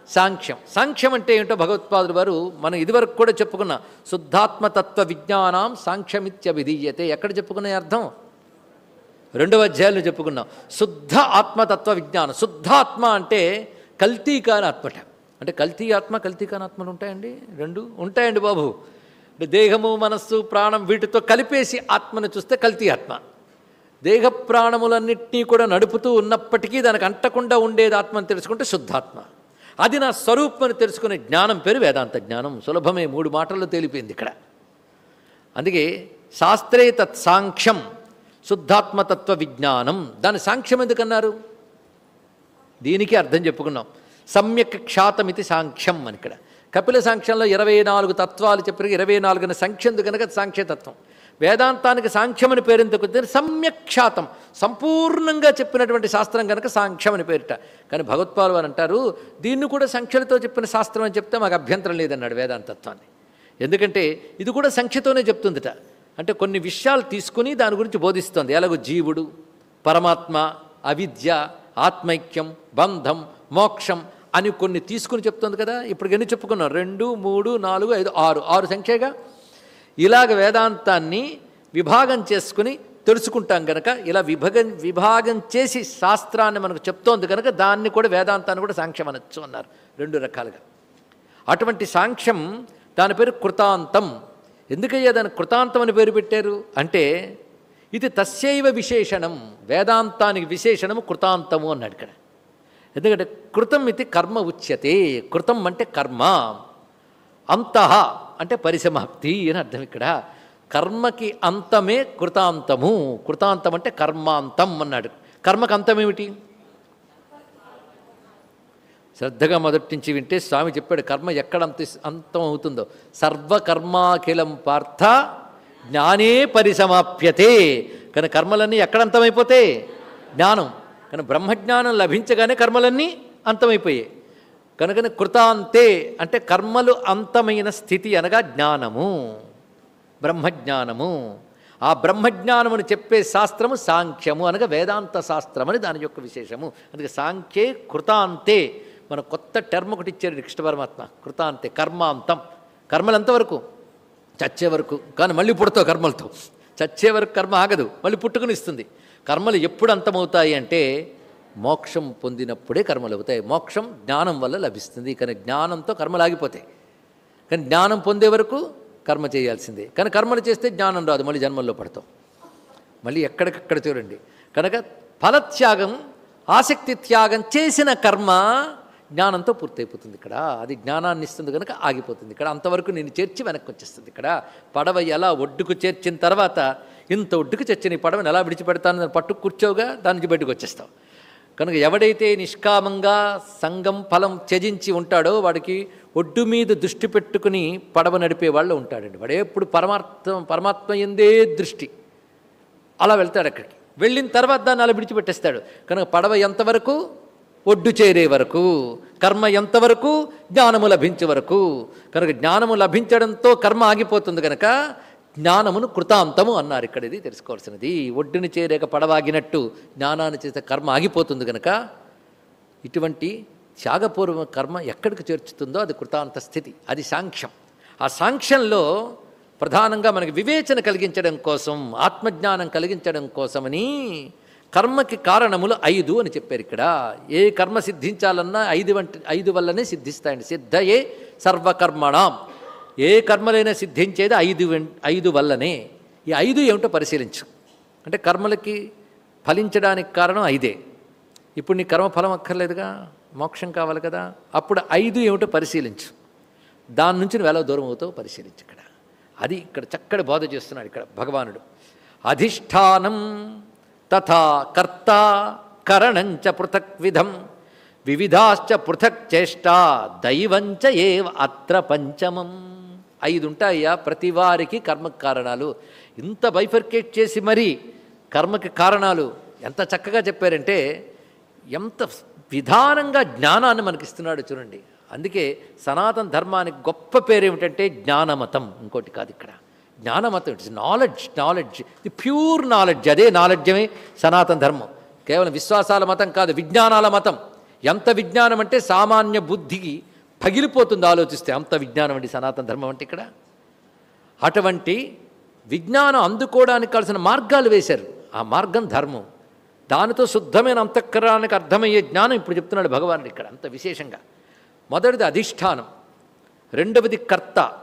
సాంఖ్యం. సాంఖ్యం అంటే ఏంటో భగవత్పాదులు వారు మనం ఇదివరకు కూడా చెప్పుకున్న శుద్ధాత్మతత్వ విజ్ఞానం సాంఖ్యమిత్యభిధీయతే. ఎక్కడ చెప్పుకునే అర్థం? రెండవ అధ్యాయంలో చెప్పుకున్నాం. శుద్ధ ఆత్మతత్వ విజ్ఞానం. శుద్ధాత్మ అంటే కల్తీ కాని ఆత్మట. అంటే కల్తీ ఆత్మ కల్తీ కాని ఆత్మలు ఉంటాయండి? రెండు ఉంటాయండి బాబు. అంటే దేహము మనస్సు ప్రాణం వీటితో కలిపేసి ఆత్మను చూస్తే కల్తీ ఆత్మ. దేహ ప్రాణములన్నింటినీ కూడా నడుపుతూ ఉన్నప్పటికీ దానికి అంటకుండా ఉండేది ఆత్మని తెలుసుకుంటే శుద్ధాత్మ. అది నా స్వరూపమని తెలుసుకునే జ్ఞానం పేరు వేదాంత జ్ఞానం. సులభమే మూడు మాటల్లో తేలిపోయింది ఇక్కడ. అందుకే శాస్త్రే తత్సాంఖ్యం శుద్ధాత్మతత్వ విజ్ఞానం. దాని సాంఖ్యం ఎందుకన్నారు? దీనికి అర్థం చెప్పుకున్నాం. సమ్యక్ క్షాతమితి సాంఖ్యం అని ఇక్కడ. కపిల సాంఖ్యంలో ఇరవై నాలుగు తత్వాలు చెప్పిన ఇరవై నాలుగున సంఖ్యందు కనుక సాంఖ్యతత్వం వేదాంతానికి సాంఖ్యం అని పేరెందుకు సమ్యక్షాతం సంపూర్ణంగా చెప్పినటువంటి శాస్త్రం కనుక సాంఖ్యం అని పేరిట. కానీ భగవత్పాలు అని అంటారు దీన్ని కూడా సంఖ్యలతో చెప్పిన శాస్త్రం అని చెప్తే మాకు అభ్యంతరం లేదన్నాడు వేదాంతత్వాన్ని ఎందుకంటే ఇది కూడా సంఖ్యతోనే చెప్తుందిట. అంటే కొన్ని విషయాలు తీసుకుని దాని గురించి బోధిస్తుంది. ఎలాగో జీవుడు పరమాత్మ అవిద్య ఆత్మైక్యం బంధం మోక్షం అని కొన్ని తీసుకుని చెప్తుంది కదా ఇప్పుడు ఎన్ని చెప్పుకున్నాం? రెండు మూడు నాలుగు ఐదు ఆరు. ఆరు సంఖ్యగా? ఇలాగ వేదాంతాన్ని విభాగం చేసుకుని తెలుసుకుంటాం కనుక ఇలా విభగం విభాగం చేసి శాస్త్రాన్ని మనకు చెప్తోంది కనుక దాన్ని కూడా వేదాంతాన్ని కూడా సాంఖ్యం అనొచ్చు అన్నారు రెండు రకాలుగా. అటువంటి సాంఖ్యం దాని పేరు కృతాంతం. ఎందుకయ్యా దాని కృతాంతం అని పేరు పెట్టారు? అంటే ఇది తస్యైవ విశేషణం వేదాంతానికి విశేషణము కృతాంతము అన్నాడు ఇక్కడ. ఎందుకంటే కృతం ఇది కర్మ ఉచ్యతే కృతం అంటే కర్మ. అంతః అంటే పరిసమాప్తి అని అర్థం ఇక్కడ. కర్మకి అంతమే కృతాంతము. కృతాంతం అంటే కర్మాంతం అన్నాడు. కర్మకు అంతమేమిటి శ్రద్ధగా మొదటి నుంచి వింటే స్వామి చెప్పాడు కర్మ ఎక్కడ అంత అంతం అవుతుందో? సర్వకర్మాఖిలం పార్థ జ్ఞానే పరిసమాప్యతే. కానీ కర్మలన్నీ ఎక్కడ అంతమైపోతే జ్ఞానం. కానీ బ్రహ్మజ్ఞానం లభించగానే కర్మలన్నీ అంతమైపోయాయి. కనుకనే కృతాంతే అంటే కర్మలు అంతమైన స్థితి అనగా జ్ఞానము. బ్రహ్మజ్ఞానము. ఆ బ్రహ్మజ్ఞానమును చెప్పే శాస్త్రము సాంఖ్యము అనగా వేదాంత శాస్త్రం అని దాని యొక్క విశేషము. అందుకే సాంఖ్యే కృతాంతే. మన కొత్త టర్మ్ ఒకటి ఇచ్చారు కృష్ణ పరమాత్మ. కృతాంతే కర్మాంతం. కర్మలు ఎంతవరకు? చచ్చే వరకు. కానీ మళ్ళీ పుడతావు కర్మలతో. చచ్చే వరకు కర్మ ఆగదు. మళ్ళీ పుట్టుకుని ఇస్తుంది. కర్మలు ఎప్పుడు అంతమవుతాయి అంటే మోక్షం పొందినప్పుడే కర్మలు అవుతాయి. మోక్షం జ్ఞానం వల్ల లభిస్తుంది. కానీ జ్ఞానంతో కర్మలు ఆగిపోతాయి. కానీ జ్ఞానం పొందే వరకు కర్మ చేయాల్సిందే. కానీ కర్మలు చేస్తే జ్ఞానం రాదు. మళ్ళీ జన్మల్లో పడతాం. మళ్ళీ ఎక్కడికక్కడ చూడండి. కనుక ఫలత్యాగం ఆసక్తి త్యాగం చేసిన కర్మ జ్ఞానంతో పూర్తయిపోతుంది ఇక్కడ. అది జ్ఞానాన్ని ఇస్తుంది కనుక ఆగిపోతుంది. ఇక్కడ అంతవరకు నేను చేర్చి వెనక్కి వచ్చేస్తుంది. ఇక్కడ పడవ ఎలా ఒడ్డుకు చేర్చిన తర్వాత ఇంత ఒడ్డుకు చచ్చిన ఈ పడవని ఎలా విడిచిపెడతాను పట్టు కూర్చోగా దాని నుంచి బయటకు వచ్చేస్తావు. కనుక ఎవడైతే నిష్కామంగా సంగం ఫలం త్యజించి ఉంటాడో వాడికి ఒడ్డు మీద దృష్టి పెట్టుకుని పడవ నడిపే వాళ్ళు ఉంటాడండి. వాడు ఎప్పుడు పరమార్థం పరమాత్మ ఎందే దృష్టి. అలా వెళ్తాడు అక్కడికి. వెళ్ళిన తర్వాత దాన్ని అలా విడిచిపెట్టేస్తాడు. కనుక పడవ ఎంతవరకు? ఒడ్డు చేరే వరకు కర్మ ఎంతవరకు? జ్ఞానము లభించే వరకు. కనుక జ్ఞానము లభించడంతో కర్మ ఆగిపోతుంది కనుక జ్ఞానమును కృతాంతము అన్నారు. ఇక్కడ ఇది తెలుసుకోవాల్సినది ఒడ్డుని చేరేక పడవాగినట్టు జ్ఞానాన్ని చేసే కర్మ ఆగిపోతుంది కనుక ఇటువంటి త్యాగపూర్వ కర్మ ఎక్కడికి చేర్చుతుందో అది కృతాంత స్థితి అది సాంఖ్యం. ఆ సాంఖ్యంలో ప్రధానంగా మనకి వివేచన కలిగించడం కోసం ఆత్మజ్ఞానం కలిగించడం కోసమని కర్మకి కారణములు ఐదు అని చెప్పారు ఇక్కడ. ఏ కర్మ సిద్ధించాలన్నా ఐదు వంటి ఐదు వల్లనే సిద్ధిస్తాయండి. సిద్ధయే సర్వకర్మణం. ఏ కర్మలైనా సిద్ధించేది ఐదు ఐదు వల్లనే. ఈ ఐదు ఏమిటో పరిశీలించు. అంటే కర్మలకి ఫలించడానికి కారణం ఐదే. ఇప్పుడు నీ కర్మ ఫలం అక్కర్లేదుగా మోక్షం కావాలి కదా. అప్పుడు ఐదు ఏమిటో పరిశీలించు. దాని నుంచి నువ్వు ఎలా దూరం అవుతావు పరిశీలించు ఇక్కడ. అది ఇక్కడ చక్కటి బోధ చేస్తున్నాడు ఇక్కడ భగవానుడు. అధిష్టానం తథా కర్త కరణంచ పృథక్ విధం వివిధాశ్చ పృథక్ చేష్టా దైవంచ ఏవ అత్ర పంచమం. ఐదు ఉంటాయ్యా ప్రతి వారికి కర్మకు కారణాలు. ఇంత బైఫర్కేట్ చేసి మరీ కర్మకి కారణాలు ఎంత చక్కగా చెప్పారంటే ఎంత విధానంగా జ్ఞానాన్ని మనకిస్తున్నాడు చూడండి. అందుకే సనాతన ధర్మానికి గొప్ప పేరు ఏమిటంటే జ్ఞానమతం ఇంకోటి కాదు ఇక్కడ. జ్ఞానమతం ఇట్స్ నాలెడ్జ్ నాలెడ్జ్ ఇది ప్యూర్ నాలెడ్జ్ అదే నాలెడ్జమే సనాతన ధర్మం. కేవలం విశ్వాసాల మతం కాదు విజ్ఞానాల మతం. ఎంత విజ్ఞానం అంటే సామాన్య బుద్ధికి పగిలిపోతుంది ఆలోచిస్తే అంత విజ్ఞానం అండి సనాతన ధర్మం అంటే ఇక్కడ. అటువంటి విజ్ఞానం అందుకోవడానికి కావాల్సిన మార్గాలు వేశారు. ఆ మార్గం ధర్మం. దానితో శుద్ధమైన అంతఃకరానికి అర్థమయ్యే జ్ఞానం ఇప్పుడు చెప్తున్నాడు భగవానుడు ఇక్కడ అంత విశేషంగా. మొదటిది అధిష్టానం రెండవది కర్త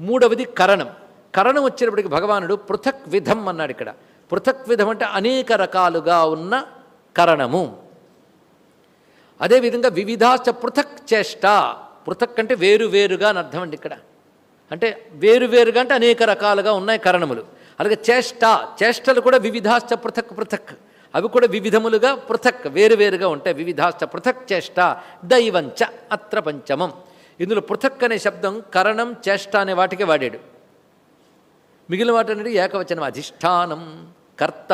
మూడవది కరణం. కరణం వచ్చినప్పటికి భగవానుడు పృథక్ విధం అన్నాడు ఇక్కడ. పృథక్ విధం అంటే అనేక రకాలుగా ఉన్న కరణము. అదేవిధంగా వివిధాచ పృథక్ చేష్ట. పృథక్ అంటే వేరు వేరుగా అని అర్థం అండి ఇక్కడ. అంటే వేరు వేరుగా అంటే అనేక రకాలుగా ఉన్నాయి కరణములు. అలాగే చేష్ట చేష్టలు కూడా వివిధాశ్చ పృథక్ పృథక్. అవి కూడా వివిధములుగా పృథక్ వేరువేరుగా ఉంటాయి. వివిధాశ్చ పృథక్ చేష్ట దైవంచ అత్ర పంచమం. ఇందులో పృథక్ అనే శబ్దం కరణం చేష్ట అనే వాటికే వాడాడు. మిగిలిన వాటన్నిటి ఏకవచనం అధిష్టానం కర్త.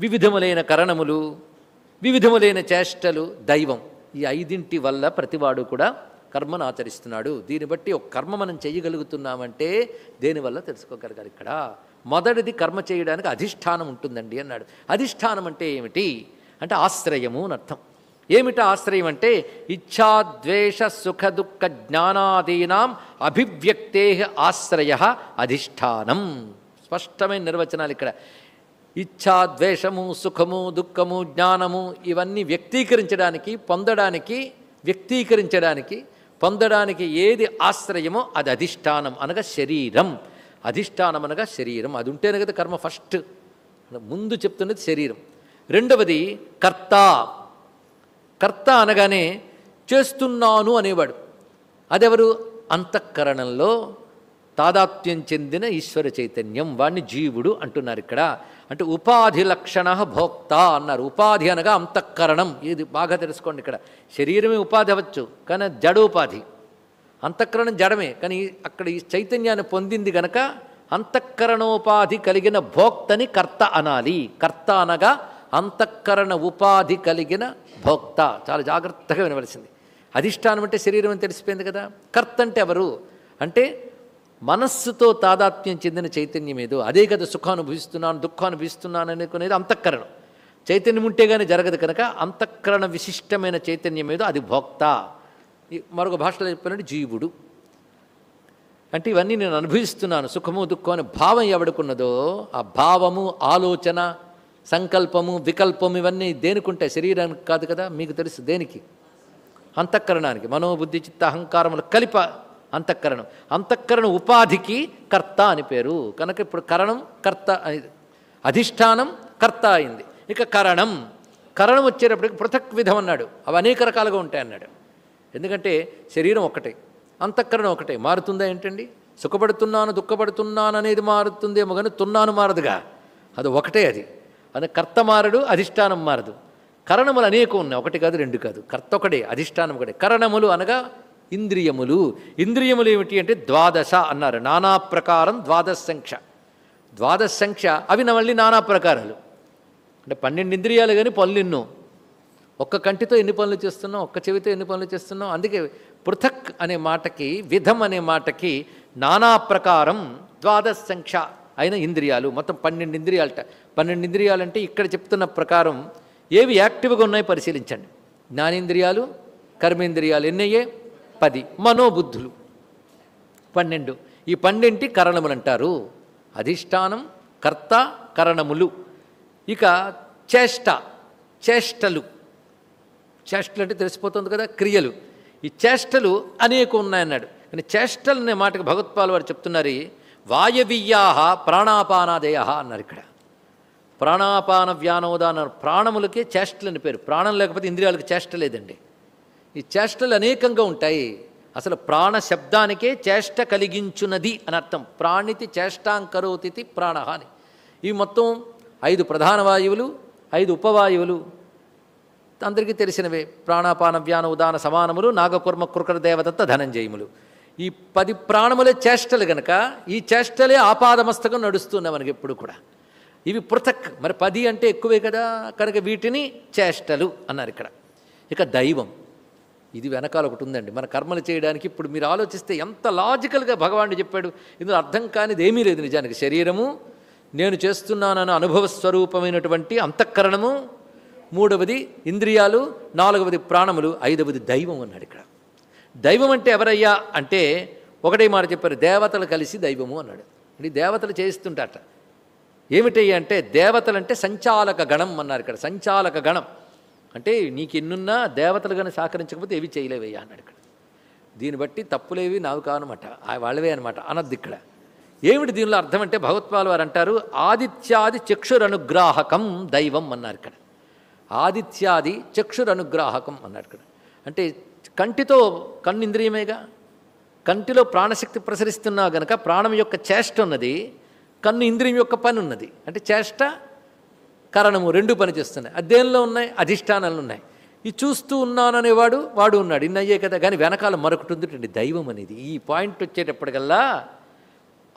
వివిధములైన కరణములు వివిధములైన చేష్టలు దైవం. ఈ ఐదింటి వల్ల ప్రతివాడు కూడా కర్మను ఆచరిస్తున్నాడు. దీన్ని బట్టి ఒక కర్మ మనం చేయగలుగుతున్నామంటే దేనివల్ల తెలుసుకోగలగాలి ఇక్కడ? మొదటిది కర్మ చేయడానికి అధిష్టానం ఉంటుందండి అన్నాడు. అధిష్టానం అంటే ఏమిటి? అంటే ఆశ్రయము అని అర్థం. ఏమిట ఆశ్రయం అంటే? ఇచ్ఛాద్వేష సుఖ దుఃఖ జ్ఞానాదీనాం అభివ్యక్తే ఆశ్రయ అధిష్టానం. స్పష్టమైన నిర్వచనాలు ఇక్కడ. ఇచ్ఛా ద్వేషము సుఖము దుఃఖము జ్ఞానము ఇవన్నీ వ్యక్తీకరించడానికి పొందడానికి వ్యక్తీకరించడానికి పొందడానికి ఏది ఆశ్రయమో అది అధిష్టానం అనగా శరీరం. అధిష్టానం అనగా శరీరం. అది ఉంటేనే కదా కర్మ ఫస్ట్. ముందు చెప్తున్నది శరీరం. రెండవది కర్త. కర్త అనగానే చేస్తున్నాను అనేవాడు. అదెవరు? అంతఃకరణంలో తాదాత్మ్యం చెందిన ఈశ్వర చైతన్యం వాణ్ణి జీవుడు అంటున్నారు ఇక్కడ. అంటే ఉపాధి లక్షణ భోక్త అన్నారు. ఉపాధి అనగా అంతఃకరణం. ఇది బాగా తెలుసుకోండి ఇక్కడ. శరీరమే ఉపాధి అవ్వచ్చు కానీ జడోపాధి అంతఃకరణం జడమే కానీ అక్కడ ఈ చైతన్యాన్ని పొందింది గనక అంతఃకరణోపాధి కలిగిన భోక్తని కర్త అనాలి. కర్త అనగా అంతఃకరణ ఉపాధి కలిగిన భోక్త. చాలా జాగ్రత్తగా వినవలసింది. అధిష్టానం అంటే శరీరం అని తెలిసిపోయింది కదా. కర్త అంటే ఎవరు? అంటే మనస్సుతో తాదాత్మ్యం చెందిన చైతన్యం ఏదో. అదే కదా సుఖానుభవిస్తున్నాను దుఃఖానుభవిస్తున్నాను అనుకునేది అంతఃకరణం. చైతన్యం ఉంటే కానీ జరగదు కనుక అంతఃకరణ విశిష్టమైన చైతన్యం ఏదో. అది భోక్త. మరొక భాషలో చెప్పినట్టు జీవుడు. అంటే ఇవన్నీ నేను అనుభవిస్తున్నాను. సుఖము దుఃఖం అనే భావం ఎవడుకున్నదో ఆ భావము ఆలోచన సంకల్పము వికల్పము ఇవన్నీ దేనికుంటాయి? శరీరానికి కాదు కదా మీకు తెలుసు దేనికి? అంతఃకరణానికి. మనోబుద్ధి చిత్త అహంకారములు కలిప అంతఃకరణం. అంతఃకరణ ఉపాధికి కర్త అని పేరు. కనుక ఇప్పుడు కరణం కర్త అధిష్టానం కర్త అయింది. ఇక కరణం. కరణం వచ్చేటప్పటికి పృథక్ విధం అన్నాడు. అవి అనేక రకాలుగా ఉంటాయి అన్నాడు. ఎందుకంటే శరీరం ఒకటే అంతఃకరణం ఒకటే మారుతుందా ఏంటండి? సుఖపడుతున్నాను దుఃఖపడుతున్నాను అనేది మారుతుందేమో కానీ తున్నాను మారదుగా. అది ఒకటే అది. అది కర్త మారడు అధిష్టానం మారదు. కరణములు అనేకం ఉన్నాయి. ఒకటి కాదు రెండు కాదు. కర్త ఒకటే అధిష్టానం ఒకటే. కరణములు అనగా ఇంద్రియములు. ఇంద్రియములు ఏమిటి అంటే ద్వాదశ అన్నారు. నానా ప్రకారం ద్వాదశ సంఖ్య. ద్వాదశ సంఖ్య అవి నా మళ్ళీ నానా ప్రకారాలు. అంటే పన్నెండు ఇంద్రియాలు కానీ పనులు ఎన్నో ఒక్క కంటితో ఎన్ని పనులు చేస్తున్నాం ఒక్క చెవితో ఎన్ని పనులు చేస్తున్నాం అందుకే పృథక్ అనే మాటకి విధం అనే మాటకి నానా ప్రకారం ద్వాదశ సంఖ్య అయిన ఇంద్రియాలు. మొత్తం పన్నెండు ఇంద్రియాలట. పన్నెండు ఇంద్రియాలంటే ఇక్కడ చెప్తున్న ప్రకారం ఏవి యాక్టివ్గా ఉన్నాయో పరిశీలించండి. జ్ఞానేంద్రియాలు కర్మేంద్రియాలు ఎన్నయ్యే? పది మనోబుద్ధులు. పన్నెండు. ఈ పన్నెంటి కరణములు అంటారు అధిష్టానం కర్త కరణములు. ఇక చేష్ట చేష్టలు. చేష్టలు అంటే తెలిసిపోతుంది కదా క్రియలు. ఈ చేష్టలు అనేక ఉన్నాయన్నాడు. కానీ చేష్టలు అనే మాటకు భగవత్పాల్ వారు చెప్తున్నారు వాయవీయాహ ప్రాణాపానాదయ అన్నారు ఇక్కడ. ప్రాణాపాన వ్యానోదాన ప్రాణములకే చేష్టలని పేరు. ప్రాణం లేకపోతే ఇంద్రియాలకు చేష్ట లేదండి. ఈ చేష్టలు అనేకంగా ఉంటాయి. అసలు ప్రాణ శబ్దానికే చేష్ట కలిగించున్నది అని అర్థం. ప్రాణితి చేష్టాంకరోతిథి ప్రాణ అని. ఇవి మొత్తం ఐదు ప్రధాన వాయువులు ఐదు ఉపవాయువులు అందరికీ తెలిసినవే. ప్రాణాపాన వ్యాన ఉదాన సమానములు నాగకుర్మ కృకర దేవదత్త ధనంజయములు. ఈ పది ప్రాణములే చేష్టలు గనక ఈ చేష్టలే ఆపాదమస్తకం నడుస్తున్నాయి మనకి ఎప్పుడు కూడా. ఇవి పృథక్. మరి పది అంటే ఎక్కువే కదా? కనుక వీటిని చేష్టలు అన్నారు ఇక్కడ. ఇక దైవం. ఇది వెనకాల ఒకటి ఉందండి. మన కర్మలు చేయడానికి ఇప్పుడు మీరు ఆలోచిస్తే ఎంత లాజికల్గా భగవానుడు చెప్పాడు. ఇందులో అర్థం కానిది ఏమీ లేదు నిజానికి. శరీరము నేను చేస్తున్నానన్న అనుభవ స్వరూపమైనటువంటి అంతఃకరణము మూడవది ఇంద్రియాలు నాలుగవది ప్రాణములు ఐదవది దైవం అన్నాడు ఇక్కడ. దైవం అంటే ఎవరయ్యా అంటే ఒకటే మాట చెప్పారు దేవతలు కలిసి దైవము అన్నాడు. ఇది దేవతలు చేస్తుంటారట ఏమిటయ్యా అంటే దేవతలంటే సంచాలక గణం అన్నారు ఇక్కడ. సంచాలక గణం. అంటే నీకు ఎన్నున్నా దేవతలు కానీ సహకరించకపోతే ఏవి చేయలేవయ్యా అన్నాడు ఇక్కడ. దీన్ని బట్టి తప్పులేవి నావి కావనమాట ఆ వాళ్ళవే అనమాట అనద్దు ఇక్కడ. ఏమిటి దీనిలో అర్థం అంటే భగవత్పాల్ వారు అంటారు ఆదిత్యాది చక్షురనుగ్రాహకం దైవం అన్నారు ఇక్కడ. ఆదిత్యాది చక్షురనుగ్రాహకం అన్నారు ఇక్కడ. అంటే కంటితో కన్ను ఇంద్రియమేగా కంటిలో ప్రాణశక్తి ప్రసరిస్తున్నా గనక ప్రాణం యొక్క చేష్ట ఉన్నది కన్ను ఇంద్రియం యొక్క పని ఉన్నది. అంటే చేష్ట కరణము రెండు పనిచేస్తున్నాయి అధ్యయనంలో ఉన్నాయి అధిష్టానాలు ఉన్నాయి. ఈ చూస్తూ ఉన్నాననేవాడు వాడు ఉన్నాడు. ఇన్ని అయ్యే కదా. కానీ వెనకాల మరొకటి ఉంది దైవం అనేది. ఈ పాయింట్ వచ్చేటప్పటికల్లా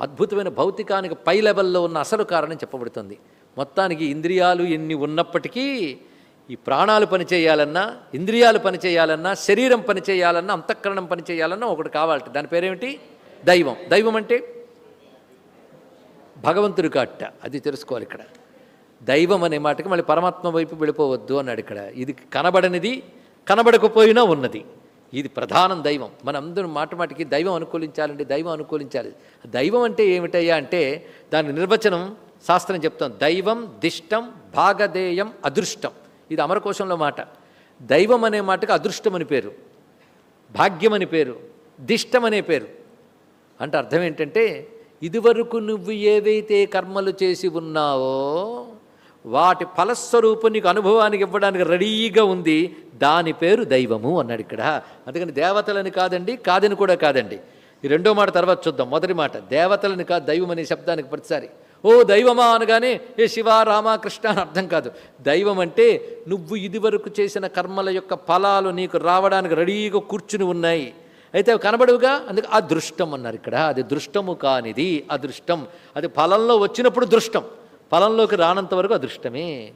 అద్భుతమైన భౌతికానికి పై లెవెల్లో ఉన్న అసలు కారణం చెప్పబడుతుంది. మొత్తానికి ఇంద్రియాలు ఎన్ని ఉన్నప్పటికీ ఈ ప్రాణాలు పనిచేయాలన్నా ఇంద్రియాలు పనిచేయాలన్నా శరీరం పనిచేయాలన్నా అంతఃకరణం పనిచేయాలన్నా ఒకటి కావాలట. దాని పేరేమిటి? దైవం. దైవం అంటే భగవంతుడి కాట. అది తెలుసుకోవాలి ఇక్కడ. దైవం అనే మాటకి మళ్ళీ పరమాత్మ వైపు వెళ్ళిపోవద్దు అన్నాడు ఇక్కడ. ఇది కనబడనిది కనబడకపోయినా ఉన్నది. ఇది ప్రధానం దైవం. మనందరం మాట మాటికి దైవం అనుకూలించాలండి దైవం అనుకూలించాలి. దైవం అంటే ఏమిటయ్యా అంటే దాని నిర్వచనం శాస్త్రం చెప్తాం. దైవం దిష్టం భాగధేయం అదృష్టం. ఇది అమరకోశంలో మాట. దైవం అనే మాటకి అదృష్టం అని పేరు. భాగ్యం అని పేరు. దిష్టం అనే పేరు. అంటే అర్థం ఏంటంటే ఇదివరకు నువ్వు ఏవైతే కర్మలు చేసి ఉన్నావో వాటి ఫలస్వరూపు నీకు అనుభవానికి ఇవ్వడానికి రెడీగా ఉంది. దాని పేరు దైవము అన్నాడు ఇక్కడ. అందుకని దేవతలని కాదండి కాదని కూడా కాదండి. ఈ రెండో మాట తర్వాత చూద్దాం. మొదటి మాట దేవతలని కాదు దైవం అనే శబ్దానికి ప్రతిసారి. ఓ దైవమా అనగానే ఏ శివ రామ కృష్ణ అని అర్థం కాదు. దైవం అంటే నువ్వు ఇదివరకు చేసిన కర్మల యొక్క ఫలాలు నీకు రావడానికి రెడీగా కూర్చుని ఉన్నాయి. అయితే అవి కనబడవుగా? అందుకే అదృష్టం అన్నారు ఇక్కడ. అది దృష్టము కానిది అదృష్టం. అది ఫలంలో వచ్చినప్పుడు దృష్టం. ఫలంలోకి రానంత వరకు అదృష్టమే.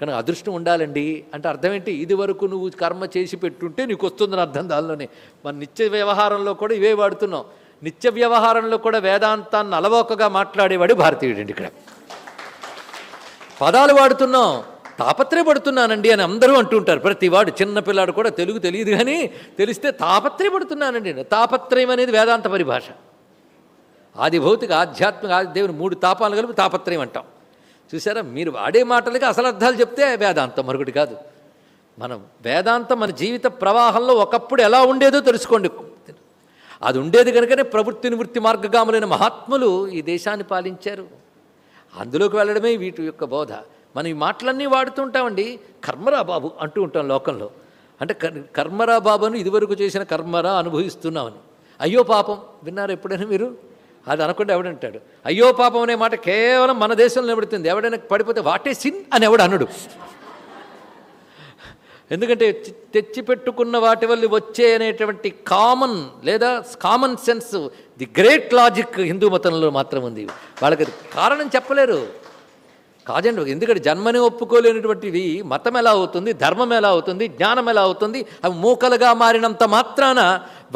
కనుక అదృష్టం ఉండాలండి. అంటే అర్థం ఏంటి ఇది వరకు నువ్వు కర్మ చేసి పెట్టుంటే నీకు వస్తుందని అర్థం దానిలోనే. మన నిత్య వ్యవహారంలో కూడా ఇవే వాడుతున్నాం. నిత్య వ్యవహారంలో కూడా వేదాంతాన్ని అలవోకగా మాట్లాడేవాడు భారతీయుడండి ఇక్కడ. పదాలు వాడుతున్నాం. తాపత్రయపడుతున్నానండి అని అందరూ అంటుంటారు. ప్రతివాడు చిన్నపిల్లాడు కూడా తెలుగు తెలియదు కానీ తెలిస్తే తాపత్రయపడుతున్నానండి తాపత్రయం అనేది వేదాంత పరిభాష. ఆది భౌతిక ఆధ్యాత్మిక ఆది దేవుని మూడు తాపాలు కలిపి తాపత్రయం అంటాం. చూసారా మీరు వాడే మాటలకి అసలు అర్థాలు చెప్తే వేదాంతం మరొకటి కాదు. మనం వేదాంతం మన జీవిత ప్రవాహంలో ఒకప్పుడు ఎలా ఉండేదో తెలుసుకోండి. అది ఉండేది కనుకనే ప్రవృత్తి నివృత్తి మార్గగాములైన మహాత్ములు ఈ దేశాన్ని పాలించారు. అందులోకి వెళ్ళడమే వీటి యొక్క బోధ. మనం ఈ మాటలన్నీ వాడుతుంటామండి కర్మరా బాబు అంటూ ఉంటాం లోకంలో. అంటే కర్- కర్మరా బాబును ఇదివరకు చేసిన కర్మరా అనుభవిస్తున్నామని. అయ్యో పాపం! విన్నారు ఎప్పుడైనా మీరు? అది అనకుండా ఎవడంటాడు అయ్యో పాపం అనే మాట కేవలం మన దేశంలో నిలబడుతుంది. ఎవడైనా పడిపోతే వాటే సిన్ అని ఎవడు అనడు. ఎందుకంటే తెచ్చిపెట్టుకున్న వాటి వల్ల వచ్చే అనేటువంటి కామన్ లేదా common sense the great logic Hindu మతంలో మాత్రం ఉంది. వాళ్ళకి కారణం చెప్పలేరు. కాదండి ఎందుకంటే జన్మని ఒప్పుకోలేనటువంటివి మతం ఎలా అవుతుంది ధర్మం ఎలా అవుతుంది జ్ఞానం ఎలా అవుతుంది అవి మూకలుగా మారినంత మాత్రాన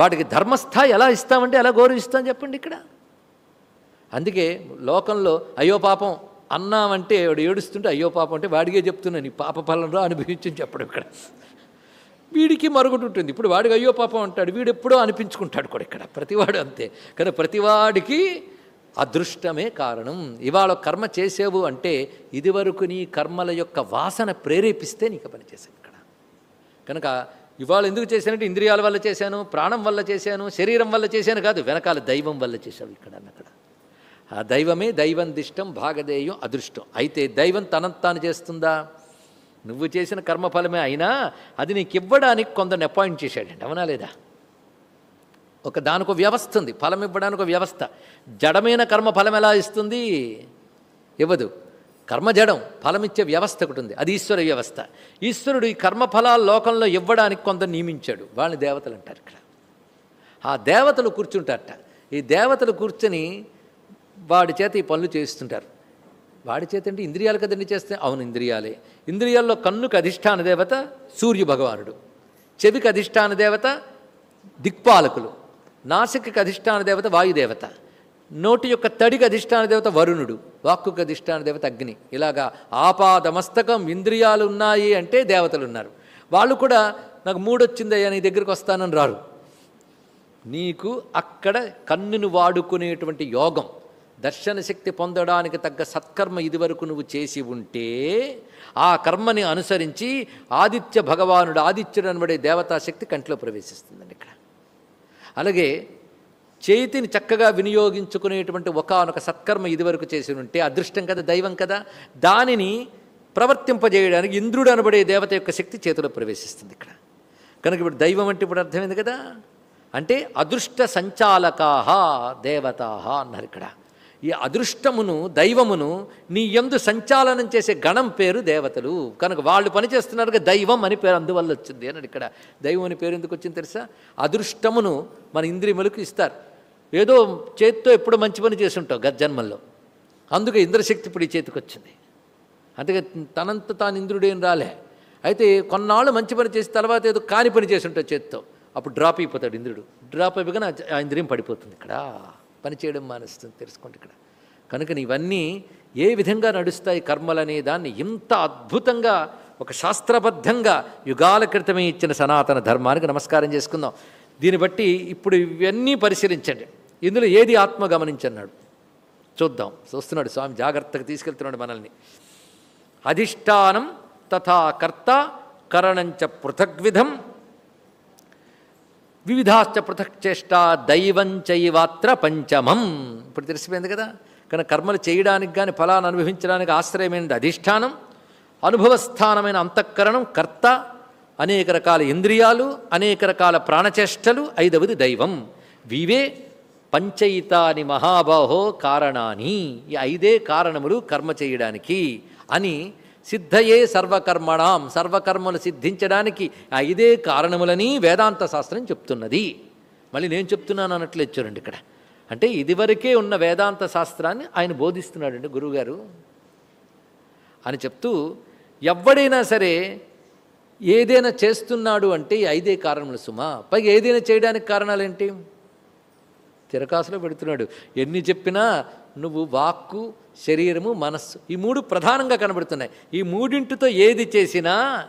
వాటికి ధర్మస్థాయి ఎలా ఇస్తామంటే ఎలా గౌరవిస్తాం చెప్పండి ఇక్కడ. అందుకే లోకంలో అయ్యో పాపం అన్నామంటే వాడు ఏడుస్తుంటే అయ్యో పాపం అంటే వాడిగే చెప్తున్నా నీ పాప ఫలంలో అనుభవించని చెప్పడం ఇక్కడ. వీడికి మరొకటి ఉంటుంది. ఇప్పుడు వాడికి అయ్యో పాపం అంటాడు వీడు ఎప్పుడో అనిపించుకుంటాడు కూడా ఇక్కడ. ప్రతివాడు అంతే. కానీ ప్రతివాడికి అదృష్టమే కారణం. ఇవాళ కర్మ చేసేవు అంటే ఇదివరకు నీ కర్మల యొక్క వాసన ప్రేరేపిస్తే నీకు పని చేశాను ఇక్కడ. కనుక ఇవాళ ఎందుకు చేశానంటే ఇంద్రియాల వల్ల చేశాను ప్రాణం వల్ల చేశాను శరీరం వల్ల చేశాను కాదు వెనకాల దైవం వల్ల చేశావు ఇక్కడ అన్నక్కడ. ఆ దైవమే దైవం దిష్టం భాగధేయం అదృష్టం. అయితే దైవం తనంత తాను చేస్తుందా? నువ్వు చేసిన కర్మఫలమే అయినా అది నీకు ఇవ్వడానికి కొందరిని అపాయింట్ చేశాడండి. అవునా లేదా? ఒక దానికి వ్యవస్థ ఉంది. ఫలం ఇవ్వడానికి ఒక వ్యవస్థ. జడమైన కర్మ ఫలం ఎలా ఇస్తుంది? ఇవ్వదు. కర్మ జడం ఫలమిచ్చే వ్యవస్థ ఒకటి ఉంది. అది ఈశ్వర వ్యవస్థ. ఈశ్వరుడు ఈ కర్మఫలాలు లోకంలో ఇవ్వడానికి కొందరు నియమించాడు. వాళ్ళని దేవతలు అంటారు ఇక్కడ. ఆ దేవతలు కూర్చుంటారట. ఈ దేవతలు కూర్చొని వాడి చేత ఈ పనులు చేస్తుంటారు వాడి చేత అంటే ఇంద్రియాలు కదండి చేస్తే అవును ఇంద్రియాలే. ఇంద్రియాల్లో కన్నుకు అధిష్టాన దేవత సూర్య భగవానుడు. చెవికి అధిష్టాన దేవత దిక్పాలకులు. నాసికకి అధిష్టాన దేవత వాయుదేవత. నోటి యొక్క తడికి అధిష్టాన దేవత వరుణుడు. వాక్కుకి అధిష్టాన దేవత అగ్ని. ఇలాగా ఆపాదమస్తకం ఇంద్రియాలు ఉన్నాయి అంటే దేవతలు ఉన్నారు వాళ్ళు కూడా నాకు మూడొచ్చిందయ్యా నీ దగ్గరికి వస్తానని రారు. నీకు అక్కడ కన్నును వాడుకునేటువంటి యోగం. దర్శన శక్తి పొందడానికి తగ్గ సత్కర్మ ఇదివరకు నువ్వు చేసి ఉంటే ఆ కర్మని అనుసరించి ఆదిత్య భగవానుడు ఆదిత్యుడు అనబడే దేవతాశక్తి కంటిలో ప్రవేశిస్తుందండి ఇక్కడ. అలాగే చేతిని చక్కగా వినియోగించుకునేటువంటి ఒకనొక సత్కర్మ ఇదివరకు చేసి ఉంటే అదృష్టం కదా దైవం కదా దానిని ప్రవర్తింపజేయడానికి ఇంద్రుడు అనబడే దేవత యొక్క శక్తి చేతిలో ప్రవేశిస్తుంది ఇక్కడ. కనుక ఇప్పుడు దైవం అంటే ఇప్పుడు అర్థమైంది కదా? అంటే అదృష్ట సంచాలకాహ దేవతాహ అన్నారు ఇక్కడ. ఈ అదృష్టమును దైవమును నీ ఎందు సంచాలనం చేసే గణం పేరు దేవతలు. కనుక వాళ్ళు పనిచేస్తున్నారుగా దైవం అని పేరు అందువల్ల వచ్చింది అని ఇక్కడ దైవం అని పేరు ఎందుకు వచ్చింది తెలుసా? అదృష్టమును మన ఇంద్రియములకు ఇస్తారు. ఏదో చేతితో ఎప్పుడు మంచి పని చేసి ఉంటావు గత జన్మల్లో. అందుకే ఇంద్రశక్తి ఇప్పుడు ఈ చేతికి వచ్చింది. అందుకే తనంత తాను ఇంద్రుడేం రాలే. అయితే కొన్నాళ్ళు మంచి పని చేసి తర్వాత ఏదో కాని పని చేసి ఉంటావు చేత్తో. అప్పుడు డ్రాప్ అయిపోతాడు ఇంద్రుడు. డ్రాప్ అయిపోయిన ఆ ఇంద్రియం పడిపోతుంది ఇక్కడ. పనిచేయడం మానేస్తుంది తెలుసుకోండి ఇక్కడ. కనుక ఇవన్నీ ఏ విధంగా నడుస్తాయి కర్మలనే దాన్ని ఇంత అద్భుతంగా ఒక శాస్త్రబద్ధంగా యుగాల క్రితమే ఇచ్చిన సనాతన ధర్మానికి నమస్కారం చేసుకుందాం. దీన్ని బట్టి ఇప్పుడు ఇవన్నీ పరిశీలించండి. ఇందులో ఏది ఆత్మ గమనించన్నాడు? చూద్దాం. చూస్తున్నాడు స్వామి జాగ్రత్తగా తీసుకెళ్తున్నాడు మనల్ని. అధిష్టానం తథా కర్త కరణంచ పృథగ్విధం వివిధాశ్చ పృథక్ చేష్ట దైవం చైవాత్ర పంచమం. ఇప్పుడు తెలిసిపోయింది కదా? కానీ కర్మలు చేయడానికి కానీ ఫలాన్ని అనుభవించడానికి ఆశ్రయమైనది అధిష్టానం అనుభవస్థానమైన అంతఃకరణం కర్త అనేక రకాల ఇంద్రియాలు అనేక రకాల ప్రాణచేష్టలు ఐదవది దైవం. వివే పంచయితాని మహాబాహో కారణాని. ఈ ఐదే కారణములు కర్మ చేయడానికి అని సిద్ధయే సర్వకర్మణాం. సర్వకర్మలు సిద్ధించడానికి ఆ కారణములని వేదాంత శాస్త్రం చెప్తున్నది. మళ్ళీ నేను చెప్తున్నాను అన్నట్లు చూడండి ఇక్కడ. అంటే ఇదివరకే ఉన్న వేదాంత శాస్త్రాన్ని ఆయన బోధిస్తున్నాడండి గురువుగారు. అని చెప్తూ ఎవడైనా సరే ఏదైనా చేస్తున్నాడు అంటే ఐదే కారణములు సుమా. పైగా ఏదైనా చేయడానికి కారణాలేంటి? తిరకాసులో పెడుతున్నాడు. ఎన్ని చెప్పినా నువ్వు వాక్కు శరీరము మనస్సు ఈ మూడు ప్రధానంగా కనబడుతున్నాయి. ఈ మూడింటితో ఏది చేసినా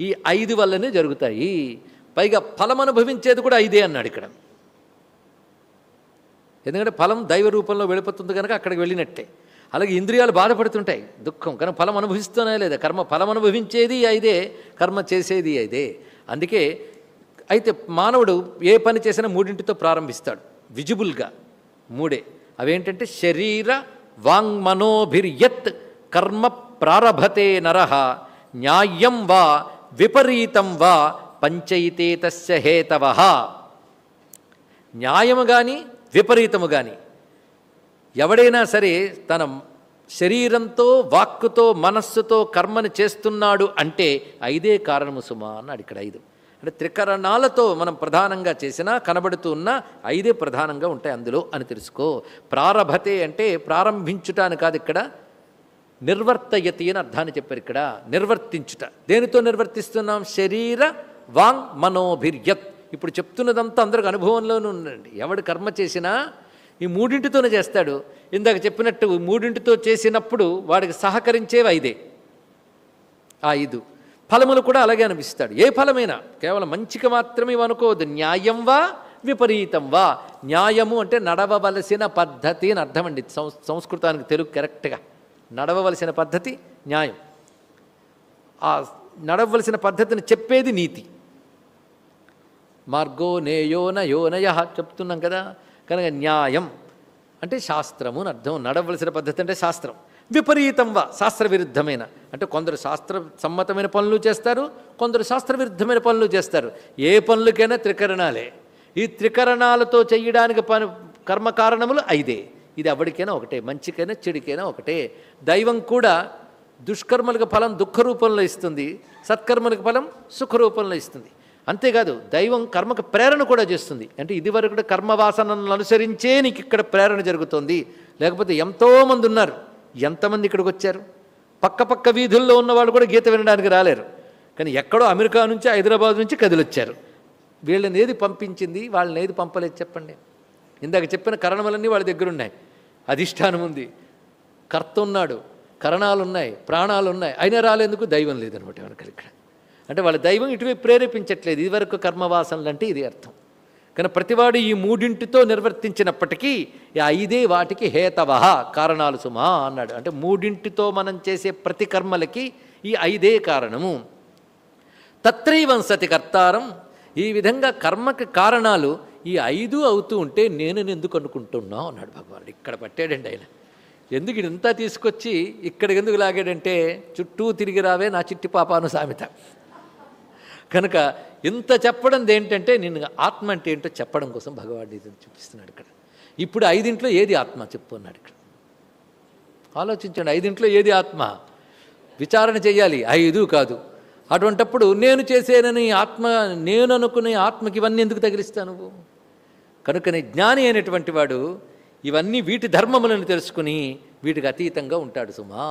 ఈ ఐదు వల్లనే జరుగుతాయి. పైగా ఫలం అనుభవించేది కూడా ఐదే అన్నాడు ఇక్కడ. ఎందుకంటే ఫలం దైవ రూపంలో వెళ్ళిపోతుంది కనుక అక్కడికి వెళ్ళినట్టే. అలాగే ఇంద్రియాలు బాధపడుతుంటాయి దుఃఖం. కానీ ఫలం అనుభవిస్తూనే లేదా కర్మ ఫలం అనుభవించేది ఐదే కర్మ చేసేది ఐదే. అందుకే అయితే మానవుడు ఏ పని చేసినా మూడింటితో ప్రారంభిస్తాడు విజిబుల్గా మూడే. అవేంటంటే శరీర వాంగ్మనోభిర్యత్ కర్మ ప్రారభతే నర న్యాయం వా విపరీతం వా పంచయితే తస్య హేతవ. న్యాయము కానీ విపరీతము కానీ ఎవడైనా సరే తన శరీరంతో వాక్కుతో మనస్సుతో కర్మని చేస్తున్నాడు అంటే ఐదే కారణము సుమా అన్నాడు ఇక్కడ ఐదు. అంటే త్రికరణాలతో మనం ప్రధానంగా చేసినా కనబడుతూ ఉన్న ఐదే ప్రధానంగా ఉంటాయి అందులో అని తెలుసుకో. ప్రారభతే అంటే ప్రారంభించుట అని కాదు ఇక్కడ. నిర్వర్తయతి అని అర్థాన్ని చెప్పారు ఇక్కడ. నిర్వర్తించుట. దేనితో నిర్వర్తిస్తున్నాం? శరీర వాంగ్ మనోభిర్యత్. ఇప్పుడు చెప్తున్నదంతా అందరికి అనుభవంలోనూ ఉండండి ఎవడు కర్మ చేసినా ఈ మూడింటితోనే చేస్తాడు. ఇందాక చెప్పినట్టు మూడింటితో చేసినప్పుడు వాడికి సహకరించేవి ఐదే. ఆ ఐదు. ఫలములు కూడా అలాగే అనిపిస్తాడు ఏ ఫలమైనా కేవలం మంచిగా మాత్రమే అనుకోవద్దు. న్యాయం వా విపరీతం వా. న్యాయము అంటే నడవవలసిన పద్ధతి అని అర్థం అండి. సంస్కృతానికి తెలుగు కరెక్ట్గా. నడవవలసిన పద్ధతి న్యాయం. ఆ నడవలసిన పద్ధతిని చెప్పేది నీతి. మార్గో నేయోన యోనయ చెప్తున్నాం కదా. కనుక న్యాయం అంటే శాస్త్రము అని అర్థం. నడవలసిన పద్ధతి అంటే శాస్త్రం. విపరీతం వా శాస్త్ర విరుద్ధమైన అంటే కొందరు శాస్త్ర సమ్మతమైన పనులు చేస్తారు కొందరు శాస్త్ర విరుద్ధమైన పనులు చేస్తారు. ఏ పనులకైనా త్రికరణాలే. ఈ త్రికరణాలతో చేయడానికి పని కర్మ కారణములు ఐదే. ఇది ఎవరికైనా ఒకటే మంచికైనా చెడుకైనా ఒకటే. దైవం కూడా దుష్కర్మలకు ఫలం దుఃఖ రూపంలో ఇస్తుంది సత్కర్మలకు ఫలం సుఖ రూపంలో ఇస్తుంది. అంతేకాదు దైవం కర్మకు ప్రేరణ కూడా చేస్తుంది. అంటే ఇదివరకు కర్మవాసనను అనుసరించే నీకు ఇక్కడ ప్రేరణ జరుగుతుంది. లేకపోతే ఎంతోమంది ఉన్నారు. ఎంతమంది ఇక్కడికి వచ్చారు? పక్క పక్క వీధుల్లో ఉన్నవాళ్ళు కూడా గీత వినడానికి రాలేరు. కానీ ఎక్కడో అమెరికా నుంచి హైదరాబాద్ నుంచి కదిలొచ్చారు. వీళ్ళని ఏది పంపించింది? వాళ్ళని ఏది పంపలేదు చెప్పండి. ఇందాక చెప్పిన కరణములన్నీ వాళ్ళ దగ్గర ఉన్నాయి అధిష్టానం ఉంది. కర్త ఉన్నాడు. కరణాలున్నాయి. ప్రాణాలున్నాయి. ప్రాణాలు ఉన్నాయి అయినా రాలేందుకు దైవం లేదనమాట మనకి ఇక్కడ. అంటే వాళ్ళ దైవం ఇటువైపు ప్రేరేపించట్లేదు. ఇదివరకు కర్మవాసనలు అంటే ఇది అర్థం. కానీ ప్రతివాడు ఈ మూడింటితో నిర్వర్తించినప్పటికీ ఐదే వాటికి హేతవ కారణాలు సుమా అన్నాడు. అంటే మూడింటితో మనం చేసే ప్రతి కర్మలకి ఈ ఐదే కారణము. తత్రైవం సతి కర్తారం ఈ విధంగా కర్మకి కారణాలు ఈ ఐదు అవుతూ ఉంటే నేను ఎందుకు అనుకుంటున్నావు అన్నాడు భగవానుడు. ఇక్కడ పట్టాడండి ఆయన. ఎందుకు ఇదంతా తీసుకొచ్చి ఇక్కడికి ఎందుకు లాగాడంటే చుట్టూ తిరిగి రావే నా చిట్టి పాపాను సామెత కనుక ఇంత చెప్పడం ఏంటంటే నేను ఆత్మ అంటే ఏంటో చెప్పడం కోసం భగవాడు ఇది చూపిస్తున్నాడు ఇక్కడ. ఇప్పుడు ఐదింట్లో ఏది ఆత్మ? చెప్పు అన్నాడు ఇక్కడ. ఆలోచించండి ఐదింట్లో ఏది ఆత్మ? విచారణ చేయాలి. ఐదు కాదు. అటువంటప్పుడు నేను చేసేనని ఆత్మ నేను అనుకునే ఆత్మకి ఇవన్నీ ఎందుకు తగిలిస్తాను నువ్వు? కనుకనే జ్ఞాని అయినటువంటి వాడు ఇవన్నీ వీటి ధర్మములను తెలుసుకుని వీటికి అతీతంగా ఉంటాడు సుమా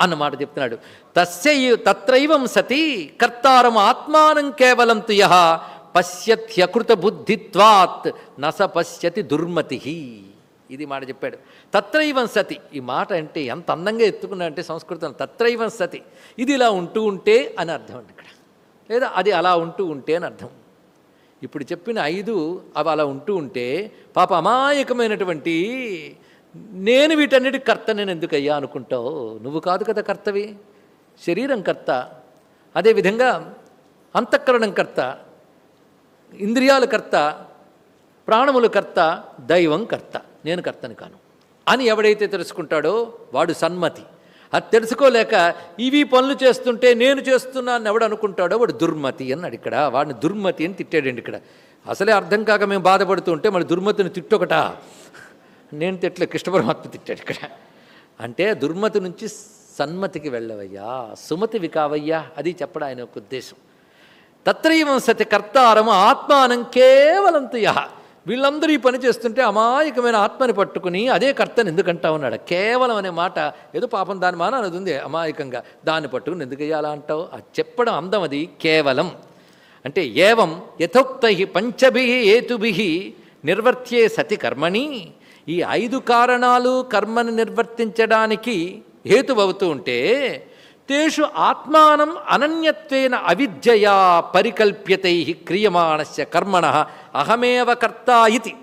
అన్నమాట చెప్తున్నాడు. తస్య తత్రైవం సతి కర్తారం ఆత్మానం కేవలం తుయ పశ్యత్యకృత బుద్ధిత్వాత్ నస పశ్యతి దుర్మతి. ఇది మాట చెప్పాడు. తత్రైవం సతి. ఈ మాట అంటే ఎంత అందంగా ఎత్తుకున్నా అంటే సంస్కృతం తత్రైవం సతి. ఇది ఇలా ఉంటూ ఉంటే అని అర్థం అండి ఇక్కడ. లేదా అది అలా ఉంటూ ఉంటే అని అర్థం. ఇప్పుడు చెప్పిన ఐదు అవి అలా ఉంటూ ఉంటే పాప అమాయకమైనటువంటి నేను వీటన్నిటి కర్త నేను ఎందుకయ్యా అనుకుంటావు? నువ్వు కాదు కదా కర్తవి. శరీరం కర్త. అదేవిధంగా అంతఃకరణం కర్త. ఇంద్రియాల కర్త. ప్రాణముల కర్త. దైవం కర్త. నేను కర్తని కాను. అని ఎవడైతే తెలుసుకుంటాడో వాడు సన్మతి. అది తెలుసుకోలేక ఇవి పనులు చేస్తుంటే నేను చేస్తున్నాను ఎవడు అనుకుంటాడో వాడు దుర్మతి అన్నాడు ఇక్కడ. వాడిని దుర్మతి అని తిట్టాడండి ఇక్కడ. అసలే అర్థం కాక మేము బాధపడుతుంటే మళ్ళీ దుర్మతిని తిట్టొకటా? నేను తిట్టలే కృష్ణ పరమాత్మ తిట్టాడు ఇక్కడ. అంటే దుర్మతి నుంచి సన్మతికి వెళ్ళవయ్యా సుమతివి కావయ్యా అది చెప్పడం ఆయన ఒక ఉద్దేశం. తత్రైవం సతి కర్తారం ఆత్మానం కేవలం తుయ వీళ్ళందరూ ఈ పని చేస్తుంటే అమాయకమైన ఆత్మని పట్టుకుని అదే కర్తని ఎందుకంటా ఉన్నాడు? కేవలం అనే మాట ఏదో పాపం దాని మాన అనేది ఉంది అమాయకంగా. దాన్ని పట్టుకుని ఎందుకు అలా అంటావు? అది చెప్పడం అందం అది కేవలం. అంటే ఏవం యథోక్తై పంచభి ఏతుభి నిర్వర్త్యే సతి కర్మణి. ఈ ఐదు కారణాలు కర్మను నిర్వర్తించడానికి హేతువవుతూ ఉంటే తేషు ఆత్మానం అనన్యత్వేన అవిద్యయా పరికల్ప్యతై క్రియమాణస్య కర్మణ అహమేవ కర్త ఇది.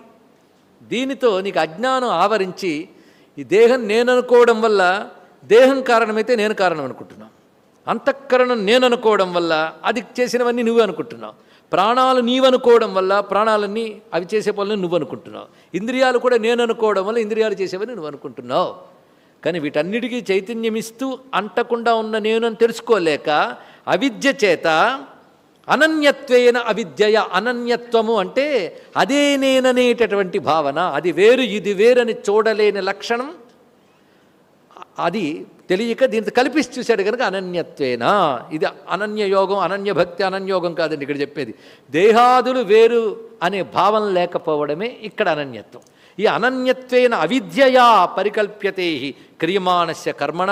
దీనితో నీకు అజ్ఞానం ఆవరించి ఈ దేహం నేను అనుకోవడం వల్ల దేహం కారణమైతే నేను కారణం అనుకుంటున్నాను అంతఃకరణం నేను అనుకోవడం వల్ల అది చేసినవన్నీ నువ్వు అనుకుంటున్నావు. ప్రాణాలు నీవనుకోవడం వల్ల ప్రాణాలన్నీ అవి చేసే పనులు నువ్వు అనుకుంటున్నావు ఇంద్రియాలు కూడా నేను అనుకోవడం వల్ల ఇంద్రియాలు చేసేవని నువ్వు అనుకుంటున్నావు కానీ వీటన్నిటికీ చైతన్యం ఇస్తూ అంటకుండా ఉన్న నేను అని తెలుసుకోలేక అవిద్య చేత అనన్యత్వేన అవిద్యయ అనన్యత్వము అంటే అదే నేననేటటువంటి భావన అది వేరు ఇది వేరని చూడలేని లక్షణం అది తెలియక దీంతో కల్పిసి చూశాడు కనుక అనన్యత్వేనా. ఇది అనన్యయోగం అనన్యభక్తి అనన్యోగం కాదండి ఇక్కడ చెప్పేది. దేహాదులు వేరు అనే భావం లేకపోవడమే ఇక్కడ అనన్యత్వం. ఈ అనన్యత్వేన అవిద్యయా పరికల్ప్యతే క్రియమాణస్య కర్మణ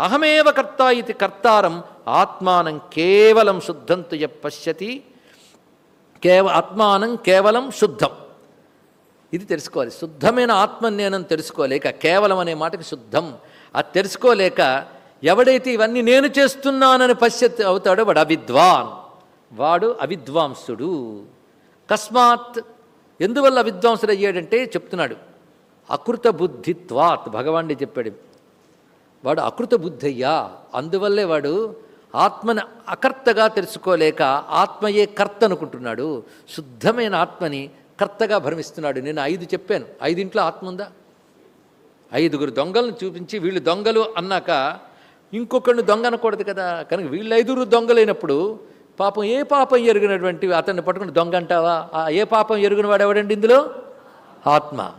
అహమేవ కర్త ఇది కర్తారం ఆత్మానం కేవలం శుద్ధంతు య పశ్యతి. కేవ ఆత్మానం కేవలం శుద్ధం. ఇది తెలుసుకోవాలి. శుద్ధమైన ఆత్మ నేనని తెలుసుకోలేక కేవలం అనే మాటకి శుద్ధం. అది తెలుసుకోలేక ఎవడైతే ఇవన్నీ నేను చేస్తున్నానని పశ్చత్ అవుతాడో వాడు అవిద్వాన్. వాడు అవిద్వాంసుడు. కస్మాత్ ఎందువల్ల అవిద్వాంసుడు అయ్యాడంటే చెప్తున్నాడు. అకృత బుద్ధిత్వాత్ భగవానుడే చెప్పాడు. వాడు అకృత బుద్ధయ్యా. అందువల్లే వాడు ఆత్మని అకర్తగా తెలుసుకోలేక ఆత్మయే కర్త అనుకుంటున్నాడు. శుద్ధమైన ఆత్మని కర్తగా భ్రమిస్తున్నాడు. నేను ఐదు చెప్పాను. ఐదింట్లో ఆత్మ ఉందా? ఐదుగురు దొంగలను చూపించి వీళ్ళు దొంగలు అన్నాక ఇంకొకరిని దొంగ అనకూడదు కదా. కనుక వీళ్ళు ఐదుగురు దొంగలైనప్పుడు పాపం ఏ పాపం ఎరిగినటువంటి అతన్ని పట్టుకుని దొంగ అంటావా? ఏ పాపం ఎరిగిన వాడు ఎవడండి ఇందులో? ఆత్మ.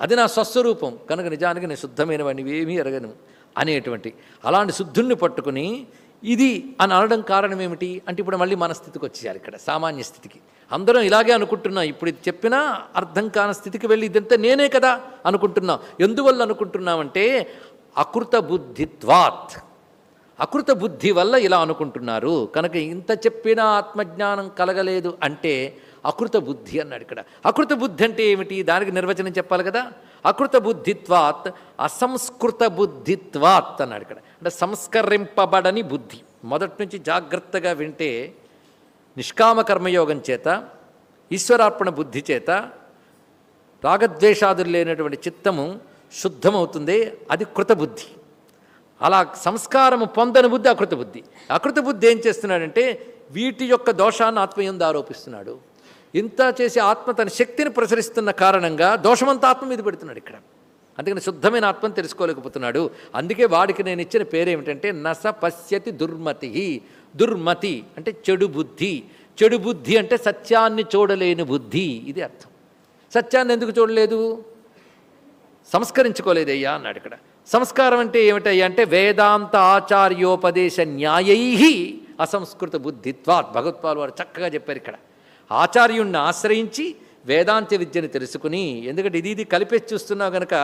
అది నా స్వస్వరూపం. కనుక నిజానికి నేను శుద్ధమైన ఏమీ ఎరగను అనేటువంటి అలాంటి శుద్ధుణ్ణి పట్టుకుని ఇది అని అనడం కారణం ఏమిటి? అంటే ఇప్పుడు మళ్ళీ మన స్థితికి వచ్చేయాలి ఇక్కడ సామాన్య స్థితికి. అందరం ఇలాగే అనుకుంటున్నాం. ఇప్పుడు ఇది చెప్పినా అర్థం కాని స్థితికి వెళ్ళి ఇదంతా నేనే కదా అనుకుంటున్నాం. ఎందువల్ల అనుకుంటున్నామంటే అకృత బుద్ధిత్వాత్. అకృత బుద్ధి వల్ల ఇలా అనుకుంటున్నారు. కనుక ఇంత చెప్పినా ఆత్మజ్ఞానం కలగలేదు అంటే అకృత బుద్ధి అన్నాడు ఇక్కడ. అకృత బుద్ధి అంటే ఏమిటి? దానికి నిర్వచనం చెప్పాలి కదా. అకృత బుద్ధిత్వాత్ అసంస్కృత బుద్ధిత్వాత్ అన్నాడు ఇక్కడ. అంటే సంస్కరింపబడని బుద్ధి. మొదటి నుంచి జాగ్రత్తగా వింటే నిష్కామ కర్మయోగం చేత ఈశ్వరార్పణ బుద్ధి చేత రాగద్వేషాదులు లేనటువంటి చిత్తము శుద్ధమవుతుంది అది కృతబుద్ధి. అలా సంస్కారము పొందని బుద్ధి అకృత బుద్ధి. అకృత బుద్ధి ఏం చేస్తున్నాడంటే వీటి యొక్క దోషాన్ని ఆత్మయందు ఆరోపిస్తున్నాడు. ఇంత చేసి ఆత్మ తన శక్తిని ప్రసరిస్తున్న కారణంగా దోషమంతా ఆత్మ మీద పెడుతున్నాడు ఇక్కడ. అందుకని శుద్ధమైన ఆత్మను తెలుసుకోలేకపోతున్నాడు. అందుకే వాడికి నేను ఇచ్చిన పేరేమిటంటే నస పశ్యతి దుర్మతి దుర్మతి అంటే చెడు బుద్ధి. చెడు బుద్ధి అంటే సత్యాన్ని చూడలేని బుద్ధి. ఇది అర్థం. సత్యాన్ని ఎందుకు చూడలేదు? సంస్కరించుకోలేదయ్యా అన్నాడు ఇక్కడ. సంస్కారం అంటే ఏమిటయ్యా అంటే వేదాంత ఆచార్యోపదేశ న్యాయై అసంస్కృత బుద్ధిత్వాత్. భగవత్పాల్ వారు చక్కగా చెప్పారు ఇక్కడ. ఆచార్యుణ్ణి ఆశ్రయించి వేదాంత విద్యను తెలుసుకుని ఎందుకంటే ఇది ఇది కలిపేసి చూస్తున్నావు గనక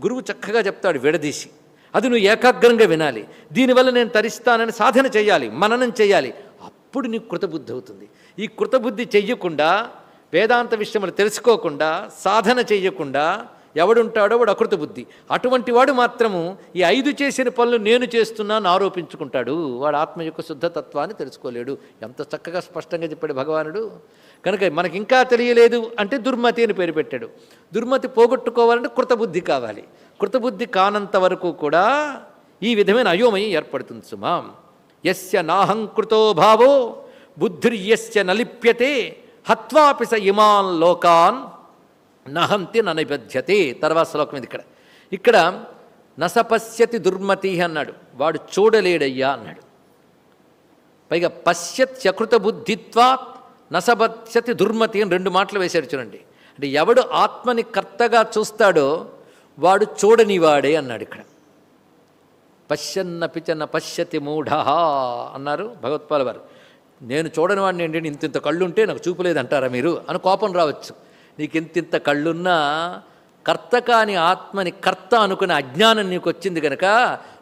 గురువు చక్కగా చెప్తాడు విడదీసి. అది నువ్వు ఏకాగ్రంగా వినాలి. దీనివల్ల నేను తరిస్తానని సాధన చేయాలి మననం చేయాలి. అప్పుడు నీకు కృతబుద్ధి అవుతుంది. ఈ కృతబుద్ధి చెయ్యకుండా వేదాంత విషయములు తెలుసుకోకుండా సాధన చెయ్యకుండా ఎవడుంటాడో వాడు అకృత బుద్ధి. అటువంటి వాడు మాత్రము ఈ ఐదు చేసిన పనులు నేను చేస్తున్నాను ఆరోపించుకుంటాడు. వాడు ఆత్మ యొక్క శుద్ధతత్వాన్ని తెలుసుకోలేడు. ఎంత చక్కగా స్పష్టంగా చెప్పాడు భగవానుడు. కనుక మనకింకా తెలియలేదు అంటే దుర్మతి అని పేరు పెట్టాడు. దుర్మతి పోగొట్టుకోవాలంటే కృతబుద్ధి కావాలి. కృతబుద్ధి కానంత వరకు కూడా ఈ విధమైన అయోమయం ఏర్పడుతుంది సుమా. యస్య నాహంకృతో భావో బుద్ధిర్యస్య నలిప్యతే హత్వాపిస ఇమాన్ లోకాన్ నహంతి ననిబధ్యతే. తర్వాత శ్లోకం ఇది ఇక్కడ. ఇక్కడ నసపశ్యతి దుర్మతి అన్నాడు. వాడు చూడలేడయ్యా అన్నాడు. పైగా పశ్యత్ బుద్ధిత్వా నసపశ్యతి దుర్మతి అని రెండు మాటలు వేశాడు చూడండి. అంటే ఎవడు ఆత్మని కర్తగా చూస్తాడో వాడు చూడనివాడే అన్నాడు ఇక్కడ. పశ్యన్న పిచ్చన్న పశ్యతి మూఢ అన్నారు భగవత్పాల వారు. నేను చూడని వాడిని ఏంటంటే ఇంత ఇంత కళ్ళుంటే నాకు చూపలేదంటారా మీరు? అని కోపం రావచ్చు. నీకు ఇంతింత కళ్ళున్నా కర్త కాని ఆత్మని కర్త అనుకునే అజ్ఞానం నీకు వచ్చింది కనుక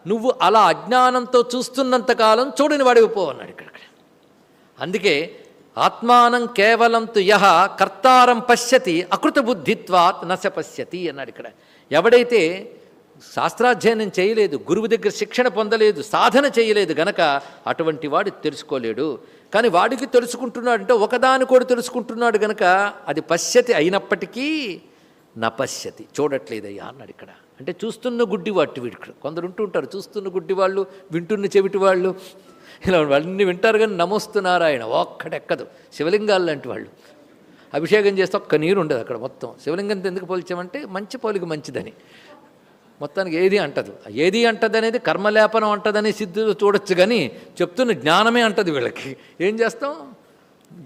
నువ్వు అలా అజ్ఞానంతో చూస్తున్నంతకాలం చూడని వాడివి పో అన్నాడు ఇక్కడ. అందుకే ఆత్మానం కేవలం తు యహ కర్తారం పశ్యతి అకృత బుద్ధిత్వాత్ నశ పశ్యతి అన్నాడు ఇక్కడ. ఎవడైతే శాస్త్రాధ్యయనం చేయలేదు గురువు దగ్గర శిక్షణ పొందలేదు సాధన చేయలేదు గనక అటువంటి వాడు తెలుసుకోలేడు. కానీ వాడికి తెలుసుకుంటున్నాడు అంటే ఒకదాని కూడా తెలుసుకుంటున్నాడు గనక అది పశ్యతి అయినప్పటికీ నపశ్యతి. చూడట్లేదయ్యా అన్నాడు ఇక్కడ. అంటే చూస్తున్న గుడ్డి వాటి వీడు కొందరు ఉంటూ ఉంటారు చూస్తున్న గుడ్డి వాళ్ళు వింటున్న చెవిటి వాళ్ళు. ఇలా వాళ్ళని వింటారు కానీ నమోస్తు నారాయణ ఒక్కడెక్కదు. శివలింగాలు లాంటి వాళ్ళు. అభిషేకం చేస్తే. ఒక్క నీరు ఉండదు అక్కడ మొత్తం. శివలింగంతో ఎందుకు పోల్చామంటే మంచి పోలిక మంచిదని. మొత్తానికి ఏది అంటదు. ఏది అంటది అనేది కర్మలేపనం అంటదని సిద్ధులు చూడొచ్చు కానీ చెప్తున్న జ్ఞానమే అంటది వీళ్ళకి. ఏం చేస్తాం?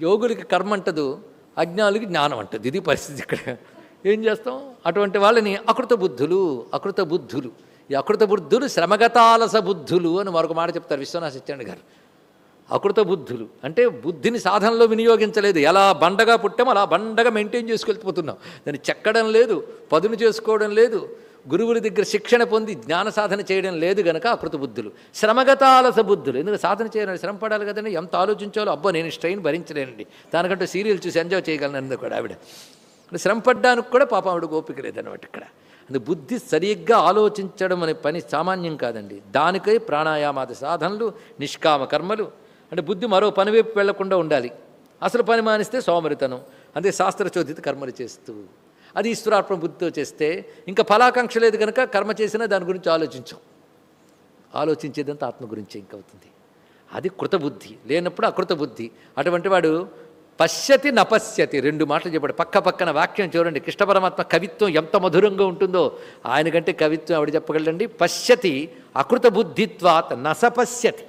యోగులకి కర్మ అంటదు అజ్ఞానులకి జ్ఞానం అంటది. ఇది పరిస్థితి ఇక్కడ. ఏం చేస్తాం? అటువంటి వాళ్ళని అకృత బుద్ధులు అకృత బుద్ధులు. ఈ అకృత బుద్ధులు శ్రమగతాలస బుద్ధులు అని మరొక మాట చెప్తారు విశ్వనాథ సత్యాన్ని గారు. అకృత బుద్ధులు. అంటే బుద్ధిని సాధనలో వినియోగించలేదు. ఎలా బండగా పుట్టామో అలా బండగా మెయింటైన్ చేసుకెళ్ళిపోతున్నాం దాన్ని చెక్కడం లేదు పదును చేసుకోవడం లేదు గురువుల దగ్గర శిక్షణ పొంది జ్ఞాన సాధన చేయడం లేదు గనక అకృత బుద్ధులు. శ్రమగతాలస బుద్ధులు. ఎందుకంటే సాధన చేయాలని శ్రమ పడాలి కదండి. ఎంత ఆలోచించాలో అబ్బా నేను స్ట్రెయిన్ భరించలేనండి. దానికంటే సీరియల్ చూసి ఎంజాయ్ చేయగలను అందుకు కూడా ఆవిడ. శ్రమ పడ్డానికి కూడా పాపం ఆవిడ ఓపిక లేదనమాట ఇక్కడ. అందుకే బుద్ధి సరిగ్గా ఆలోచించడం అనే పని సామాన్యం కాదండి. దానికై ప్రాణాయామాది సాధనలు నిష్కామ కర్మలు అంటే బుద్ధి మరో పని వైపు వెళ్ళకుండా ఉండాలి. అసలు పని మానిస్తే సోమరితనం. అదే శాస్త్రచోదిత కర్మలు చేస్తూ. అది ఈశ్వరార్పణ బుద్ధితో చేస్తే ఇంకా ఫలాకాంక్ష లేదు కనుక కర్మ చేసినా దాని గురించి ఆలోచించాం. ఆలోచించేదంతా ఆత్మ గురించి ఇంకవుతుంది అది కృతబుద్ధి. లేనప్పుడు అకృత బుద్ధి అటువంటి వాడు పశ్యతి నపశ్యతి రెండు మాటలు చెప్పాడు. పక్క పక్కన వాక్యం చూడండి. కృష్ణ పరమాత్మ కవిత్వం ఎంత మధురంగా ఉంటుందో ఆయన కంటే కవిత్వం ఆవిడ చెప్పగలండి పశ్యతి అకృత బుద్ధిత్వాత్ నసపశ్యతి.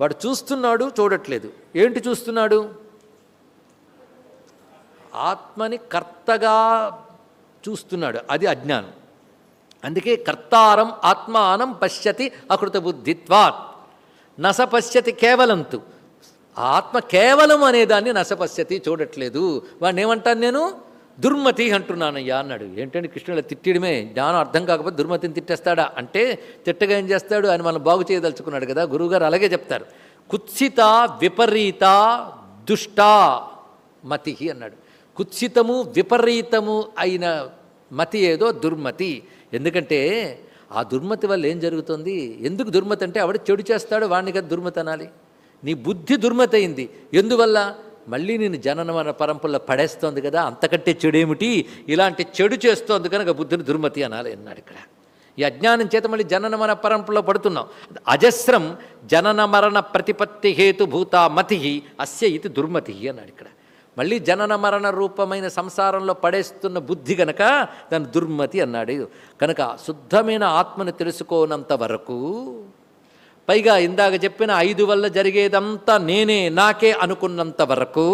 వాడు చూస్తున్నాడు చూడట్లేదు. ఏంటి చూస్తున్నాడు? ఆత్మని కర్తగా చూస్తున్నాడు. అది అజ్ఞానం. అందుకే కర్తారం ఆత్మానం పశ్యతి అకృత బుద్ధిత్వాత్ నస పశ్యతి కేవలంతు ఆత్మ కేవలం అనేదాన్ని నసపశ్యతి చూడట్లేదు. వాడిని ఏమంటాను నేను? దుర్మతి అంటున్నానయ్యా అన్నాడు. ఏంటంటే కృష్ణుడు తిట్టడమే జ్ఞానం అర్థం కాకపోతే దుర్మతిని తిట్టేస్తాడా? అంటే తిట్టగా ఏం చేస్తాడు? అని మనం బాగు చేయదలుచుకున్నాడు కదా గురువుగారు అలాగే చెప్తారు. కుత్సిత విపరీత దుష్ట మతి అన్నాడు. కుత్సితము విపరీతము అయిన మతి ఏదో దుర్మతి. ఎందుకంటే ఆ దుర్మతి వల్ల ఏం జరుగుతుంది? ఎందుకు దుర్మతి అంటే ఆవిడ చెడు చేస్తాడు వాడిని కదా దుర్మతి అనాలి. నీ బుద్ధి దుర్మతి అయింది. ఎందువల్ల? మళ్ళీ నేను జనన మన పరంపరలో పడేస్తోంది కదా అంతకంటే చెడేమిటి? ఇలాంటి చెడు చేస్తోంది కనుక బుద్ధుని దుర్మతి అనాలి అన్నాడు ఇక్కడ. ఈ అజ్ఞానం చేత మళ్ళీ జనన మరణ పరంపరలో పడుతున్నాం. అజస్రం జనన మరణ ప్రతిపత్తి హేతుభూత మతి అస్య ఇది దుర్మతి అన్నాడు ఇక్కడ. మళ్ళీ జనన మరణ రూపమైన సంసారంలో పడేస్తున్న బుద్ధి గనక దాని దుర్మతి అన్నాడు. కనుక శుద్ధమైన ఆత్మను తెలుసుకోనంత వరకు పైగా ఇందాక చెప్పిన ఐదు వల్ల జరిగేదంతా నేనే నాకే అనుకున్నంత వరకు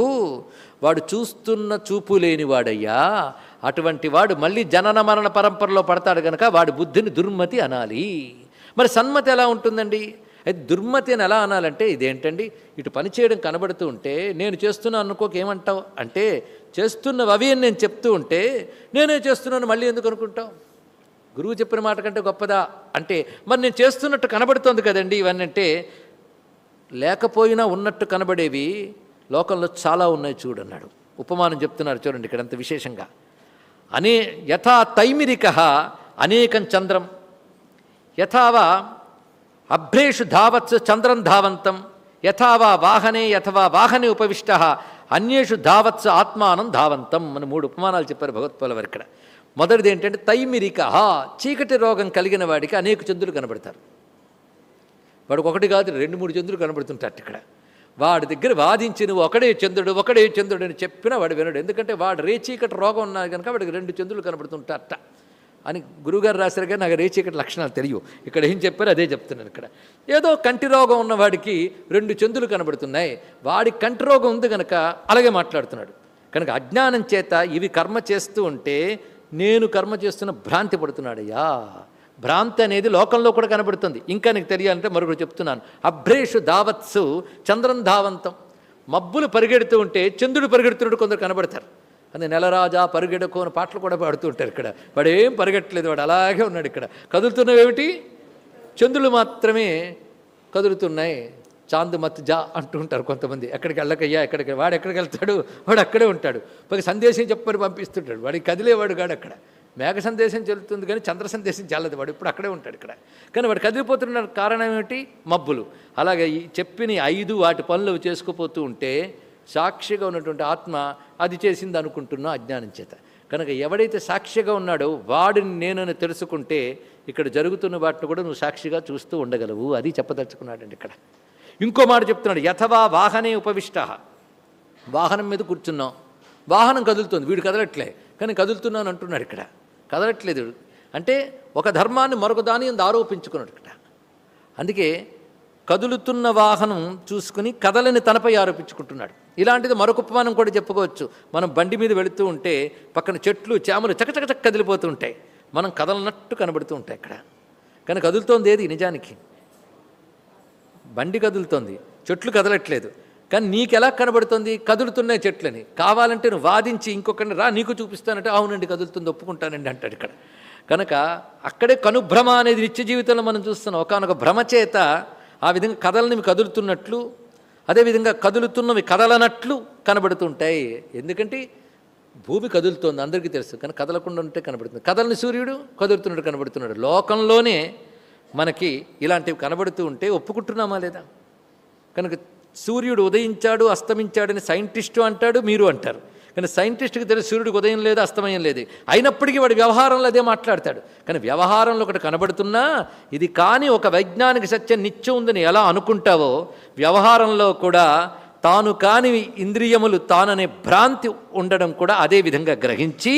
వాడు చూస్తున్న చూపు లేనివాడయ్యా. అటువంటి వాడు మళ్ళీ జనన మరణ పరంపరలో పడతాడు కనుక వాడి బుద్ధిని దుర్మతి అనాలి. మరి సన్మతి ఎలా ఉంటుందండి? అయితే దుర్మతి అని ఎలా అనాలంటే ఇదేంటండి? ఇటు పని చేయడం కనబడుతూ ఉంటే నేను చేస్తున్నా అనుకోక ఏమంటావు? అంటే చేస్తున్నవి అవి అని నేను చెప్తూ ఉంటే నేనే చేస్తున్నాను మళ్ళీ ఎందుకు అనుకుంటావు? గురువు చెప్పిన మాట కంటే గొప్పదా? అంటే మరి నేను చేస్తున్నట్టు కనబడుతోంది కదండి ఇవన్నీ అంటే లేకపోయినా ఉన్నట్టు కనబడేవి లోకంలో చాలా ఉన్నాయి చూడన్నాడు. ఉపమానం చెప్తున్నారు చూడండి ఇక్కడ అంత విశేషంగా. అనే యథా తైమిరిక అనేకం చంద్రం. యథావా అభ్రేషు ధావత్స్ చంద్రం ధావంతం. యథావా వాహనే యథవా వాహనే ఉపవిష్ట. అన్యేషు ధావత్స్ ఆత్మానం ధావంతం అని మూడు ఉపమానాలు చెప్పారు భగవత్పాల వారు ఇక్కడ. మొదటిది ఏంటంటే తైమిరిక. చీకటి రోగం కలిగిన వాడికి అనేక చంద్రులు కనబడతారు. వాడికి ఒకటి కాదు రెండు మూడు చంద్రులు కనబడుతుంటారు ఇక్కడ. వాడి దగ్గర వాదించిన ఒకడే చంద్రుడు ఒకడే చంద్రుడు అని చెప్పినా వాడు వినడు. ఎందుకంటే వాడు రేచీకటి రోగం ఉన్నారు కనుక వాడికి రెండు చంద్రులు కనబడుతుంటారట అని గురుగారు రాశారు కానీ నాకు రేచీకటి లక్షణాలు తెలియవు. ఇక్కడ ఏం చెప్పారో అదే చెప్తున్నాను ఇక్కడ. ఏదో కంటి రోగం ఉన్నవాడికి రెండు చంద్రులు కనబడుతున్నాయి. వాడి కంటి రోగం ఉంది కనుక అలాగే మాట్లాడుతున్నాడు. కనుక అజ్ఞానం చేత ఇవి కర్మ చేస్తూ ఉంటే నేను కర్మ చేస్తున్న భ్రాంతి పడుతున్నాడయ్యా. భ్రాంతి అనేది లోకంలో కూడా కనబడుతుంది. ఇంకా నీకు తెలియాలంటే మరొకటి చెప్తున్నాను. అభ్రేషు దావత్సు చంద్రం ధావంతం. మబ్బులు పరిగెడుతూ ఉంటే చంద్రుడు పరిగెడుతున్నట్టు కొందరు కనబడతారు. అది నెలరాజా పరిగెడుకో అని పాటలు కూడా పాడుతూ ఉంటారు ఇక్కడ. వాడు ఏం పరిగెట్టలేదు వాడు అలాగే ఉన్నాడు ఇక్కడ. కదులుతున్నవేమిటి? చంద్రులు మాత్రమే కదులుతున్నాయి. చాంద్ మత్ జా అంటూ ఉంటారు కొంతమంది. ఎక్కడికి వెళ్ళకయ్యా ఎక్కడికి వాడు ఎక్కడికి వెళ్తాడు? వాడు అక్కడే ఉంటాడు. పైకి సందేశం చెప్పని పంపిస్తుంటాడు. వాడికి కదిలేవాడు కాడు అక్కడ. మేఘ సందేశం చెల్లుతుంది కానీ చంద్ర సందేశం చెల్లదు. వాడు ఇప్పుడు అక్కడే ఉంటాడు ఇక్కడ. కానీ వాడు కదిలిపోతున్న కారణం ఏమిటి? మబ్బులు. అలాగే ఈ చెప్పిన ఐదు వాటి పనులు చేసుకుపోతూ ఉంటే సాక్షిగా ఉన్నటువంటి ఆత్మ అది చేసింది అనుకుంటున్నా అజ్ఞానం చేత. కనుక ఎవడైతే సాక్షిగా ఉన్నాడో వాడిని నేనని తెలుసుకుంటే ఇక్కడ జరుగుతున్న వాటిని కూడా నువ్వు సాక్షిగా చూస్తూ ఉండగలవు. అది చెప్పదలుచుకున్నాడండి ఇక్కడ. ఇంకో మాట చెప్తున్నాడు యథవా వాహనే ఉపవిష్ట. వాహనం మీద కూర్చున్నాం. వాహనం కదులుతుంది వీడు కదలట్లే. కానీ కదులుతున్నాను అంటున్నాడు ఇక్కడ. కదలట్లేదు అంటే ఒక ధర్మాన్ని మరొక దాని అందు ఆరోపించుకున్నాడు ఇక్కడ. అందుకే కదులుతున్న వాహనం చూసుకుని కదలని తనపై ఆరోపించుకుంటున్నాడు. ఇలాంటిది మరొక ఉపమానం కూడా చెప్పుకోవచ్చు. మనం బండి మీద వెళుతూ ఉంటే పక్కన చెట్లు చేమలు చకచకచక కదిలిపోతూ ఉంటాయి. మనం కదలనట్టు కనబడుతూ ఉంటాయి ఇక్కడ కానీ కదులుతోంది ఏది? నిజానికి. బండి కదులుతోంది. చెట్లు కదలట్లేదు. కానీ నీకెలా కనబడుతుంది? కదులుతున్నాయి చెట్లని. కావాలంటే నువ్వు వాదించి ఇంకొకరిని రా నీకు చూపిస్తానంటే అవునండి కదులుతుంది ఒప్పుకుంటానండి అంటాడు ఇక్కడ. కనుక అక్కడే కనుభ్రమ అనేది నిత్య జీవితంలో మనం చూస్తున్నాం. ఒకనొక భ్రమచేత ఆ విధంగా కథలనివి కదులుతున్నట్లు అదేవిధంగా కదులుతున్నవి కదలనట్లు కనబడుతుంటాయి. ఎందుకంటే భూమి కదులుతోంది అందరికీ తెలుసు. కానీ కదలకుండా ఉంటే కనబడుతుంది. కదలని సూర్యుడు కదులుతున్నట్టు కనబడుతున్నాడు. లోకంలోనే మనకి ఇలాంటివి కనబడుతూ ఉంటే ఒప్పుకుంటున్నామా లేదా? కనుక సూర్యుడు ఉదయించాడు అస్తమించాడని సైంటిస్టు అంటాడు మీరు అంటారు. కానీ సైంటిస్ట్కి తెలిసి సూర్యుడికి ఉదయం లేదు అస్తమయం లేదు. అయినప్పటికీ వాడు వ్యవహారంలో అదే మాట్లాడతాడు. కానీ వ్యవహారంలో ఒకటి కనబడుతున్నా ఇది కానీ ఒక వైజ్ఞానిక సత్యం నిత్యం ఉందని ఎలా అనుకుంటావో వ్యవహారంలో కూడా తాను కాని ఇంద్రియములు తాననే భ్రాంతి ఉండడం కూడా అదే విధంగా గ్రహించి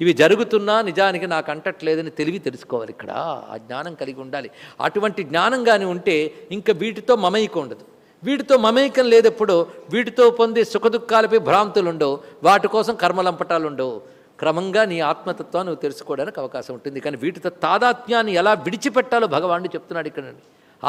ఇవి జరుగుతున్నా నిజానికి నాకు అంటట్లేదని తెలివి తెలుసుకోవాలి ఇక్కడ. ఆ జ్ఞానం కలిగి ఉండాలి. అటువంటి జ్ఞానం కానీ ఉంటే ఇంకా వీటితో మమైక ఉండదు. వీటితో మమేకం లేదెప్పుడు వీటితో పొందే సుఖదుఖాలపై భ్రాంతులు ఉండవు వాటి కోసం కర్మలంపటాలు ఉండవు క్రమంగా నీ ఆత్మతత్వాన్ని నువ్వు తెలుసుకోవడానికి అవకాశం ఉంటుంది. కానీ వీటితో తాదాత్మ్యాన్ని ఎలా విడిచిపెట్టాలో భగవానుడు చెప్తున్నాడు ఇక్కడ.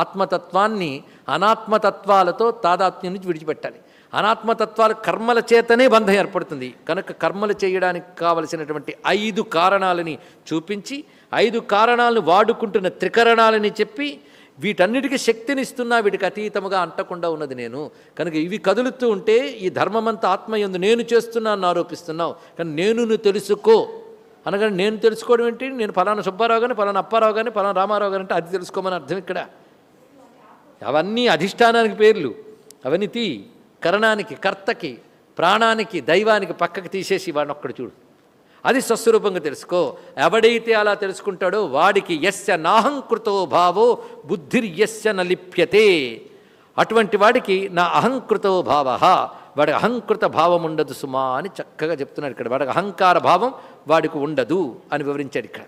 ఆత్మతత్వాన్ని అనాత్మతత్వాలతో తాదాత్మ్యం నుంచి విడిచిపెట్టాలి. అనాత్మతత్వాలు కర్మల చేతనే బంధం ఏర్పడుతుంది. కనుక కర్మలు చేయడానికి కావలసినటువంటి ఐదు కారణాలని చూపించి ఐదు కారణాలను వాడుకుంటున్న త్రికరణాలని చెప్పి వీటన్నిటికీ శక్తినిస్తున్నా వీటికి అతీతముగా అంటకుండా ఉన్నది నేను. కనుక ఇవి కదులుతూ ఉంటే ఈ ధర్మమంతా ఆత్మయందు నేను చేస్తున్నాను ఆరోపిస్తున్నావు. కానీ నేను నువ్వు తెలుసుకో. అనగానే నేను తెలుసుకోవడం ఏంటి? నేను ఫలానా సుబ్బారావు కానీ ఫలానా అప్పారావు కానీ ఫలానా రామారావు గారు అంటే అది తెలుసుకోమని అర్థం ఇక్కడ. అవన్నీ అధిష్టానానికి పేర్లు. అవన్నీ తీ. కరణానికి కర్తకి ప్రాణానికి దైవానికి పక్కకి తీసేసి వాడిని ఒక్కడు చూడు. అది స్వస్వరూపంగా తెలుసుకో. ఎవడైతే అలా తెలుసుకుంటాడో వాడికి ఎస్య నాహంకృతో భావో బుద్ధిర్యస్య నలిప్యతే అటువంటి వాడికి నా అహంకృతో భావ. వాడి అహంకృత భావం ఉండదు సుమా అని చక్కగా చెప్తున్నాడు ఇక్కడ. వాడికి అహంకార భావం వాడికి ఉండదు అని వివరించాడు ఇక్కడ.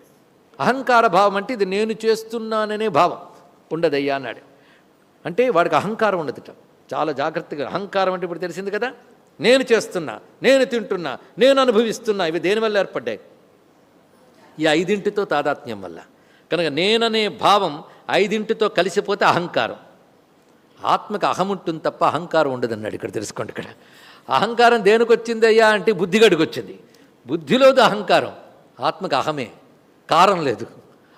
అహంకార భావం అంటే ఇది నేను చేస్తున్నాననే భావం. ఉండదయ్యా అన్నాడు. అంటే వాడికి అహంకారం ఉండదుట. చాలా జాగ్రత్తగా అహంకారం అంటే ఇప్పుడు తెలిసింది కదా? నేను చేస్తున్నా నేను తింటున్నా నేను అనుభవిస్తున్నా ఇవి దేనివల్ల ఏర్పడ్డాయి? ఈ ఐదింటితో తాదాత్మ్యం వల్ల. కనుక నేననే భావం ఐదింటితో కలిసిపోతే అహంకారం. ఆత్మకు అహం ఉంటుంది తప్ప అహంకారం ఉండదన్నాడు ఇక్కడ తెలుసుకోండి ఇక్కడ. అహంకారం దేనికి వచ్చింది అయ్యా అంటే బుద్ధిగడికి వచ్చింది బుద్ధిలోది అహంకారం. ఆత్మకు అహమే. కారం లేదు.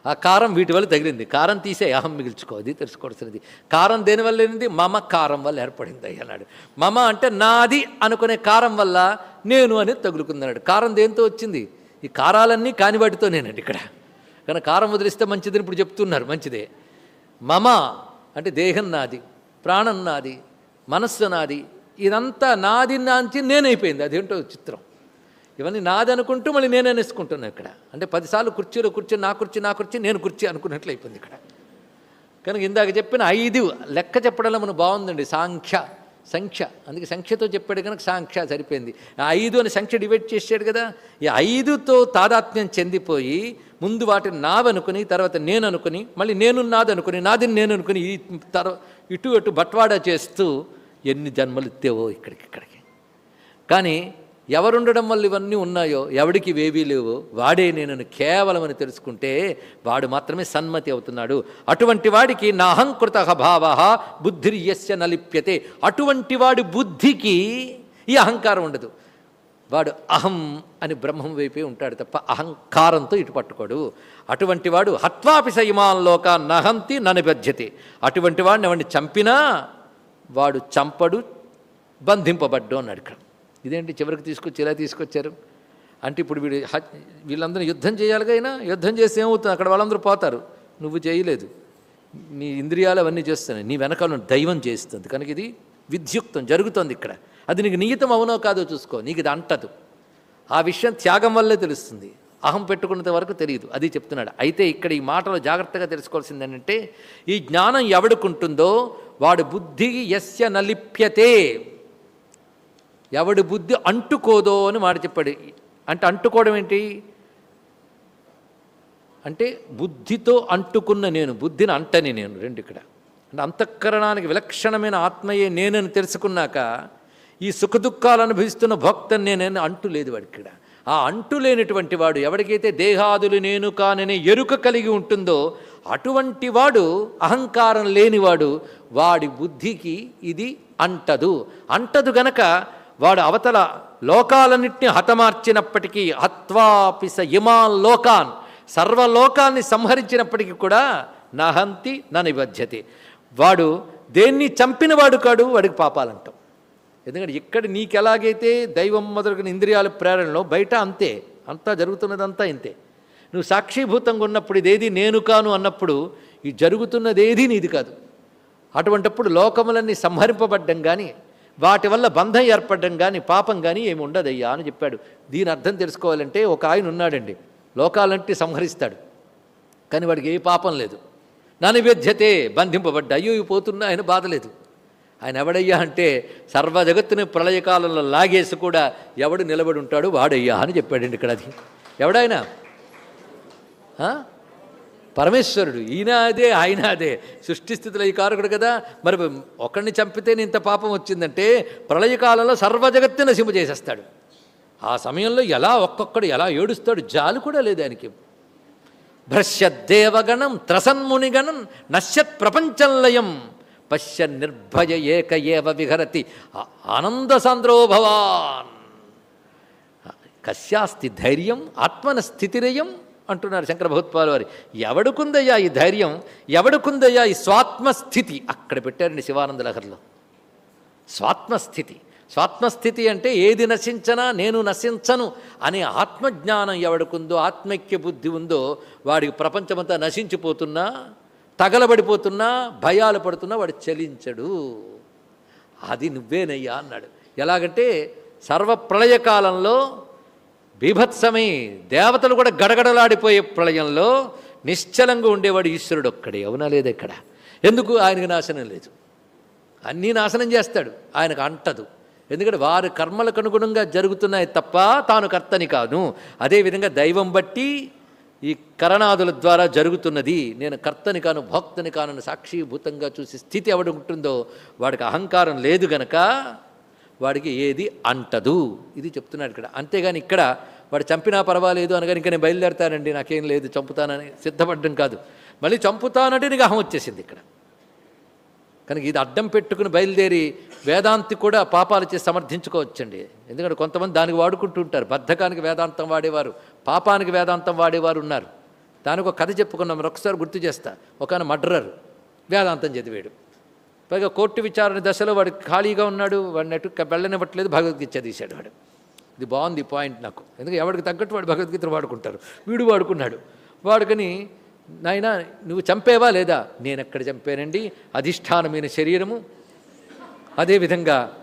ఆ కారం వీటి వల్ల తగిలింది. కారం తీసే అహం మిగిల్చుకో అది తెలుసుకోవాల్సినది. కారం దేనివల్ల ఏంది మమ కారం వల్ల ఏర్పడింది అన్నాడు. మమ అంటే నాది అనుకునే కారం వల్ల నేను అనేది తగులుకుందన్నాడు. కారం దేంతో వచ్చింది? ఈ కారాలన్నీ కాని వాటితోనేనండి ఇక్కడ. కానీ కారం వదిలిస్తే మంచిదని ఇప్పుడు చెప్తున్నారు మంచిదే. మమ అంటే దేహం నాది ప్రాణం నాది మనస్సు నాది ఇదంతా నాది నాంచి నేనైపోయింది. అదేంటో చిత్రం. ఇవన్నీ నాది అనుకుంటూ మళ్ళీ నేను అనేసుకుంటున్నాను ఇక్కడ. అంటే పదిసార్లు కుర్చీలో కుర్చీ నా కుర్చీ నా కుర్చీ నేను కుర్చీ అనుకున్నట్లు అయిపోయింది ఇక్కడ. కనుక ఇందాక చెప్పిన ఐదు లెక్క చెప్పడంలో మనం బాగుందండి. సాంఖ్య సంఖ్య. అందుకే సంఖ్యతో చెప్పాడు కనుక సాంఖ్య సరిపోయింది. ఆ ఐదు అని సంఖ్య డివైడ్ చేసాడు కదా ఈ ఐదుతో తాదాత్మ్యం చెందిపోయి ముందు వాటిని నావనుకుని తర్వాత నేను అనుకుని మళ్ళీ నేను నాది అనుకుని నాది నేను అనుకుని ఈ తర్వా ఇటు అటు బట్వాడా చేస్తూ ఎన్ని జన్మలు ఇత్తేవో ఇక్కడికి ఇక్కడికి. కానీ ఎవరుండడం వల్ల ఇవన్నీ ఉన్నాయో ఎవడికి వేవీ లేవో వాడే నేనని కేవలమని తెలుసుకుంటే వాడు మాత్రమే సన్మతి అవుతున్నాడు. అటువంటి వాడికి నా అహంకృత భావ బుద్ధిర్యస్య నలిప్యతే. అటువంటి వాడి బుద్ధికి ఈ అహంకారం ఉండదు. వాడు అహం అని బ్రహ్మం వైపే ఉంటాడు తప్ప అహంకారంతో ఇటు పట్టుకోడు. అటువంటి వాడు హత్వాపి సైమాల్లోక నహంతి ననిబధ్యతి. అటువంటి వాడిని ఎవరిని చంపినా వాడు చంపడు బంధింపబడ్డు అన్నాడు ఇక్కడ. ఇదేంటి చివరికి తీసుకొచ్చి ఇలా తీసుకొచ్చారు? అంటే ఇప్పుడు వీడు వీళ్ళందరూ యుద్ధం చేయాలిగా అయినా యుద్ధం చేస్తే ఏమవుతుంది? అక్కడ వాళ్ళందరూ పోతారు. నువ్వు చేయలేదు. నీ ఇంద్రియాలు అవన్నీ చేస్తున్నాయి. నీ వెనకాల దైవం చేస్తుంది. కనుక ఇది విద్యుక్తం జరుగుతోంది ఇక్కడ. అది నీకు నియతం అవునో కాదో చూసుకో. నీకు ఇది అంటదు. ఆ విషయం త్యాగం వల్లే తెలుస్తుంది. అహం పెట్టుకున్నంత వరకు తెలియదు. అది చెప్తున్నాడు. అయితే ఇక్కడ ఈ మాటలో జాగ్రత్తగా తెలుసుకోవాల్సింది ఏంటంటే ఈ జ్ఞానం ఎవడుకుంటుందో వాడు బుద్ధి ఎస్య నలిప్యతే. ఎవడి బుద్ధి అంటుకోదో అని మాట చెప్పాడు. అంటే అంటుకోవడం ఏంటి? అంటే బుద్ధితో అంటుకున్న నేను బుద్ధిని అంటని నేను రెండు ఇక్కడ. అంటే అంతఃకరణానికి విలక్షణమైన ఆత్మయే నేనని తెలుసుకున్నాక ఈ సుఖదుఖాలు అనుభవిస్తున్న భక్తని నేనని అంటు లేదు వాడి ఇక్కడ. ఆ అంటు లేనటువంటి వాడు ఎవరికైతే దేహాదులు నేను కాననే ఎరుక కలిగి ఉంటుందో అటువంటి వాడు అహంకారం లేనివాడు వాడి బుద్ధికి ఇది అంటదు. అంటదు గనక వాడు అవతల లోకాలన్నింటినీ హతమార్చినప్పటికీ హత్వాపిస ఇమాన్ లోకాన్ సర్వలోకాన్ని సంహరించినప్పటికీ కూడా నహంతి నా నిబధ్యతే వాడు దేన్ని చంపినవాడు కాడు వాడికి పాపాలంటాం. ఎందుకంటే ఇక్కడ నీకు ఎలాగైతే దైవం మొదలైన ఇంద్రియాల ప్రేరణలో బయట అంతే అంతా జరుగుతున్నదంతా ఇంతే. నువ్వు సాక్షిభూతంగా ఉన్నప్పుడు ఇదేది నేను కాను అన్నప్పుడు ఈ జరుగుతున్నదేది నీది కాదు. అటువంటప్పుడు లోకములన్నీ సంహరింపబడ్డం కానీ వాటి వల్ల బంధం ఏర్పడడం కానీ పాపం కానీ ఏమి ఉండదయ్యా అని చెప్పాడు. దీని అర్థం తెలుసుకోవాలంటే ఒక ఆయన ఉన్నాడండి. లోకాలంటే సంహరిస్తాడు. కానీ వాడికి ఏ పాపం లేదు. ననివేద్యతే బంధింపబడ్డా. అయ్యో ఇవి పోతున్నా ఆయన బాధలేదు ఆయన ఎవడయ్యా అంటే సర్వ జగత్తుని ప్రళయకాలంలో లాగేసి కూడా ఎవడు నిలబడి ఉంటాడు వాడయ్యా అని చెప్పాడండి ఇక్కడ అది. ఎవడాయన? ఆ? పరమేశ్వరుడు ఈయన అదే ఆయన అదే సృష్టి స్థితిలో ఈ కారకుడు కదా. మరి ఒకరిని చంపితే ఇంత పాపం వచ్చిందంటే ప్రళయకాలంలో సర్వ జగత్తుని చేసేస్తాడు. ఆ సమయంలో ఎలా ఒక్కొక్కడు ఎలా ఏడుస్తాడు జాలు కూడా లేదు ఆయనకి. భ్రశ్యద్దేవగణం త్రసన్మునిగణం నశ్యత్ ప్రపంచంలయం పశ్య నిర్భయ ఏక ఏవ విహరతి. ఆనంద సాంద్రో భవాన్. కస్యాస్తి ధైర్యం ఆత్మన స్థితిరయం అంటున్నారు శంకర భగవత్పాల్ వారి. ఎవడుకుందయ్యా ఈ ధైర్యం? ఎవడుకుందయ్యా ఈ స్వాత్మస్థితి? అక్కడ పెట్టారండి శివానంద లహర్లో. స్వాత్మస్థితి. స్వాత్మస్థితి అంటే ఏది నశించనా నేను నశించను అనే ఆత్మజ్ఞానం ఎవడుకుందో ఆత్మైక్య బుద్ధి ఉందో వాడికి ప్రపంచమంతా నశించిపోతున్నా తగలబడిపోతున్నా భయాలు పడుతున్నా వాడు చలించడు. అది నువ్వేనయ్యా అన్నాడు. ఎలాగంటే సర్వప్రళయకాలంలో బీభత్సమై దేవతలు కూడా గడగడలాడిపోయే ప్రళయంలో నిశ్చలంగా ఉండేవాడు ఈశ్వరుడు ఒక్కడే అవునా లేదు ఇక్కడ? ఎందుకు ఆయనకు నాశనం లేదు? అన్నీ నాశనం చేస్తాడు ఆయనకు అంటదు. ఎందుకంటే వారి కర్మలకు అనుగుణంగా జరుగుతున్నాయి తప్ప తాను కర్తని కాను. అదేవిధంగా దైవం బట్టి ఈ కరణాదుల ద్వారా జరుగుతున్నది. నేను కర్తని కాను భోక్తని కానని సాక్షిభూతంగా చూసి స్థితి ఎవడు ఉంటుందో వాడికి అహంకారం లేదు గనక వాడికి ఏది అంటదు. ఇది చెప్తున్నాడు ఇక్కడ. అంతేగాని ఇక్కడ వాడు చంపినా పర్వాలేదు అనగాని ఇంకా నేను బయలుదేరతానండి నాకేం లేదు చంపుతానని సిద్ధపడ్డం కాదు. మళ్ళీ చంపుతానంటే నీకు అహం వచ్చేసింది ఇక్కడ. కనుక ఇది అడ్డం పెట్టుకుని బయలుదేరి వేదాంతి కూడా పాపాలు చేసి సమర్థించుకోవచ్చండి. ఎందుకంటే కొంతమంది దానికి వాడుకుంటూ ఉంటారు. బద్ధకానికి వేదాంతం వాడేవారు పాపానికి వేదాంతం వాడేవారు ఉన్నారు. దానికి ఒక కథ చెప్పుకున్నాం ఒకసారి గుర్తు చేస్తా. ఒక ఆయన మర్డరర్ వేదాంతం చదివాడు. పైగా కోర్టు విచారణ దశలో వాడు ఖాళీగా ఉన్నాడు వాడిని అటు వెళ్ళనివ్వట్లేదు భగవద్గీత చదివేశాడు వాడు. ఇది బాగుంది పాయింట్ నాకు. ఎందుకంటే ఎవరికి తగ్గట్టు వాడు భగవద్గీత వాడుకుంటారు. వీడు వాడుకున్నాడు. వాడుకని నాయన నువ్వు చంపేవా లేదా? నేను ఎక్కడ చంపానండి? అధిష్టానమైన శరీరము. అదేవిధంగా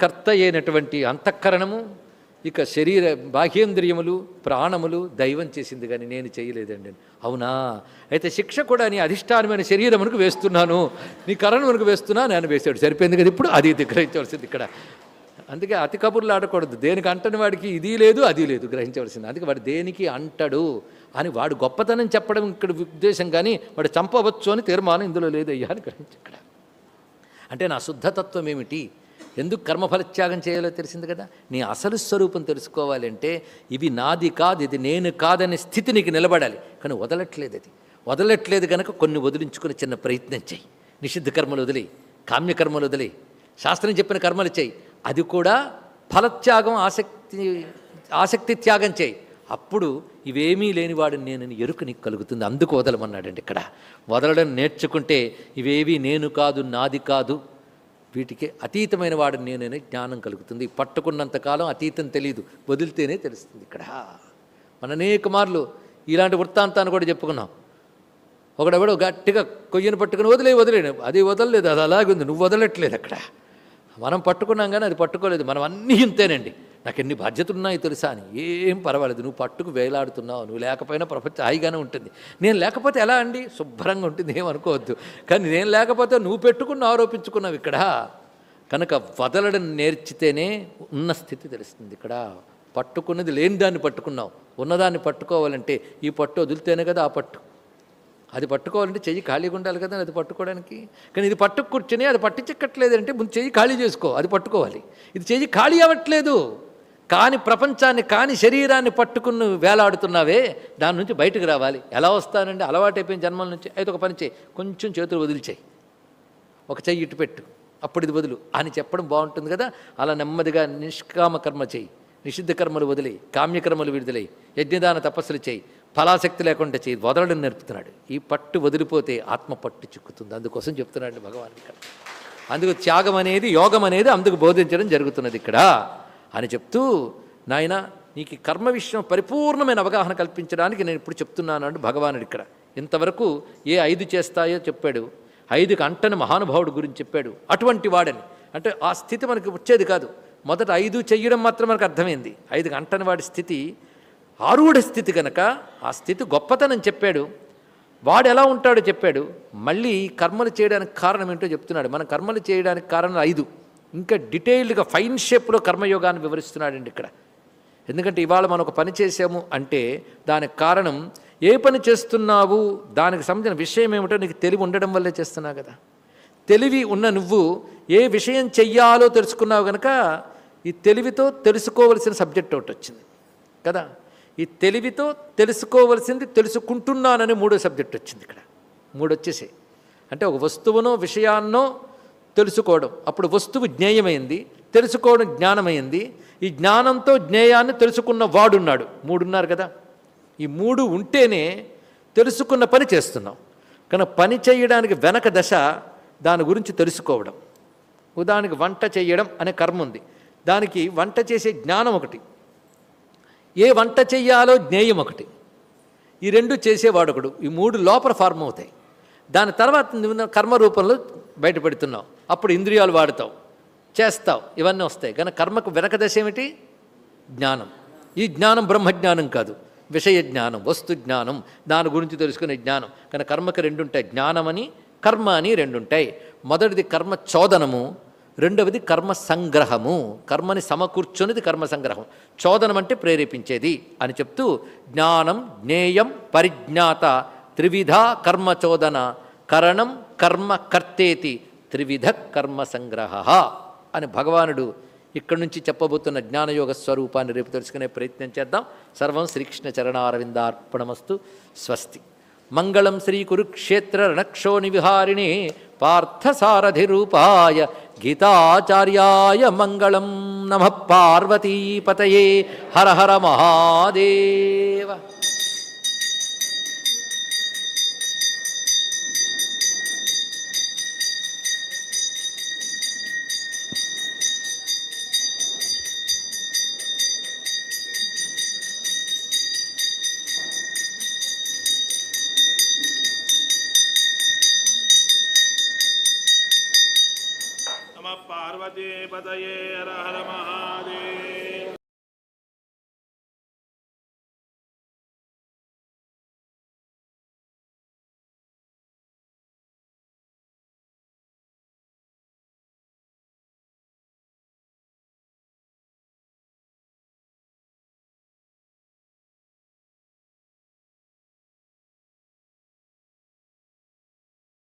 కర్త అయినటువంటి అంతఃకరణము. ఇక శరీర బాహ్యేంద్రియములు ప్రాణములు దైవం చేసింది కానీ నేను చేయలేదండి. అవునా? అయితే శిక్ష కూడా నీ అధిష్టానమైన శరీరమునకు వేస్తున్నాను. నీ కరణమునకు వేస్తున్నా నేను వేసాడు సరిపోయింది కదా ఇప్పుడు? అది గ్రహించవలసింది ఇక్కడ. అందుకే అతి కబుర్లు ఆడకూడదు. దేనికి అంటని వాడికి ఇది లేదు అది లేదు గ్రహించవలసింది. అందుకే వాడు దేనికి అంటాడు అని వాడు గొప్పతనం చెప్పడం ఇక్కడ ఉద్దేశం కానీ వాడు చంపవచ్చు అని తీర్మానం ఇందులో లేదయ్యా అని గ్రహించి ఇక్కడ. అంటే నా శుద్ధతత్వం ఏమిటి? ఎందుకు కర్మఫలత్యాగం చేయాలో తెలిసింది కదా? నీ అసలు స్వరూపం తెలుసుకోవాలంటే ఇవి నాది కాదు ఇది నేను కాదనే స్థితి నీకు నిలబడాలి. కానీ వదలట్లేదు అది. వదలట్లేదు కనుక కొన్ని వదిలించుకుని చిన్న ప్రయత్నం చేయి నిషిద్ధ కర్మలు వదిలి కామ్యకర్మలు వదిలి శాస్త్రం చెప్పిన కర్మలు చేయి అది కూడా ఫలత్యాగం ఆసక్తి ఆసక్తి త్యాగం చేయి అప్పుడు ఇవేమీ లేనివాడు నేను ఎరుక నీకు కలుగుతుంది. అందుకు వదలమన్నాడండి ఇక్కడ. వదలడం నేర్చుకుంటే ఇవేవి నేను కాదు నాది కాదు వీటికి అతీతమైన వాడిని నేననే జ్ఞానం కలుగుతుంది. పట్టుకున్నంతకాలం అతీతం తెలియదు వదిలితేనే తెలుస్తుంది ఇక్కడ. మన అనేక మార్లు ఇలాంటి వృత్తాంతాన్ని కూడా చెప్పుకున్నాం. ఒకడెవడో గట్టిగా కొయ్యను పట్టుకుని వదిలే వదిలేను అది వదలలేదు అది అలాగే ఉంది నువ్వు వదలట్లేదు అక్కడ. మనం పట్టుకున్నాం కానీ అది పట్టుకోలేదు. మనం అన్నీ ఇంతేనండి. నాకు ఎన్ని బాధ్యతలు ఉన్నాయో తెలుసా అని. ఏం పర్వాలేదు నువ్వు పట్టుకు వేలాడుతున్నావు నువ్వు లేకపోయినా ప్రపంచం హాయిగానే ఉంటుంది. నేను లేకపోతే ఎలా అండి? శుభ్రంగా ఉంటుంది ఏమనుకోవద్దు. కానీ నేను లేకపోతే నువ్వు పెట్టుకున్న ఆరోపించుకున్నావు ఇక్కడ. కనుక వదలడం నేర్చితేనే ఉన్న స్థితి తెలుస్తుంది ఇక్కడ. పట్టుకున్నది లేని దాన్ని పట్టుకున్నావు. ఉన్నదాన్ని పట్టుకోవాలంటే ఈ పట్టు వదిలితేనే కదా ఆ పట్టు. అది పట్టుకోవాలంటే చెయ్యి ఖాళీగా ఉండాలి కదా అది పట్టుకోవడానికి. కానీ ఇది పట్టుకు కూర్చొని అది పట్టించక్కట్లేదు అంటే ముందు చెయ్యి ఖాళీ చేసుకో అది పట్టుకోవాలి. ఇది చెయ్యి ఖాళీ అవ్వట్లేదు. కాని ప్రపంచాన్ని కాని శరీరాన్ని పట్టుకుని వేలాడుతున్నావే దాని నుంచి బయటకు రావాలి. ఎలా వస్తానండి? అలవాటైపోయిన జన్మల నుంచి. అయితే ఒక పని చేయి. కొంచెం చేతులు వదిలిచేయి. ఒక చెయ్యి ఇటు పెట్టు. అప్పుడు ఇది వదులు. అని చెప్పడం బాగుంటుంది కదా? అలా నెమ్మదిగా నిష్కామ కర్మ చేయి. నిషిద్ధ కర్మలు వదిలేయి. కామ్యకర్మలు విడుదలై యజ్ఞదాన తపస్సులు చేయి. ఫలాశక్తి లేకుండా చేయి. వదలడం నేర్పుతున్నాడు. ఈ పట్టు వదిలిపోతే ఆత్మ పట్టు చిక్కుతుంది. అందుకోసం చెప్తున్నాడు భగవాన్ ఇక్కడ. అందుకు త్యాగం అనేది యోగం అనేది అందుకు బోధించడం జరుగుతున్నది ఇక్కడ. అని చెప్తూ నాయన నీకు కర్మ విషయం పరిపూర్ణమైన అవగాహన కల్పించడానికి నేను ఇప్పుడు చెప్తున్నాను అంటే భగవానుడు ఇక్కడ. ఇంతవరకు ఏ ఐదు చేస్తాయో చెప్పాడు. ఐదుకి అంటని మహానుభావుడు గురించి చెప్పాడు. అటువంటి వాడని. అంటే ఆ స్థితి మనకి వచ్చేది కాదు. మొదట ఐదు చెయ్యడం మాత్రం మనకు అర్థమైంది. ఐదుకి అంటని వాడి స్థితి ఆరూఢ స్థితి కనుక ఆ స్థితి గొప్పతనం చెప్పాడు. వాడు ఎలా ఉంటాడో చెప్పాడు. మళ్ళీ కర్మలు చేయడానికి కారణం ఏంటో చెప్తున్నాడు. మన కర్మలు చేయడానికి కారణం ఐదు. ఇంకా డీటెయిల్డ్గా ఫైన్ షేప్లో కర్మయోగాన్ని వివరిస్తున్నాడండి ఇక్కడ. ఎందుకంటే ఇవాళ మనం ఒక పని చేసాము అంటే దానికి కారణం ఏ పని చేస్తున్నావు దానికి సంబంధించిన విషయం ఏమిటో నీకు తెలివి ఉండడం వల్లే చేస్తున్నావు కదా. తెలివి ఉన్న నువ్వు ఏ విషయం చెయ్యాలో తెలుసుకున్నావు కనుక ఈ తెలివితో తెలుసుకోవలసిన సబ్జెక్ట్ ఒకటి వచ్చింది కదా. ఈ తెలివితో తెలుసుకోవలసింది తెలుసుకుంటున్నానని మూడో సబ్జెక్ట్ వచ్చింది ఇక్కడ. మూడు వచ్చేసాయి అంటే ఒక వస్తువునో విషయాన్నో తెలుసుకోవడం. అప్పుడు వస్తువు జ్ఞేయమైంది తెలుసుకోవడం జ్ఞానమైంది. ఈ జ్ఞానంతో జ్ఞేయాన్ని తెలుసుకున్న వాడున్నాడు. మూడున్నారు కదా? ఈ మూడు ఉంటేనే తెలుసుకున్న పని చేస్తున్నాం. కానీ పని చేయడానికి వెనక దశ దాని గురించి తెలుసుకోవడం. ఉదాహరణకి వంట చేయడం అనే కర్మ ఉంది. దానికి వంట చేసే జ్ఞానం ఒకటి. ఏ వంట చెయ్యాలో జ్ఞేయం ఒకటి. ఈ రెండు చేసేవాడు ఒకడు ఈ మూడు లోపల ఫార్మ్ అవుతాయి. దాని తర్వాత కర్మ రూపంలో బయటపెడుతున్నావు. అప్పుడు ఇంద్రియాలు వాడతావు చేస్తావు ఇవన్నీ వస్తాయి. కానీ కర్మకు వెనక దశ ఏమిటి? జ్ఞానం. ఈ జ్ఞానం బ్రహ్మజ్ఞానం కాదు. విషయ జ్ఞానం వస్తు జ్ఞానం దాని గురించి తెలుసుకునే జ్ఞానం. కానీ కర్మకి రెండు ఉంటాయి కర్మ అని రెండుంటాయి. మొదటిది కర్మ చోదనము రెండవది కర్మ సంగ్రహము. కర్మని సమకూర్చున్నది కర్మ సంగ్రహం. చోదనం అంటే ప్రేరేపించేది అని చెప్తూ జ్ఞానం జ్ఞేయం పరిజ్ఞాత త్రివిధ కర్మ చోదన కరణం కర్మ కర్తేతి త్రివిధ కర్మ సంగ్రహ అని భగవానుడు ఇక్కడి నుంచి చెప్పబోతున్న జ్ఞానయోగ స్వరూపాన్ని రేపు తెలుసుకునే ప్రయత్నం చేద్దాం. సర్వం శ్రీకృష్ణ చరణారవిందార్పణమస్తు. స్వస్తి. మంగళం శ్రీ కురుక్షేత్ర రణక్షోణి విహారిణి పార్థసారథి రూపాయ గీతాచార్యాయ మంగళం నమ పార్వతీపతయే. హర హర మహాదేవ.